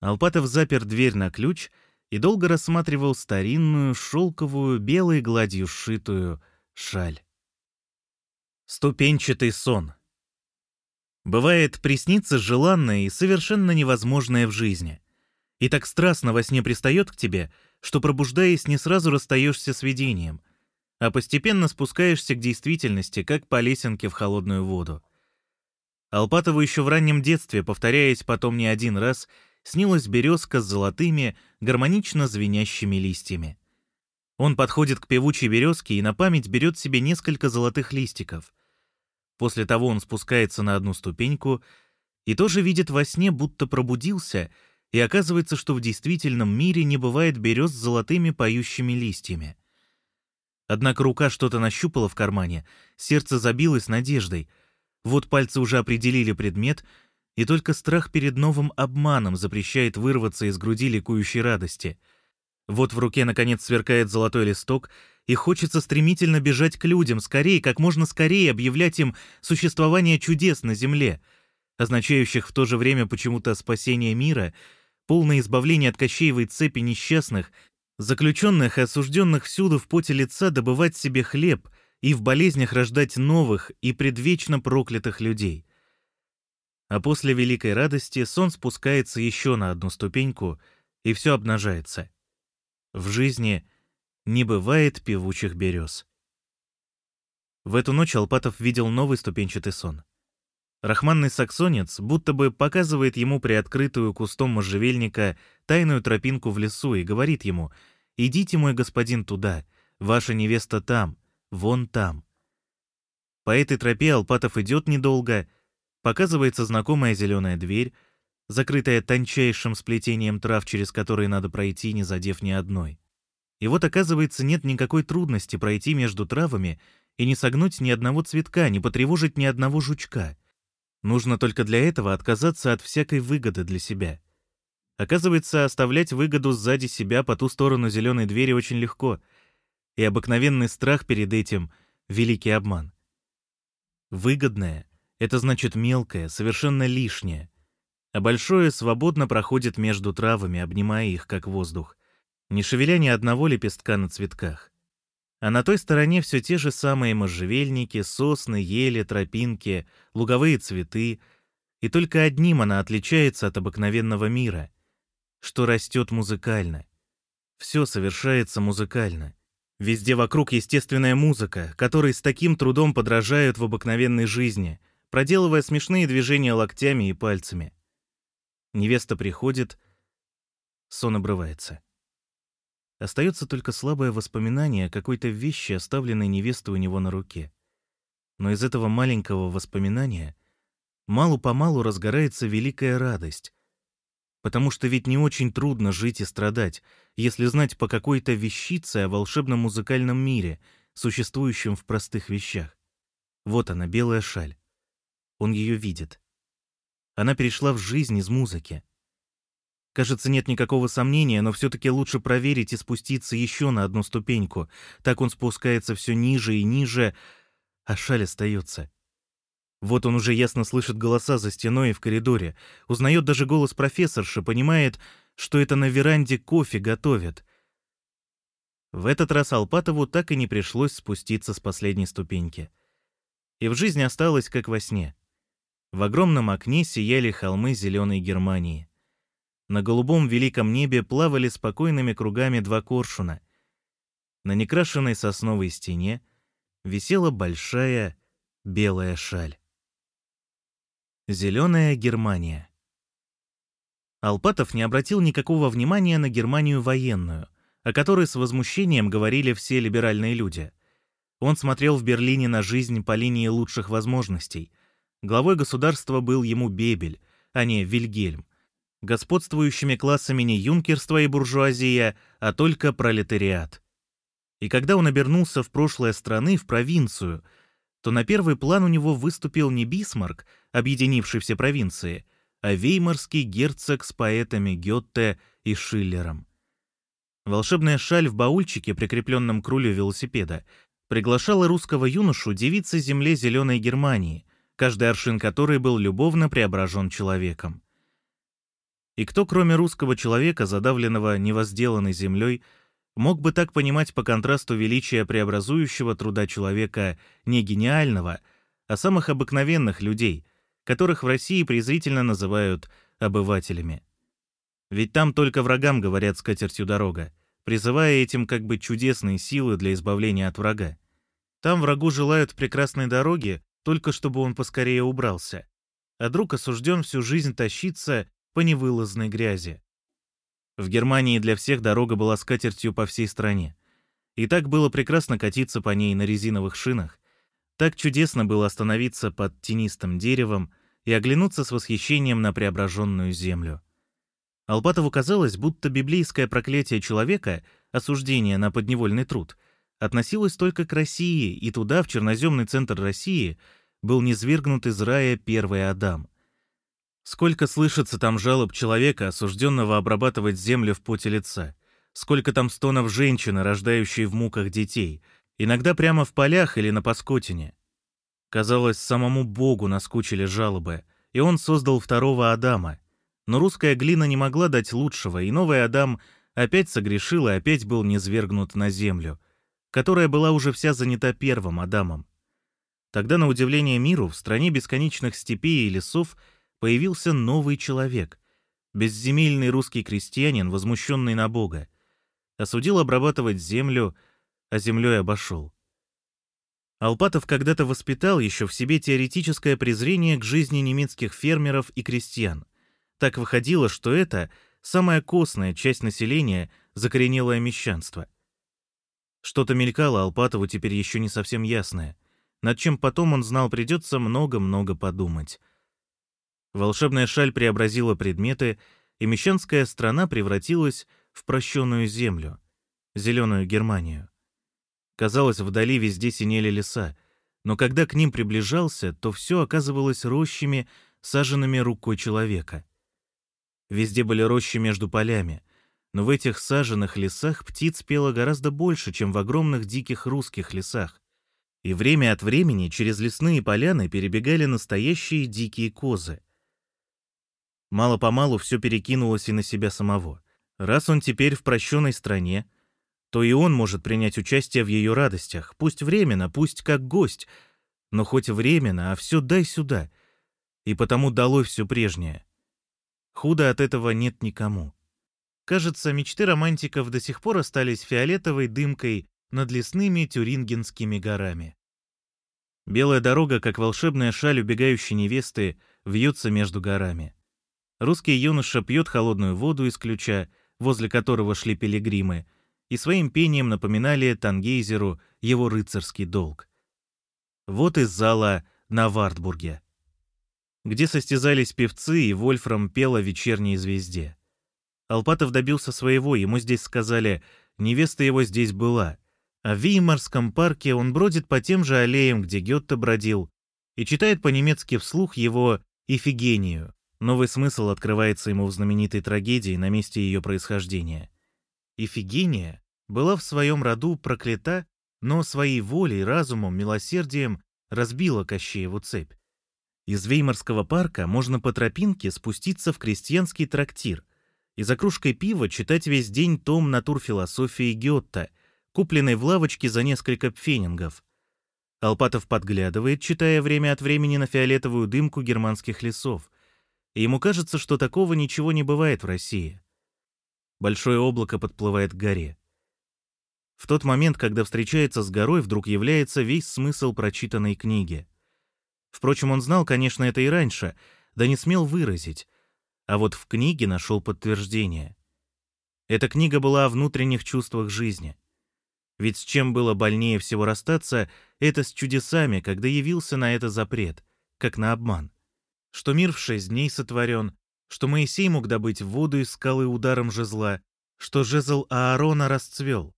Алпатов запер дверь на ключ — и долго рассматривал старинную, шелковую, белой гладью сшитую шаль. Ступенчатый сон. Бывает, приснится желанное и совершенно невозможное в жизни. И так страстно во сне пристает к тебе, что, пробуждаясь, не сразу расстаешься с видением, а постепенно спускаешься к действительности, как по лесенке в холодную воду. Алпатову еще в раннем детстве, повторяясь потом не один раз, снилась березка с золотыми, гармонично звенящими листьями. Он подходит к певучей березке и на память берет себе несколько золотых листиков. После того он спускается на одну ступеньку и тоже видит во сне, будто пробудился, и оказывается, что в действительном мире не бывает берез с золотыми поющими листьями. Однако рука что-то нащупала в кармане, сердце забилось надеждой. Вот пальцы уже определили предмет — и только страх перед новым обманом запрещает вырваться из груди ликующей радости. Вот в руке, наконец, сверкает золотой листок, и хочется стремительно бежать к людям, скорее, как можно скорее объявлять им существование чудес на земле, означающих в то же время почему-то спасение мира, полное избавление от Кощеевой цепи несчастных, заключенных и осужденных всюду в поте лица добывать себе хлеб и в болезнях рождать новых и предвечно проклятых людей — а после великой радости сон спускается еще на одну ступеньку, и все обнажается. В жизни не бывает певучих берез. В эту ночь Алпатов видел новый ступенчатый сон. Рахманный саксонец будто бы показывает ему приоткрытую кустом можжевельника тайную тропинку в лесу и говорит ему «Идите, мой господин, туда, ваша невеста там, вон там». По этой тропе Алпатов идет недолго — Показывается знакомая зеленая дверь, закрытая тончайшим сплетением трав, через которые надо пройти, не задев ни одной. И вот, оказывается, нет никакой трудности пройти между травами и не согнуть ни одного цветка, не потревожить ни одного жучка. Нужно только для этого отказаться от всякой выгоды для себя. Оказывается, оставлять выгоду сзади себя по ту сторону зеленой двери очень легко, и обыкновенный страх перед этим — великий обман. Выгодное — это значит мелкое, совершенно лишнее, а большое свободно проходит между травами, обнимая их, как воздух, не шевеля ни одного лепестка на цветках. А на той стороне все те же самые можжевельники, сосны, ели, тропинки, луговые цветы, и только одним она отличается от обыкновенного мира, что растет музыкально. Все совершается музыкально. Везде вокруг естественная музыка, которой с таким трудом подражают в обыкновенной жизни, проделывая смешные движения локтями и пальцами. Невеста приходит, сон обрывается. Остается только слабое воспоминание о какой-то вещи, оставленной невестой у него на руке. Но из этого маленького воспоминания малу-помалу разгорается великая радость, потому что ведь не очень трудно жить и страдать, если знать по какой-то вещице о волшебном музыкальном мире, существующем в простых вещах. Вот она, белая шаль. Он ее видит. Она перешла в жизнь из музыки. Кажется, нет никакого сомнения, но все-таки лучше проверить и спуститься еще на одну ступеньку. Так он спускается все ниже и ниже, а шаль остается. Вот он уже ясно слышит голоса за стеной и в коридоре, узнает даже голос профессорши, понимает, что это на веранде кофе готовят. В этот раз Алпатову так и не пришлось спуститься с последней ступеньки. И в жизни осталось как во сне — в огромном окне сияли холмы зеленой Германии. На голубом великом небе плавали спокойными кругами два коршуна. На некрашенной сосновой стене висела большая белая шаль. Зеленая Германия. Алпатов не обратил никакого внимания на Германию военную, о которой с возмущением говорили все либеральные люди. Он смотрел в Берлине на жизнь по линии лучших возможностей — Главой государства был ему Бебель, а не Вильгельм. Господствующими классами не юнкерство и буржуазия, а только пролетариат. И когда он обернулся в прошлое страны, в провинцию, то на первый план у него выступил не Бисмарк, объединивший все провинции, а веймарский герцог с поэтами Гетте и Шиллером. Волшебная шаль в баульчике, прикрепленном к рулю велосипеда, приглашала русского юношу девиться земле Зеленой Германии, каждый аршин которой был любовно преображен человеком. И кто, кроме русского человека, задавленного невозделанной землей, мог бы так понимать по контрасту величия преобразующего труда человека не гениального, а самых обыкновенных людей, которых в России презрительно называют обывателями. Ведь там только врагам говорят скатертью дорога, призывая этим как бы чудесные силы для избавления от врага. Там врагу желают прекрасной дороги, только чтобы он поскорее убрался, а друг осужден всю жизнь тащиться по невылазной грязи. В Германии для всех дорога была скатертью по всей стране. И так было прекрасно катиться по ней на резиновых шинах, так чудесно было остановиться под тенистым деревом и оглянуться с восхищением на преображенную землю. Алпатову казалось, будто библейское проклятие человека, осуждение на подневольный труд — относилась только к России, и туда, в черноземный центр России, был низвергнут из рая первый Адам. Сколько слышится там жалоб человека, осужденного обрабатывать землю в поте лица. Сколько там стонов женщины, рождающей в муках детей, иногда прямо в полях или на Паскотине. Казалось, самому Богу наскучили жалобы, и он создал второго Адама. Но русская глина не могла дать лучшего, и новый Адам опять согрешил и опять был низвергнут на землю — которая была уже вся занята первым Адамом. Тогда, на удивление миру, в стране бесконечных степей и лесов появился новый человек, безземельный русский крестьянин, возмущенный на Бога. Осудил обрабатывать землю, а землей обошел. Алпатов когда-то воспитал еще в себе теоретическое презрение к жизни немецких фермеров и крестьян. Так выходило, что это самая костная часть населения, закоренелое мещанство — что-то мелькало Алпатову теперь еще не совсем ясное, над чем потом он знал придется много-много подумать. Волшебная шаль преобразила предметы, и мещанская страна превратилась в прощенную землю, зеленую Германию. Казалось, вдали везде синели леса, но когда к ним приближался, то все оказывалось рощами, саженными рукой человека. Везде были рощи между полями, но в этих саженных лесах птиц пело гораздо больше, чем в огромных диких русских лесах. И время от времени через лесные поляны перебегали настоящие дикие козы. Мало-помалу все перекинулось и на себя самого. Раз он теперь в прощенной стране, то и он может принять участие в ее радостях, пусть временно, пусть как гость, но хоть временно, а все дай сюда. И потому долой все прежнее. Худо от этого нет никому. Кажется, мечты романтиков до сих пор остались фиолетовой дымкой над лесными тюрингенскими горами. Белая дорога, как волшебная шаль убегающей невесты, вьется между горами. Русский юноша пьет холодную воду из ключа, возле которого шли пилигримы, и своим пением напоминали Тангейзеру его рыцарский долг. Вот из зала на Вартбурге, где состязались певцы, и Вольфрам пел о вечерней звезде. Алпатов добился своего, ему здесь сказали, невеста его здесь была. А в Веймарском парке он бродит по тем же аллеям, где Гетте бродил, и читает по-немецки вслух его «Ифигению». Новый смысл открывается ему в знаменитой трагедии на месте ее происхождения. Ифигения была в своем роду проклята, но своей волей, разумом, милосердием разбила Кощееву цепь. Из Веймарского парка можно по тропинке спуститься в крестьянский трактир и за кружкой пива читать весь день том натурфилософии Гетта, купленный в лавочке за несколько пфенингов. Алпатов подглядывает, читая время от времени на фиолетовую дымку германских лесов, и ему кажется, что такого ничего не бывает в России. Большое облако подплывает к горе. В тот момент, когда встречается с горой, вдруг является весь смысл прочитанной книги. Впрочем, он знал, конечно, это и раньше, да не смел выразить. А вот в книге нашел подтверждение. Эта книга была о внутренних чувствах жизни. Ведь с чем было больнее всего расстаться, это с чудесами, когда явился на это запрет, как на обман. Что мир в шесть дней сотворен, что Моисей мог добыть воду из скалы ударом жезла, что жезл Аарона расцвел,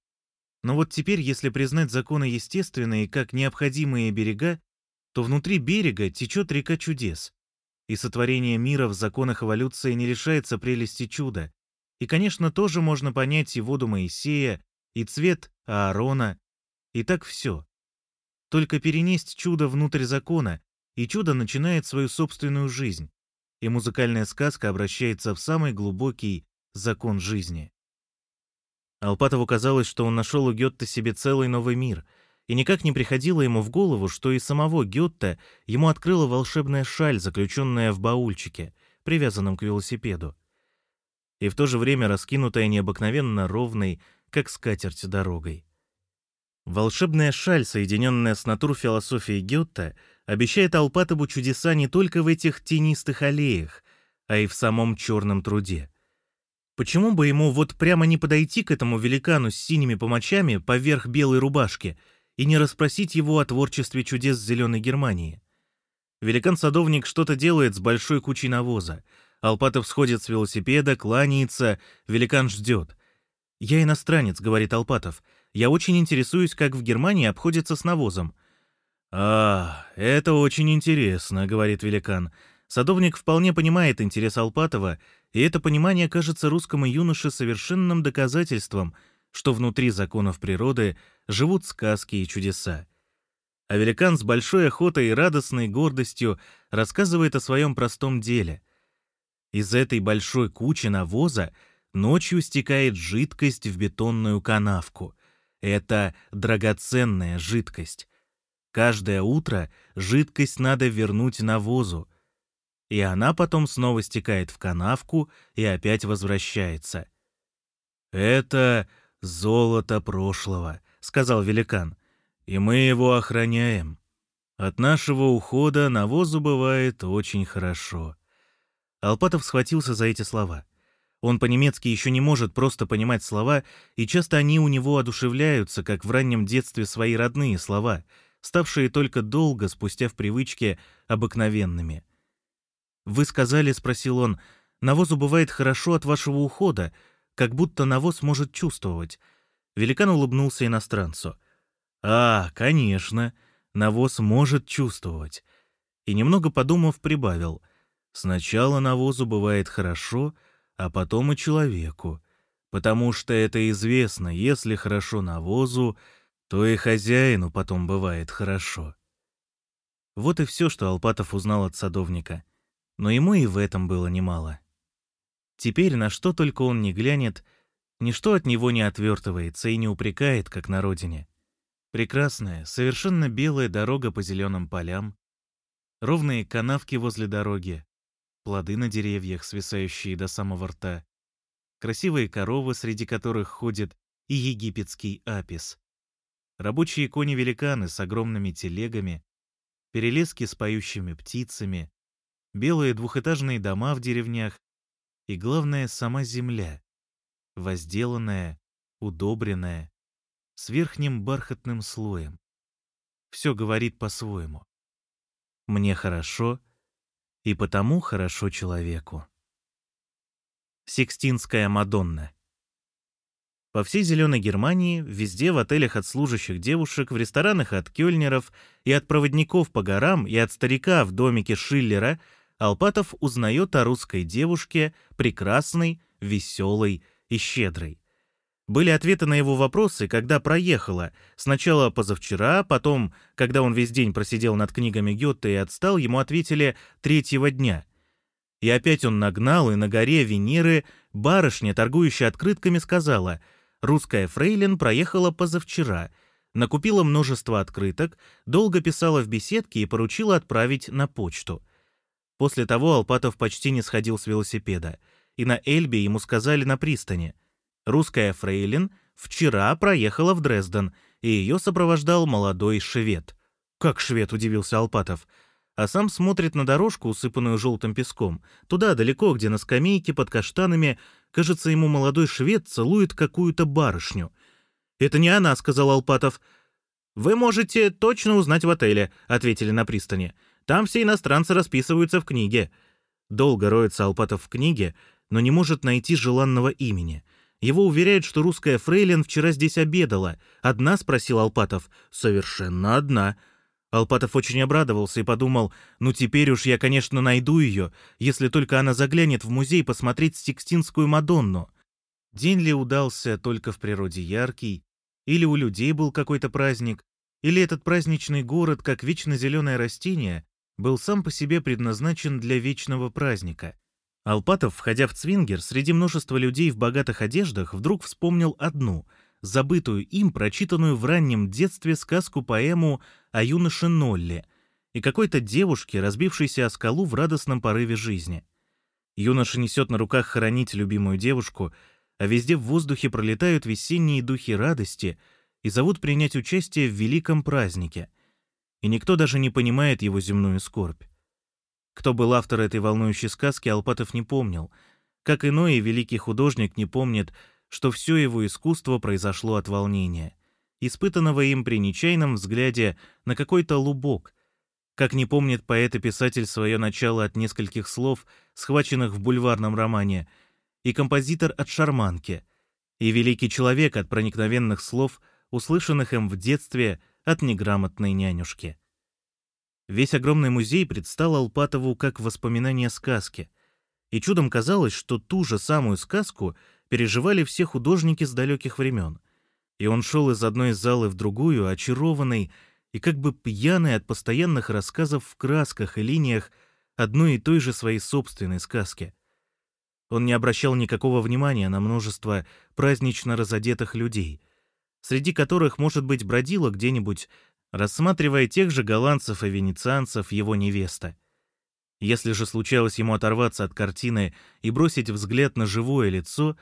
но вот теперь, если признать законы естественные как необходимые берега, то внутри берега течет река чудес. И сотворение мира в законах эволюции не лишается прелести чуда. И, конечно, тоже можно понять и воду Моисея, и цвет Аарона, и так все. Только перенесть чудо внутрь закона, и чудо начинает свою собственную жизнь, и музыкальная сказка обращается в самый глубокий закон жизни. Алпатову казалось, что он нашел у Гетте себе целый новый мир, и никак не приходило ему в голову, что и самого Гетте ему открыла волшебная шаль, заключенная в баульчике, привязанном к велосипеду, и в то же время раскинутая необыкновенно ровной, как скатерть дорогой. Волшебная шаль, соединенная с натурфилософией Гетте, обещает Алпатову чудеса не только в этих тенистых аллеях, а и в самом черном труде. Почему бы ему вот прямо не подойти к этому великану с синими помочами поверх белой рубашки и не расспросить его о творчестве чудес Зеленой Германии? Великан-садовник что-то делает с большой кучей навоза. Алпатов сходит с велосипеда, кланяется, великан ждет. «Я иностранец», — говорит Алпатов. «Я очень интересуюсь, как в Германии обходится с навозом». «А, это очень интересно», — говорит великан. Садовник вполне понимает интерес Алпатова, и это понимание кажется русскому юноше совершенным доказательством, что внутри законов природы живут сказки и чудеса. А великан с большой охотой и радостной гордостью рассказывает о своем простом деле. Из этой большой кучи навоза ночью стекает жидкость в бетонную канавку. Это драгоценная жидкость. Каждое утро жидкость надо вернуть навозу, и она потом снова стекает в канавку и опять возвращается. «Это золото прошлого», — сказал великан, — «и мы его охраняем. От нашего ухода навозу бывает очень хорошо». Алпатов схватился за эти слова. Он по-немецки еще не может просто понимать слова, и часто они у него одушевляются, как в раннем детстве свои родные слова, ставшие только долго спустя в привычке обыкновенными — «Вы сказали, — спросил он, — навозу бывает хорошо от вашего ухода, как будто навоз может чувствовать». Великан улыбнулся иностранцу. «А, конечно, навоз может чувствовать». И немного подумав, прибавил. «Сначала навозу бывает хорошо, а потом и человеку. Потому что это известно, если хорошо навозу, то и хозяину потом бывает хорошо». Вот и все, что Алпатов узнал от садовника. Но ему и в этом было немало. Теперь на что только он не глянет, ничто от него не отвертывается и не упрекает, как на родине. Прекрасная, совершенно белая дорога по зеленым полям, ровные канавки возле дороги, плоды на деревьях, свисающие до самого рта, красивые коровы, среди которых ходит и египетский апис, рабочие кони-великаны с огромными телегами, перелески с поющими птицами, белые двухэтажные дома в деревнях и, главное, сама земля, возделанная, удобренная, с верхним бархатным слоем. Все говорит по-своему. Мне хорошо, и потому хорошо человеку. Сикстинская Мадонна По всей Зеленой Германии, везде в отелях от служащих девушек, в ресторанах от кёльнеров и от проводников по горам и от старика в домике Шиллера Алпатов узнает о русской девушке, прекрасной, веселой и щедрой. Были ответы на его вопросы, когда проехала. Сначала позавчера, потом, когда он весь день просидел над книгами Гёте и отстал, ему ответили третьего дня. И опять он нагнал, и на горе Венеры барышня, торгующая открытками, сказала, «Русская фрейлин проехала позавчера». Накупила множество открыток, долго писала в беседке и поручила отправить на почту. После того Алпатов почти не сходил с велосипеда, и на Эльбе ему сказали на пристани — Русская фрейлин вчера проехала в Дрезден, и ее сопровождал молодой швед. «Как швед?» — удивился Алпатов. А сам смотрит на дорожку, усыпанную желтым песком. Туда, далеко, где на скамейке под каштанами, кажется, ему молодой швед целует какую-то барышню. «Это не она», — сказал Алпатов. «Вы можете точно узнать в отеле», — ответили на пристани. «Там все иностранцы расписываются в книге». Долго роется Алпатов в книге, но не может найти желанного имени — его уверяют, что русская фрейлин вчера здесь обедала. Одна, спросил Алпатов. Совершенно одна. Алпатов очень обрадовался и подумал, ну теперь уж я, конечно, найду ее, если только она заглянет в музей посмотреть Сикстинскую Мадонну. День ли удался только в природе яркий, или у людей был какой-то праздник, или этот праздничный город, как вечно зеленое растение, был сам по себе предназначен для вечного праздника. Алпатов, входя в Цвингер, среди множества людей в богатых одеждах, вдруг вспомнил одну, забытую им, прочитанную в раннем детстве сказку-поэму о юноше Нолле и какой-то девушке, разбившейся о скалу в радостном порыве жизни. Юноша несет на руках хоронить любимую девушку, а везде в воздухе пролетают весенние духи радости и зовут принять участие в великом празднике. И никто даже не понимает его земную скорбь. Кто был автор этой волнующей сказки, Алпатов не помнил. Как иной великий художник не помнит, что все его искусство произошло от волнения, испытанного им при нечаянном взгляде на какой-то лубок. Как не помнит поэт и писатель свое начало от нескольких слов, схваченных в бульварном романе, и композитор от шарманки, и великий человек от проникновенных слов, услышанных им в детстве от неграмотной нянюшки. Весь огромный музей предстал Алпатову как воспоминание сказки. И чудом казалось, что ту же самую сказку переживали все художники с далеких времен. И он шел из одной залы в другую, очарованный и как бы пьяный от постоянных рассказов в красках и линиях одной и той же своей собственной сказки. Он не обращал никакого внимания на множество празднично разодетых людей, среди которых, может быть, бродила где-нибудь рассматривая тех же голландцев и венецианцев его невеста. Если же случалось ему оторваться от картины и бросить взгляд на живое лицо,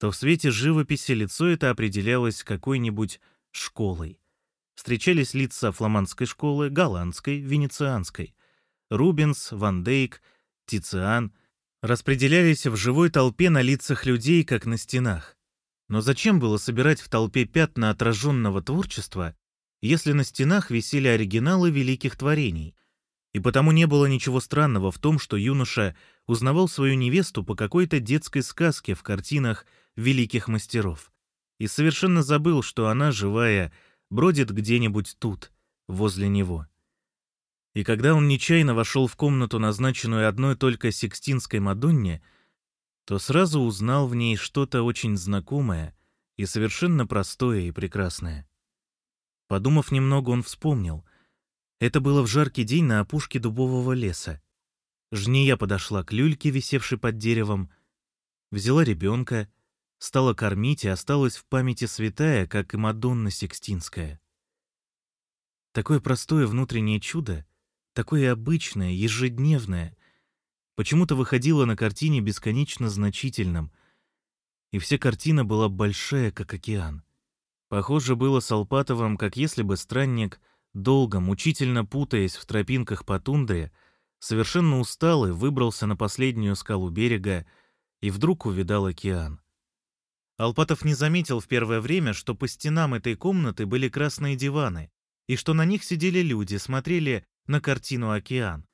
то в свете живописи лицо это определялось какой-нибудь школой. Встречались лица фламандской школы, голландской, венецианской. Рубенс, Ван Дейк, Тициан распределялись в живой толпе на лицах людей, как на стенах. Но зачем было собирать в толпе пятна отраженного творчества, если на стенах висели оригиналы великих творений. И потому не было ничего странного в том, что юноша узнавал свою невесту по какой-то детской сказке в картинах великих мастеров и совершенно забыл, что она, живая, бродит где-нибудь тут, возле него. И когда он нечаянно вошел в комнату, назначенную одной только Сикстинской Мадонне, то сразу узнал в ней что-то очень знакомое и совершенно простое и прекрасное. Подумав немного, он вспомнил. Это было в жаркий день на опушке дубового леса. Жния подошла к люльке, висевшей под деревом, взяла ребенка, стала кормить и осталась в памяти святая, как и Мадонна Сикстинская. Такое простое внутреннее чудо, такое обычное, ежедневное, почему-то выходило на картине бесконечно значительным, и вся картина была большая, как океан. Похоже было с Алпатовым, как если бы странник, долго, мучительно путаясь в тропинках по тундре, совершенно устал и выбрался на последнюю скалу берега и вдруг увидал океан. Алпатов не заметил в первое время, что по стенам этой комнаты были красные диваны, и что на них сидели люди, смотрели на картину «Океан».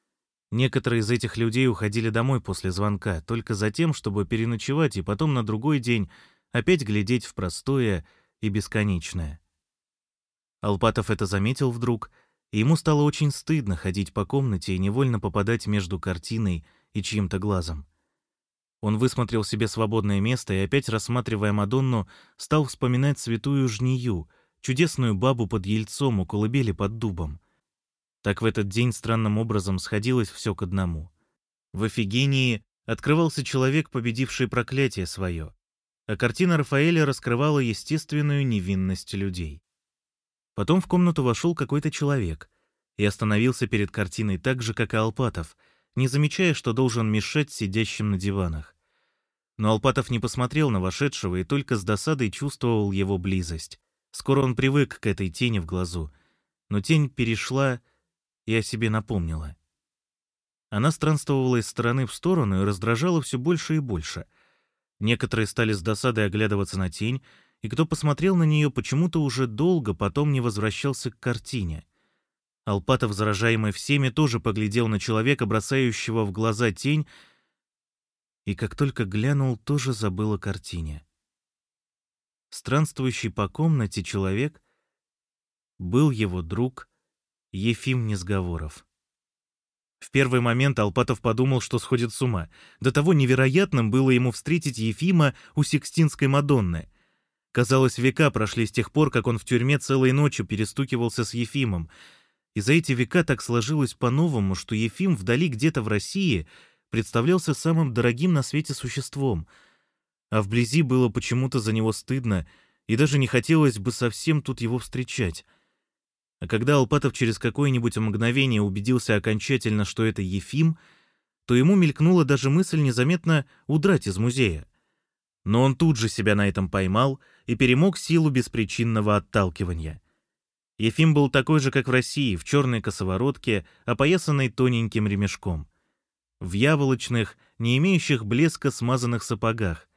Некоторые из этих людей уходили домой после звонка, только за тем, чтобы переночевать и потом на другой день опять глядеть в простое и бесконечное. Алпатов это заметил вдруг, и ему стало очень стыдно ходить по комнате и невольно попадать между картиной и чьим-то глазом. Он высмотрел себе свободное место и, опять рассматривая Мадонну, стал вспоминать святую жнию, чудесную бабу под ельцом у колыбели под дубом. Так в этот день странным образом сходилось все к одному. В Офигении открывался человек, победивший проклятие свое, а картина Рафаэля раскрывала естественную невинность людей. Потом в комнату вошел какой-то человек и остановился перед картиной так же, как и Алпатов, не замечая, что должен мешать сидящим на диванах. Но Алпатов не посмотрел на вошедшего и только с досадой чувствовал его близость. Скоро он привык к этой тени в глазу. Но тень перешла и о себе напомнила. Она странствовала из стороны в сторону и раздражала все больше и больше. Некоторые стали с досадой оглядываться на тень, и кто посмотрел на нее, почему-то уже долго потом не возвращался к картине. Алпатов, заражаемый всеми, тоже поглядел на человека, бросающего в глаза тень, и как только глянул, тоже забыл о картине. Странствующий по комнате человек был его друг Ефим Несговоров. В первый момент Алпатов подумал, что сходит с ума. До того невероятным было ему встретить Ефима у Сикстинской Мадонны. Казалось, века прошли с тех пор, как он в тюрьме целой ночью перестукивался с Ефимом. И за эти века так сложилось по-новому, что Ефим вдали где-то в России — представлялся самым дорогим на свете существом, а вблизи было почему-то за него стыдно, и даже не хотелось бы совсем тут его встречать. А когда Алпатов через какое-нибудь мгновение убедился окончательно, что это Ефим, то ему мелькнула даже мысль незаметно удрать из музея. Но он тут же себя на этом поймал и перемог силу беспричинного отталкивания. Ефим был такой же, как в России, в черной косоворотке, опоясанной тоненьким ремешком в яволочных, не имеющих блеска смазанных сапогах,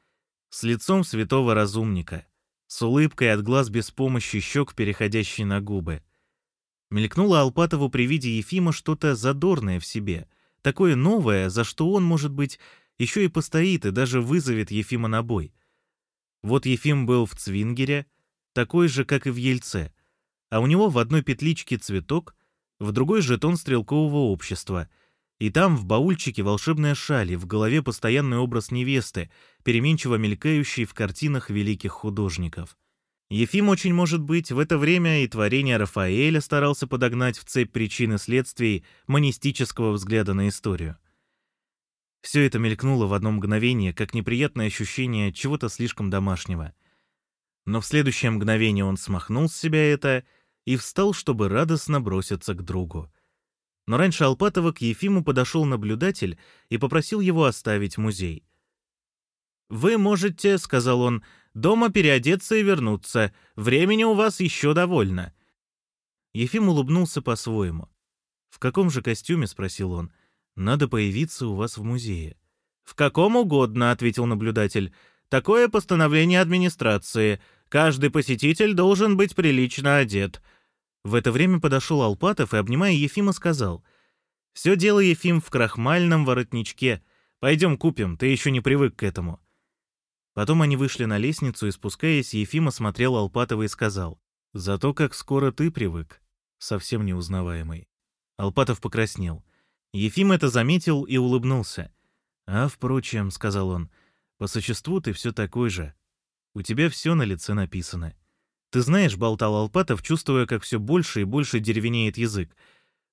с лицом святого разумника, с улыбкой от глаз без помощи щек, переходящей на губы. Мелькнуло Алпатову при виде Ефима что-то задорное в себе, такое новое, за что он, может быть, еще и постоит и даже вызовет Ефима на бой. Вот Ефим был в Цвингере, такой же, как и в Ельце, а у него в одной петличке цветок, в другой жетон стрелкового общества — и там в баульчике волшебная шаль, в голове постоянный образ невесты, переменчиво мелькающий в картинах великих художников. Ефим, очень может быть, в это время и творение Рафаэля старался подогнать в цепь причин и следствий монистического взгляда на историю. Все это мелькнуло в одно мгновение, как неприятное ощущение чего-то слишком домашнего. Но в следующее мгновение он смахнул с себя это и встал, чтобы радостно броситься к другу. Но раньше Алпатова к Ефиму подошел наблюдатель и попросил его оставить музей. «Вы можете, — сказал он, — дома переодеться и вернуться. Времени у вас еще довольно». Ефим улыбнулся по-своему. «В каком же костюме?» — спросил он. «Надо появиться у вас в музее». «В каком угодно», — ответил наблюдатель. «Такое постановление администрации. Каждый посетитель должен быть прилично одет. В это время подошел Алпатов и, обнимая Ефима, сказал, Все дело, Ефим, в крахмальном воротничке. Пойдем купим, ты еще не привык к этому». Потом они вышли на лестницу, и, спускаясь, Ефим осмотрел Алпатова и сказал, «Зато как скоро ты привык, совсем неузнаваемый». Алпатов покраснел. Ефим это заметил и улыбнулся. «А, впрочем», — сказал он, — «по существу ты все такой же. У тебя все на лице написано». «Ты знаешь», — болтал Алпатов, чувствуя, как все больше и больше деревенеет язык,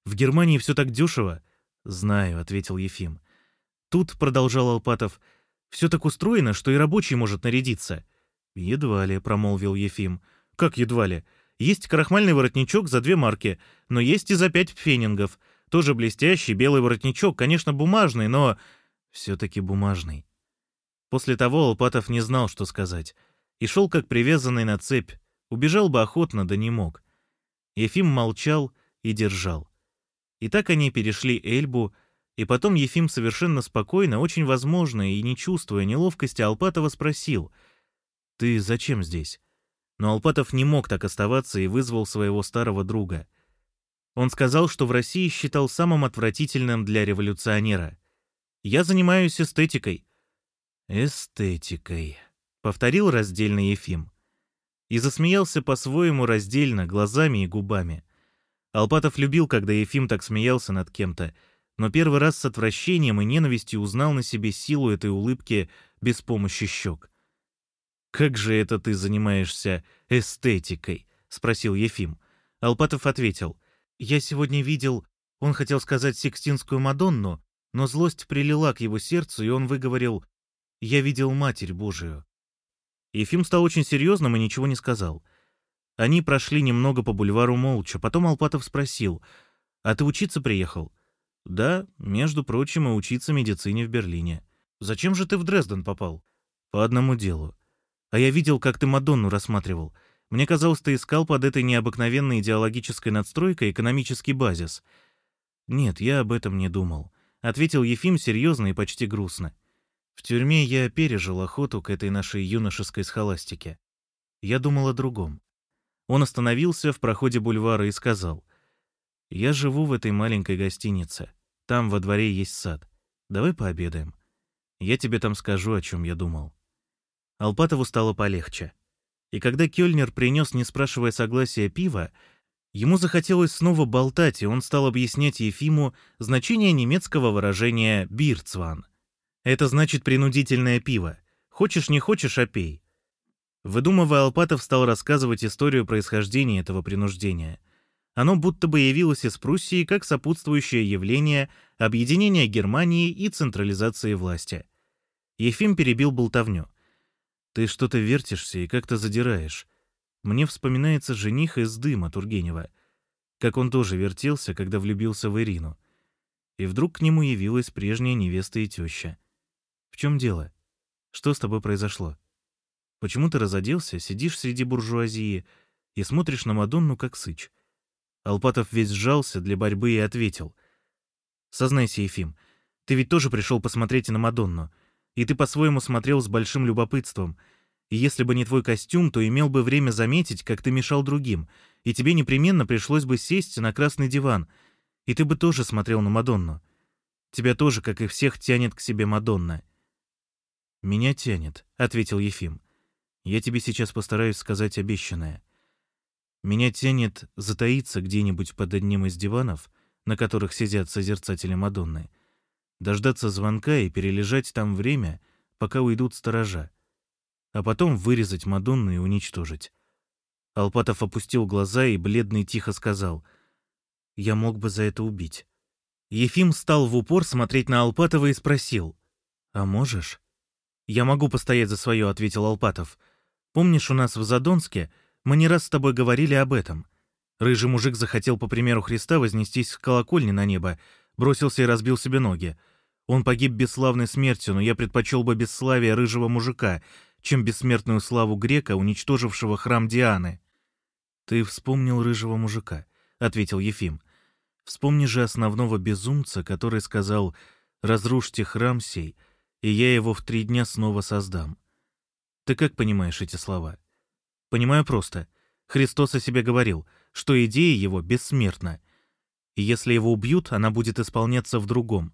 «в Германии все так дешево». «Знаю», — ответил Ефим. «Тут», — продолжал Алпатов, — «все так устроено, что и рабочий может нарядиться». «Едва ли», — промолвил Ефим. «Как едва ли? Есть крахмальный воротничок за две марки, но есть и за пять пфенингов. Тоже блестящий белый воротничок, конечно, бумажный, но все-таки бумажный. После того Алпатов не знал, что сказать, и шел как привязанный на цепь. Убежал бы охотно, да не мог. Ефим молчал и держал. И так они перешли Эльбу, и потом Ефим совершенно спокойно, очень возможно, и не чувствуя неловкости, Алпатова спросил, «Ты зачем здесь?» Но Алпатов не мог так оставаться и вызвал своего старого друга. Он сказал, что в России считал самым отвратительным для революционера. «Я занимаюсь эстетикой». «Эстетикой», — повторил раздельно Ефим. И засмеялся по-своему раздельно, глазами и губами. Алпатов любил, когда Ефим так смеялся над кем-то, но первый раз с отвращением и ненавистью узнал на себе силу этой улыбки без помощи щек. «Как же это ты занимаешься эстетикой?» — спросил Ефим. Алпатов ответил. «Я сегодня видел, он хотел сказать Сикстинскую Мадонну, но злость прилила к его сердцу, и он выговорил «Я видел Матерь Божию». Ефим стал очень серьезным и ничего не сказал. Они прошли немного по бульвару молча. Потом Алпатов спросил, «А ты учиться приехал?» «Да, между прочим, и учиться медицине в Берлине». «Зачем же ты в Дрезден попал?» «По одному делу. А я видел, как ты Мадонну рассматривал. Мне казалось, ты искал под этой необыкновенной идеологической надстройкой экономический базис. Нет, я об этом не думал. Ответил Ефим серьезно и почти грустно. В тюрьме я пережил охоту к этой нашей юношеской схоластике. Я думал о другом. Он остановился в проходе бульвара и сказал. «Я живу в этой маленькой гостинице. Там во дворе есть сад. Давай пообедаем. Я тебе там скажу, о чем я думал». Алпатову стало полегче. И когда Кёльнер принес, не спрашивая согласия, пиво, ему захотелось снова болтать, и он стал объяснять Ефиму значение немецкого выражения «бирцван». Это значит принудительное пиво. Хочешь, не хочешь, а пей. Выдумывая, Алпатов стал рассказывать историю происхождения этого принуждения. Оно будто бы явилось из Пруссии как сопутствующее явление объединения Германии и централизации власти. Ефим перебил болтовню. Ты что-то вертишься и как-то задираешь. Мне вспоминается жених из дыма Тургенева, как он тоже вертелся, когда влюбился в Ирину. И вдруг к нему явилась прежняя невеста и теща. В чем дело? Что с тобой произошло? Почему ты разоделся, сидишь среди буржуазии и смотришь на Мадонну, как сыч? Алпатов весь сжался для борьбы и ответил. Сознайся, Ефим, ты ведь тоже пришел посмотреть на Мадонну — и ты по-своему смотрел с большим любопытством. И если бы не твой костюм, то имел бы время заметить, как ты мешал другим, и тебе непременно пришлось бы сесть на красный диван, и ты бы тоже смотрел на Мадонну. Тебя тоже, как и всех, тянет к себе Мадонна. «Меня тянет», — ответил Ефим. «Я тебе сейчас постараюсь сказать обещанное. Меня тянет затаиться где-нибудь под одним из диванов, на которых сидят созерцатели Мадонны, — дождаться звонка и перележать там время, пока уйдут сторожа, а потом вырезать Мадонну и уничтожить. Алпатов опустил глаза и бледный тихо сказал, «Я мог бы за это убить». Ефим стал в упор смотреть на Алпатова и спросил, «А можешь?» «Я могу постоять за свое», — ответил Алпатов. «Помнишь, у нас в Задонске мы не раз с тобой говорили об этом?» Рыжий мужик захотел, по примеру Христа, вознестись с колокольни на небо, бросился и разбил себе ноги. Он погиб бесславной смертью, но я предпочел бы бесславие рыжего мужика, чем бессмертную славу грека, уничтожившего храм Дианы. «Ты вспомнил рыжего мужика», — ответил Ефим. «Вспомни же основного безумца, который сказал «разрушьте храм сей, и я его в три дня снова создам». Ты как понимаешь эти слова?» «Понимаю просто. Христос о себе говорил, что идея его бессмертна. И если его убьют, она будет исполняться в другом.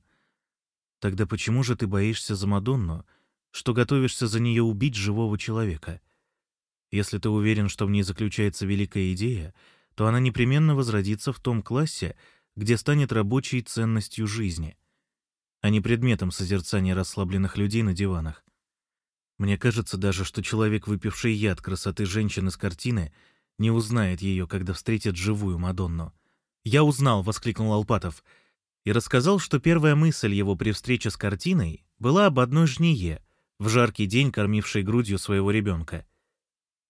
Тогда почему же ты боишься за Мадонну, что готовишься за нее убить живого человека? Если ты уверен, что в ней заключается великая идея, то она непременно возродится в том классе, где станет рабочей ценностью жизни, а не предметом созерцания расслабленных людей на диванах. Мне кажется даже, что человек, выпивший яд красоты женщины с картины, не узнает ее, когда встретит живую Мадонну. «Я узнал!» — воскликнул Алпатов. И рассказал, что первая мысль его при встрече с картиной была об одной жние, в жаркий день кормившей грудью своего ребенка.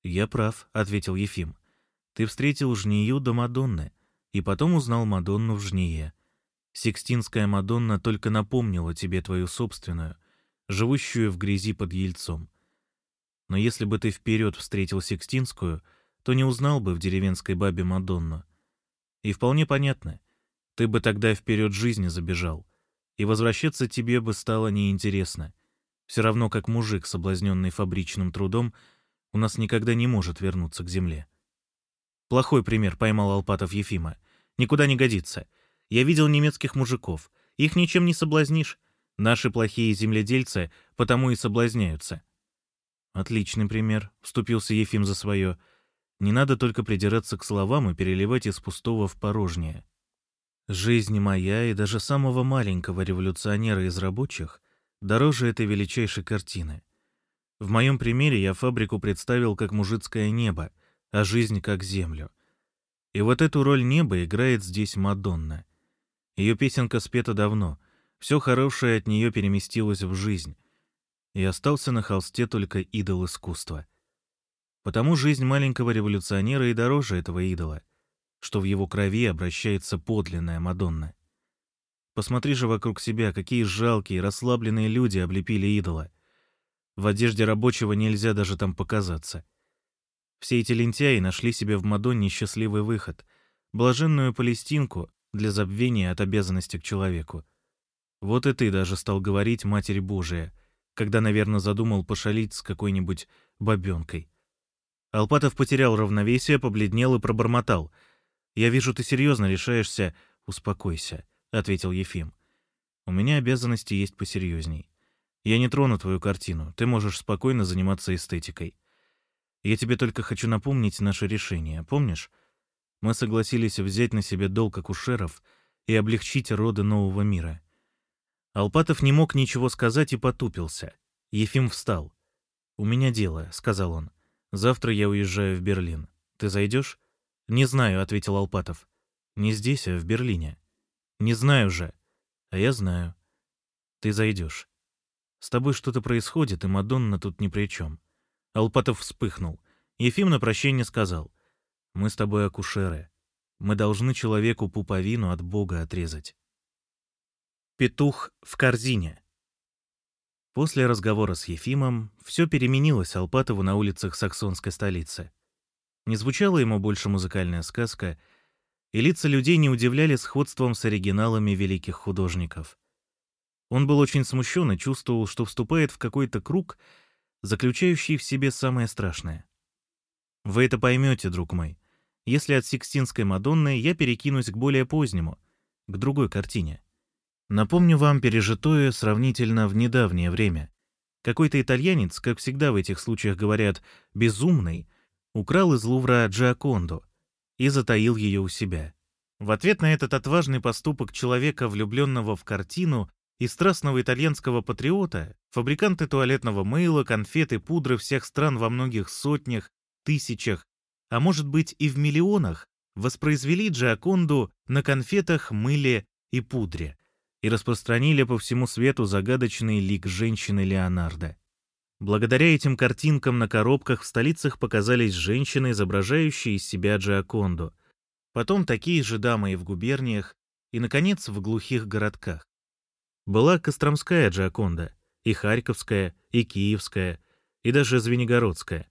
«Я прав», — ответил Ефим. «Ты встретил жнию до Мадонны, и потом узнал Мадонну в жние. Сикстинская Мадонна только напомнила тебе твою собственную — живущую в грязи под ельцом. Но если бы ты вперед встретил Сикстинскую, то не узнал бы в деревенской бабе Мадонну. И вполне понятно, ты бы тогда вперед жизни забежал, и возвращаться тебе бы стало неинтересно. Все равно как мужик, соблазненный фабричным трудом, у нас никогда не может вернуться к земле. Плохой пример поймал Алпатов Ефима. Никуда не годится. Я видел немецких мужиков. Их ничем не соблазнишь. Наши плохие земледельцы потому и соблазняются. Отличный пример, вступился Ефим за свое. Не надо только придираться к словам и переливать из пустого в порожнее. Жизнь моя и даже самого маленького революционера из рабочих дороже этой величайшей картины. В моем примере я фабрику представил как мужицкое небо, а жизнь как землю. И вот эту роль неба играет здесь Мадонна. Ее песенка спета давно — все хорошее от нее переместилось в жизнь, и остался на холсте только идол искусства. Потому жизнь маленького революционера и дороже этого идола, что в его крови обращается подлинная Мадонна. Посмотри же вокруг себя, какие жалкие, расслабленные люди облепили идола. В одежде рабочего нельзя даже там показаться. Все эти лентяи нашли себе в Мадонне счастливый выход, блаженную палестинку для забвения от обязанности к человеку. Вот и ты даже стал говорить «Матерь Божия», когда, наверное, задумал пошалить с какой-нибудь бабенкой. Алпатов потерял равновесие, побледнел и пробормотал. «Я вижу, ты серьезно решаешься. Успокойся», — ответил Ефим. «У меня обязанности есть посерьезней. Я не трону твою картину, ты можешь спокойно заниматься эстетикой. Я тебе только хочу напомнить наше решение, помнишь? Мы согласились взять на себя долг акушеров и облегчить роды нового мира. Алпатов не мог ничего сказать и потупился. Ефим встал. «У меня дело», — сказал он. «Завтра я уезжаю в Берлин. Ты зайдешь?» «Не знаю», — ответил Алпатов. «Не здесь, а в Берлине». «Не знаю же». «А я знаю». «Ты зайдешь. С тобой что-то происходит, и Мадонна тут ни при чем». Алпатов вспыхнул. Ефим на прощение сказал. «Мы с тобой акушеры. Мы должны человеку пуповину от Бога отрезать». Петух в корзине. После разговора с Ефимом все переменилось Алпатову на улицах саксонской столицы. Не звучала ему больше музыкальная сказка, и лица людей не удивляли сходством с оригиналами великих художников. Он был очень смущен и чувствовал, что вступает в какой-то круг, заключающий в себе самое страшное. Вы это поймете, друг мой, если от Сикстинской Мадонны я перекинусь к более позднему, к другой картине — Напомню вам пережитое сравнительно в недавнее время. Какой-то итальянец, как всегда в этих случаях говорят «безумный», украл из Лувра Джиаконду и затаил ее у себя. В ответ на этот отважный поступок человека, влюбленного в картину, и страстного итальянского патриота, фабриканты туалетного мыла, конфет и пудры всех стран во многих сотнях, тысячах, а может быть и в миллионах, воспроизвели Джиаконду на конфетах, мыле и пудре и распространили по всему свету загадочный лик женщины Леонардо. Благодаря этим картинкам на коробках в столицах показались женщины, изображающие из себя Джиаконду, потом такие же дамы и в губерниях, и, наконец, в глухих городках. Была Костромская Джиаконда, и Харьковская, и Киевская, и даже Звенигородская.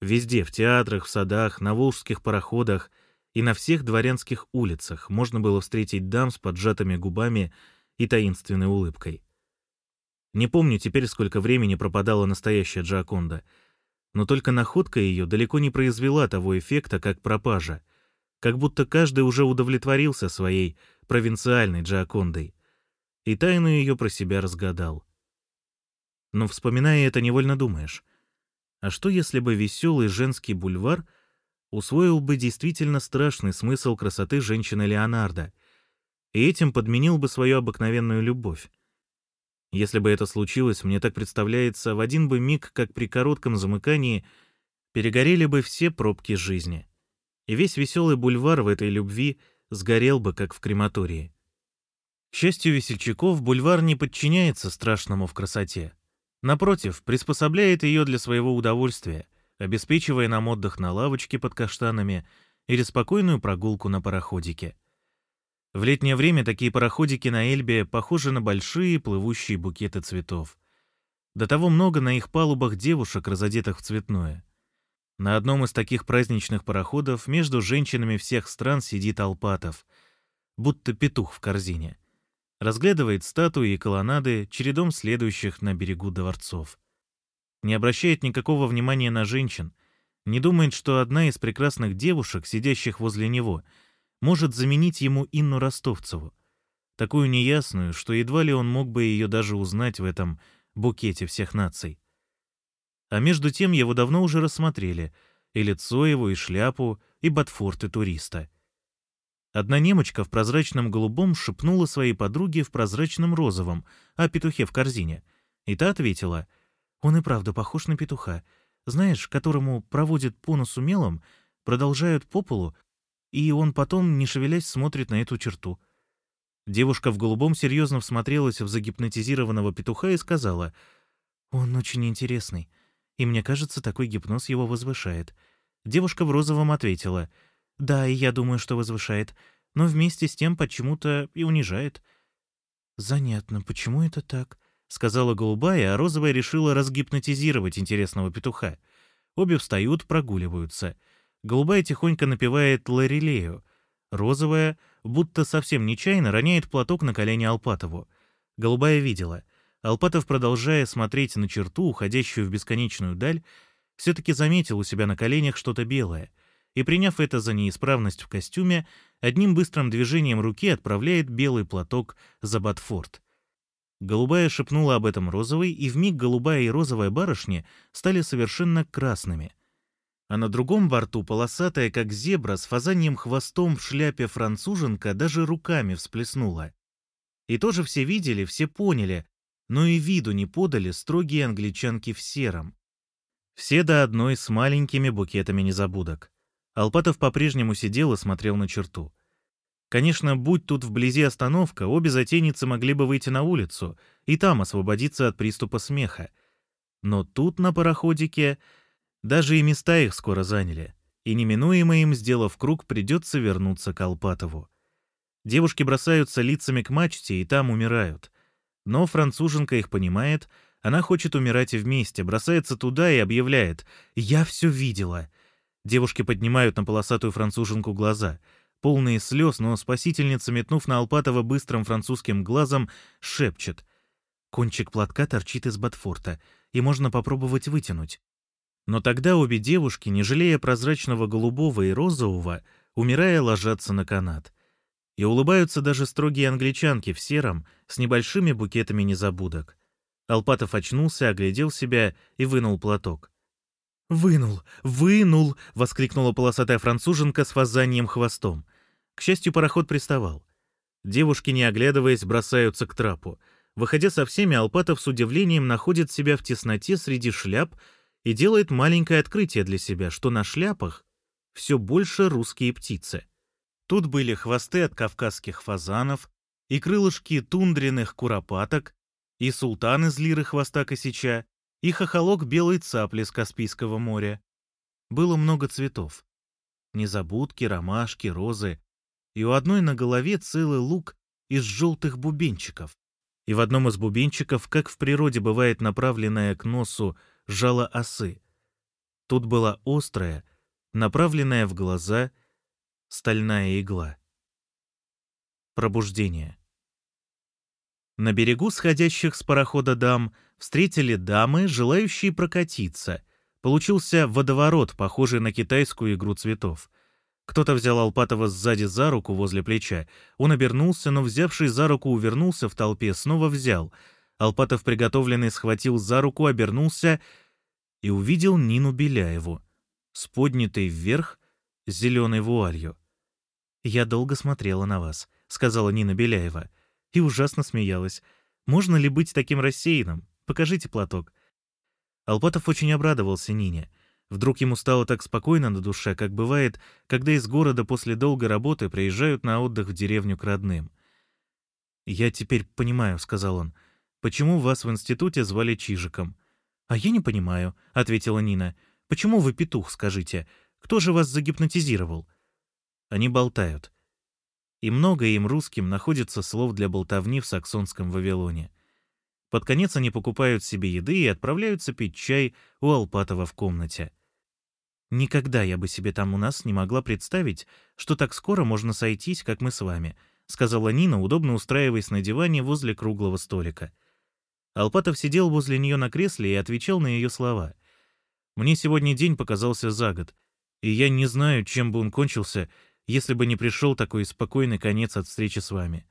Везде, в театрах, в садах, на волжских пароходах и на всех дворянских улицах можно было встретить дам с поджатыми губами и таинственной улыбкой. Не помню теперь, сколько времени пропадала настоящая Джаконда, но только находка ее далеко не произвела того эффекта, как пропажа. как будто каждый уже удовлетворился своей провинциальной Джиакондой и тайну ее про себя разгадал. Но, вспоминая это, невольно думаешь, а что если бы веселый женский бульвар усвоил бы действительно страшный смысл красоты женщины Леонардо и этим подменил бы свою обыкновенную любовь? Если бы это случилось, мне так представляется, в один бы миг, как при коротком замыкании, перегорели бы все пробки жизни. И весь веселый бульвар в этой любви сгорел бы, как в крематории. К счастью весельчаков, бульвар не подчиняется страшному в красоте. Напротив, приспособляет ее для своего удовольствия, обеспечивая нам отдых на лавочке под каштанами или спокойную прогулку на пароходике. В летнее время такие пароходики на Эльбе похожи на большие плывущие букеты цветов. До того много на их палубах девушек, разодетых в цветное. На одном из таких праздничных пароходов между женщинами всех стран сидит Алпатов, будто петух в корзине разглядывает статуи и колоннады, чередом следующих на берегу дворцов. Не обращает никакого внимания на женщин, не думает, что одна из прекрасных девушек, сидящих возле него, может заменить ему Инну Ростовцеву, такую неясную, что едва ли он мог бы ее даже узнать в этом букете всех наций. А между тем его давно уже рассмотрели, и лицо его, и шляпу, и ботфорты туриста — Одна немочка в прозрачном голубом шепнула своей подруге в прозрачном розовом о петухе в корзине. И та ответила, «Он и правда похож на петуха. Знаешь, которому проводят по носу мелом, продолжают по полу, и он потом, не шевелясь, смотрит на эту черту». Девушка в голубом серьезно всмотрелась в загипнотизированного петуха и сказала, «Он очень интересный, и мне кажется, такой гипноз его возвышает». Девушка в розовом ответила, — да, и я думаю, что возвышает, но вместе с тем почему-то и унижает. Занятно, почему это так? Сказала голубая, а розовая решила разгипнотизировать интересного петуха. Обе встают, прогуливаются. Голубая тихонько напевает Лорелею. Розовая, будто совсем нечаянно, роняет платок на колени Алпатову. Голубая видела. Алпатов, продолжая смотреть на черту, уходящую в бесконечную даль, все-таки заметил у себя на коленях что-то белое — и, приняв это за неисправность в костюме, одним быстрым движением руки отправляет белый платок за Батфорд. Голубая шепнула об этом розовой, и вмиг голубая и розовая барышни стали совершенно красными. А на другом борту полосатая, как зебра, с фазаньем хвостом в шляпе француженка даже руками всплеснула. И тоже все видели, все поняли, но и виду не подали строгие англичанки в сером. Все до одной с маленькими букетами незабудок. Алпатов по-прежнему сидел и смотрел на черту. Конечно, будь тут вблизи остановка, обе затейницы могли бы выйти на улицу и там освободиться от приступа смеха. Но тут, на пароходике, даже и места их скоро заняли, и неминуемо им, сделав круг, придется вернуться к Алпатову. Девушки бросаются лицами к мачте и там умирают. Но француженка их понимает, она хочет умирать и вместе, бросается туда и объявляет «Я все видела!» Девушки поднимают на полосатую француженку глаза. Полные слез, но спасительница, метнув на Алпатова быстрым французским глазом, шепчет. Кончик платка торчит из ботфорта, и можно попробовать вытянуть. Но тогда обе девушки, не жалея прозрачного голубого и розового, умирая, ложатся на канат. И улыбаются даже строгие англичанки в сером, с небольшими букетами незабудок. Алпатов очнулся, оглядел себя и вынул платок. «Вынул! Вынул!» — воскликнула полосатая француженка с фазанием хвостом. К счастью, пароход приставал. Девушки, не оглядываясь, бросаются к трапу. Выходя со всеми, Алпатов с удивлением находит себя в тесноте среди шляп и делает маленькое открытие для себя, что на шляпах все больше русские птицы. Тут были хвосты от кавказских фазанов, и крылышки тундриных куропаток, и султан из лиры хвоста косича, и хохолок белой цапли с Каспийского моря. Было много цветов. Незабудки, ромашки, розы. И у одной на голове целый лук из желтых бубенчиков. И в одном из бубенчиков, как в природе бывает направленная к носу жало осы. Тут была острая, направленная в глаза, стальная игла. Пробуждение. На берегу сходящих с парохода дам встретили дамы, желающие прокатиться. Получился водоворот, похожий на китайскую игру цветов. Кто-то взял Алпатова сзади за руку возле плеча. Он обернулся, но, взявший за руку, увернулся в толпе, снова взял. Алпатов, приготовленный, схватил за руку, обернулся и увидел Нину Беляеву с поднятой вверх зеленой вуалью. «Я долго смотрела на вас», — сказала Нина Беляева, и ужасно смеялась. «Можно ли быть таким рассеянным? Покажите платок». Алпатов очень обрадовался Нине — Вдруг ему стало так спокойно на душе, как бывает, когда из города после долгой работы приезжают на отдых в деревню к родным. «Я теперь понимаю», — сказал он, — «почему вас в институте звали Чижиком?» «А я не понимаю», — ответила Нина. «Почему вы петух, скажите? Кто же вас загипнотизировал?» Они болтают. И много им русским находится слов для болтовни в саксонском Вавилоне. Под конец они покупают себе еды и отправляются пить чай у Алпатова в комнате. «Никогда я бы себе там у нас не могла представить, что так скоро можно сойтись, как мы с вами», сказала Нина, удобно устраиваясь на диване возле круглого столика. Алпатов сидел возле нее на кресле и отвечал на ее слова. «Мне сегодня день показался за год, и я не знаю, чем бы он кончился, если бы не пришел такой спокойный конец от встречи с вами.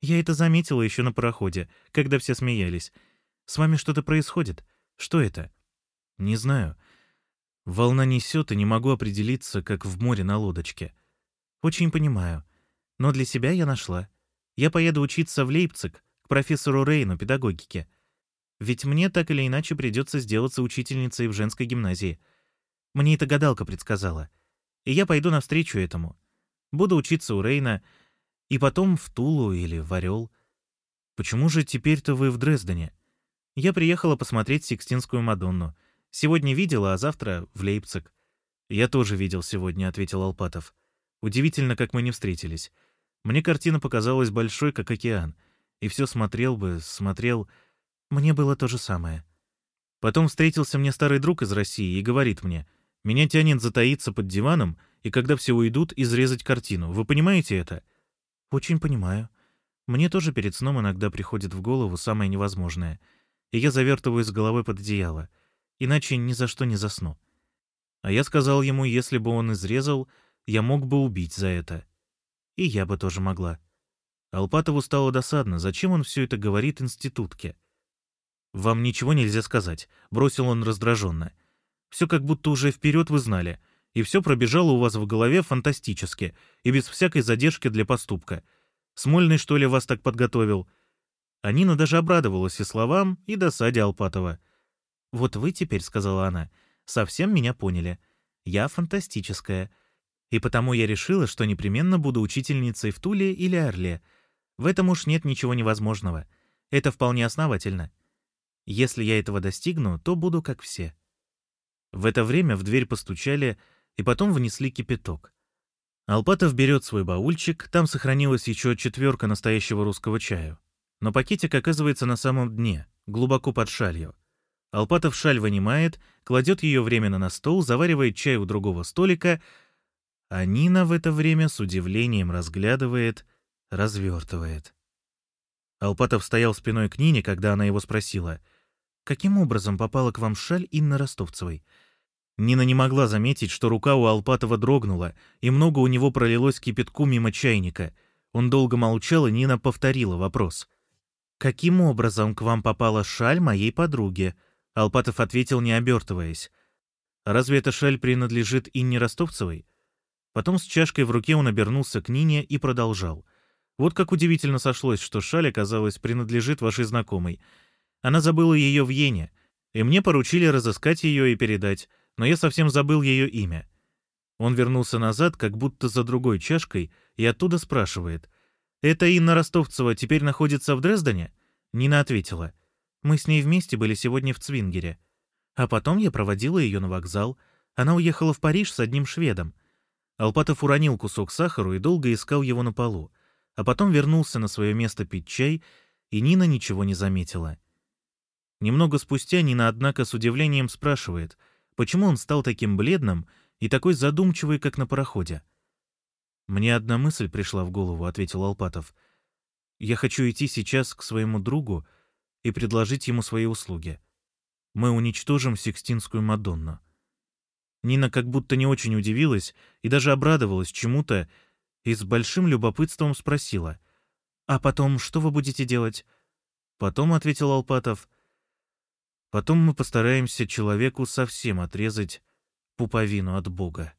Я это заметила еще на пароходе, когда все смеялись. С вами что-то происходит? Что это?» «Не знаю». Волна несет, и не могу определиться, как в море на лодочке. Очень понимаю. Но для себя я нашла. Я поеду учиться в Лейпциг, к профессору Рейну педагогике. Ведь мне так или иначе придется сделаться учительницей в женской гимназии. Мне эта гадалка предсказала. И я пойду навстречу этому. Буду учиться у Рейна, и потом в Тулу или в Орел. Почему же теперь-то вы в Дрездене? Я приехала посмотреть Сикстинскую Мадонну — Сегодня видела, а завтра в Лейпциг. Я тоже видел сегодня, ответил Алпатов. Удивительно, как мы не встретились. Мне картина показалась большой, как океан. И все смотрел бы, смотрел. Мне было то же самое. Потом встретился мне старый друг из России и говорит мне, меня тянет затаиться под диваном, и когда все уйдут, изрезать картину. Вы понимаете это? Очень понимаю. Мне тоже перед сном иногда приходит в голову самое невозможное. И я завертываюсь головой под одеяло — иначе ни за что не засну. А я сказал ему, если бы он изрезал, я мог бы убить за это. И я бы тоже могла. Алпатову стало досадно, зачем он все это говорит институтке. «Вам ничего нельзя сказать», — бросил он раздраженно. «Все как будто уже вперед вы знали, и все пробежало у вас в голове фантастически и без всякой задержки для поступка. Смольный, что ли, вас так подготовил?» А Нина даже обрадовалась и словам, и досаде Алпатова — «Вот вы теперь, — сказала она, — совсем меня поняли. Я фантастическая. И потому я решила, что непременно буду учительницей в Туле или Орле. В этом уж нет ничего невозможного. Это вполне основательно. Если я этого достигну, то буду как все». В это время в дверь постучали и потом внесли кипяток. Алпатов берет свой баульчик, там сохранилась еще четверка настоящего русского чаю. Но пакетик оказывается на самом дне, глубоко под шалью. Алпатов шаль вынимает, кладет ее временно на стол, заваривает чай у другого столика, а Нина в это время с удивлением разглядывает, развертывает. Алпатов стоял спиной к Нине, когда она его спросила, «Каким образом попала к вам шаль Инны Ростовцевой?» Нина не могла заметить, что рука у Алпатова дрогнула, и много у него пролилось кипятку мимо чайника. Он долго молчал, и Нина повторила вопрос. «Каким образом к вам попала шаль моей подруги?» Алпатов ответил, не обертываясь. «Разве эта шаль принадлежит Инне Ростовцевой?» Потом с чашкой в руке он обернулся к Нине и продолжал. «Вот как удивительно сошлось, что шаль, оказалось, принадлежит вашей знакомой. Она забыла ее в Йене, и мне поручили разыскать ее и передать, но я совсем забыл ее имя». Он вернулся назад, как будто за другой чашкой, и оттуда спрашивает. «Это Инна Ростовцева теперь находится в Дрездене?» Нина ответила — мы с ней вместе были сегодня в Цвингере. А потом я проводила ее на вокзал. Она уехала в Париж с одним шведом. Алпатов уронил кусок сахара и долго искал его на полу. А потом вернулся на свое место пить чай, и Нина ничего не заметила. Немного спустя Нина, однако, с удивлением спрашивает, почему он стал таким бледным и такой задумчивый, как на пароходе. «Мне одна мысль пришла в голову», — ответил Алпатов. «Я хочу идти сейчас к своему другу и предложить ему свои услуги. Мы уничтожим Сикстинскую Мадонну. Нина как будто не очень удивилась и даже обрадовалась чему-то и с большим любопытством спросила. «А потом что вы будете делать?» «Потом», — ответил Алпатов, — «потом мы постараемся человеку совсем отрезать пуповину от Бога».